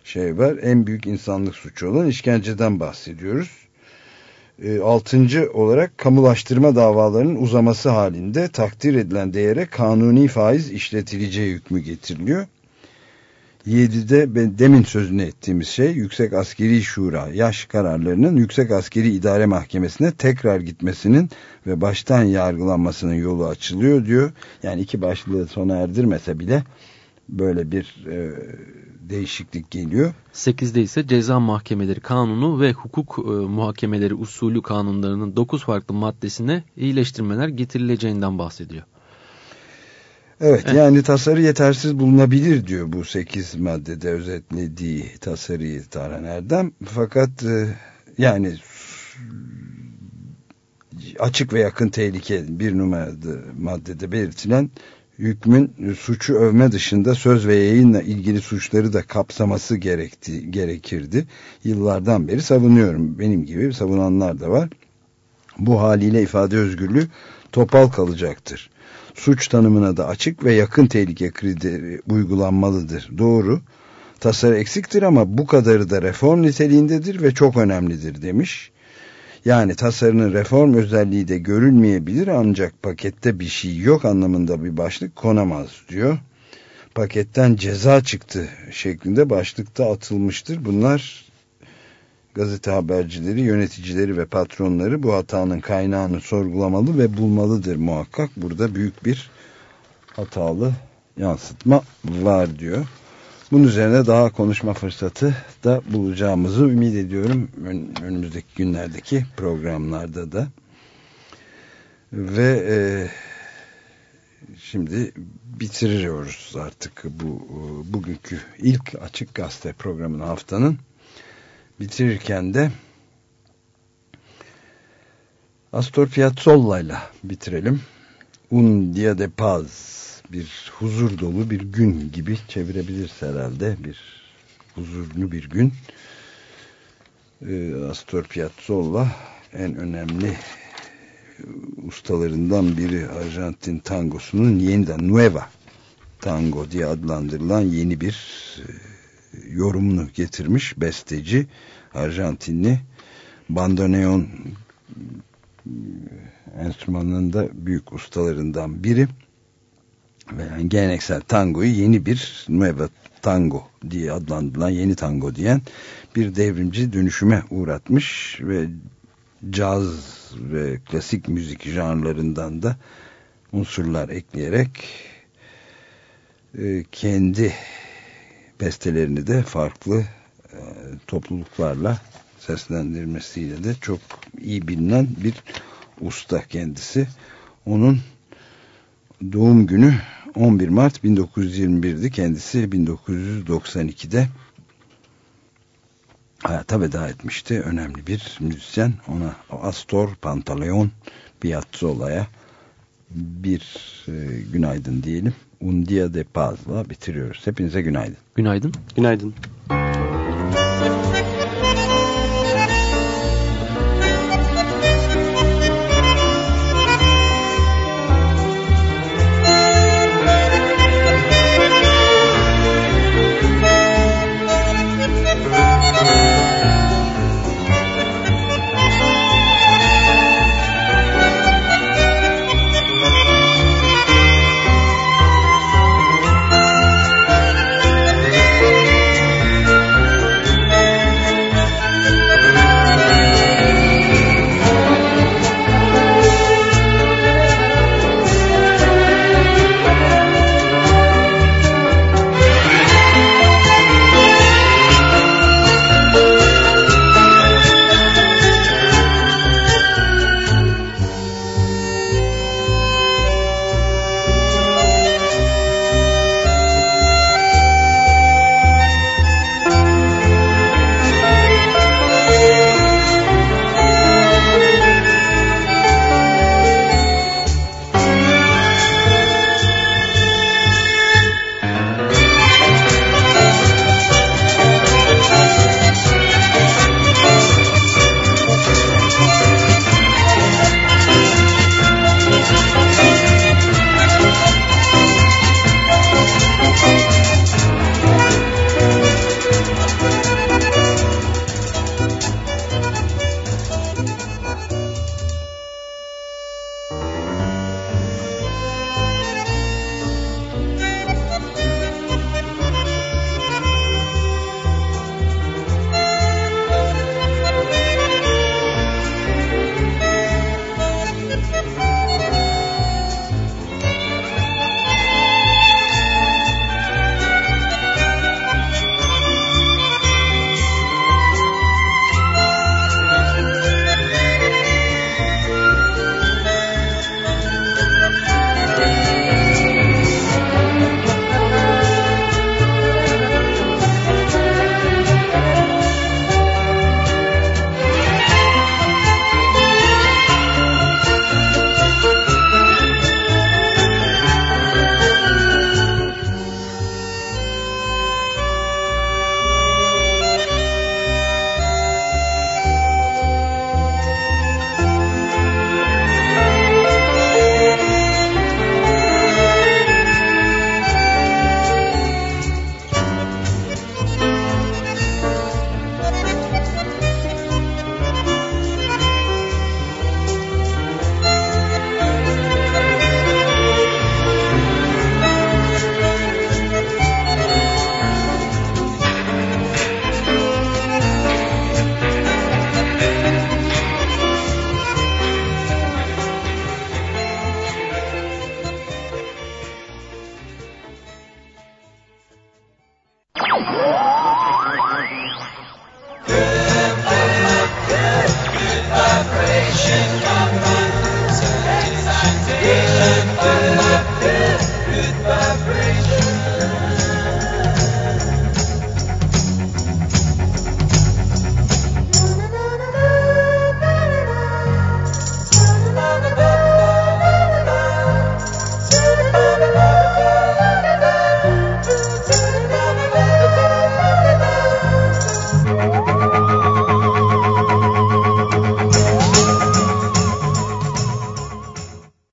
şey var. En büyük insanlık suçu olan işkenceden bahsediyoruz altıncı olarak kamulaştırma davalarının uzaması halinde takdir edilen değere kanuni faiz işletileceği hükmü getiriliyor. 7'de ben demin sözünü ettiğimiz şey Yüksek Askeri Şura yaş kararlarının Yüksek Askeri İdare Mahkemesi'ne tekrar gitmesinin ve baştan yargılanmasının yolu açılıyor diyor. Yani iki başlığı sona erdirmese bile böyle bir e, değişiklik geliyor. 8'de ise ceza mahkemeleri kanunu ve hukuk e, muhakemeleri usulü kanunlarının 9 farklı maddesine iyileştirmeler getirileceğinden bahsediyor. Evet, evet yani tasarı yetersiz bulunabilir diyor bu 8 maddede özetlediği tasarıyı Tarhan Erdem. Fakat e, yani açık ve yakın tehlike bir numaralı maddede belirtilen hükmün suçu övme dışında söz ve yayınla ilgili suçları da kapsaması gerekti, gerekirdi. Yıllardan beri savunuyorum. Benim gibi savunanlar da var. Bu haliyle ifade özgürlüğü topal kalacaktır. Suç tanımına da açık ve yakın tehlike kriteri uygulanmalıdır. Doğru. Tasarı eksiktir ama bu kadarı da reform niteliğindedir ve çok önemlidir demiş. Yani tasarının reform özelliği de görülmeyebilir ancak pakette bir şey yok anlamında bir başlık konamaz diyor. Paketten ceza çıktı şeklinde başlıkta atılmıştır. Bunlar gazete habercileri, yöneticileri ve patronları bu hatanın kaynağını sorgulamalı ve bulmalıdır muhakkak. Burada büyük bir hatalı yansıtma var diyor. Bunun üzerine daha konuşma fırsatı da bulacağımızı ümit ediyorum. Önümüzdeki günlerdeki programlarda da. Ve e, şimdi bitiriyoruz artık bu bugünkü ilk Açık Gazete programını haftanın. Bitirirken de Astor Piazzolla ile bitirelim. Un dia de paz bir huzur dolu bir gün gibi çevirebiliriz herhalde. Bir huzurlu bir gün. E, Astor Piazzolla en önemli ustalarından biri Arjantin tangosunun yeniden Nueva tango diye adlandırılan yeni bir e, yorumunu getirmiş besteci Arjantinli bandoneon enstrümanının da büyük ustalarından biri yani geleneksel tangoyu yeni bir Nueva Tango diye adlandırılan yeni tango diyen bir devrimci dönüşüme uğratmış ve caz ve klasik müzik janrlarından da unsurlar ekleyerek e, kendi bestelerini de farklı e, topluluklarla seslendirmesiyle de çok iyi bilinen bir usta kendisi. Onun doğum günü 11 Mart 1921'di. Kendisi 1992'de hayata veda etmişti. Önemli bir müzisyen. Ona Astor Pantaleon Piazzolla'ya bir e, günaydın diyelim. Un dia de paz'la bitiriyoruz. Hepinize günaydın. Günaydın. Günaydın.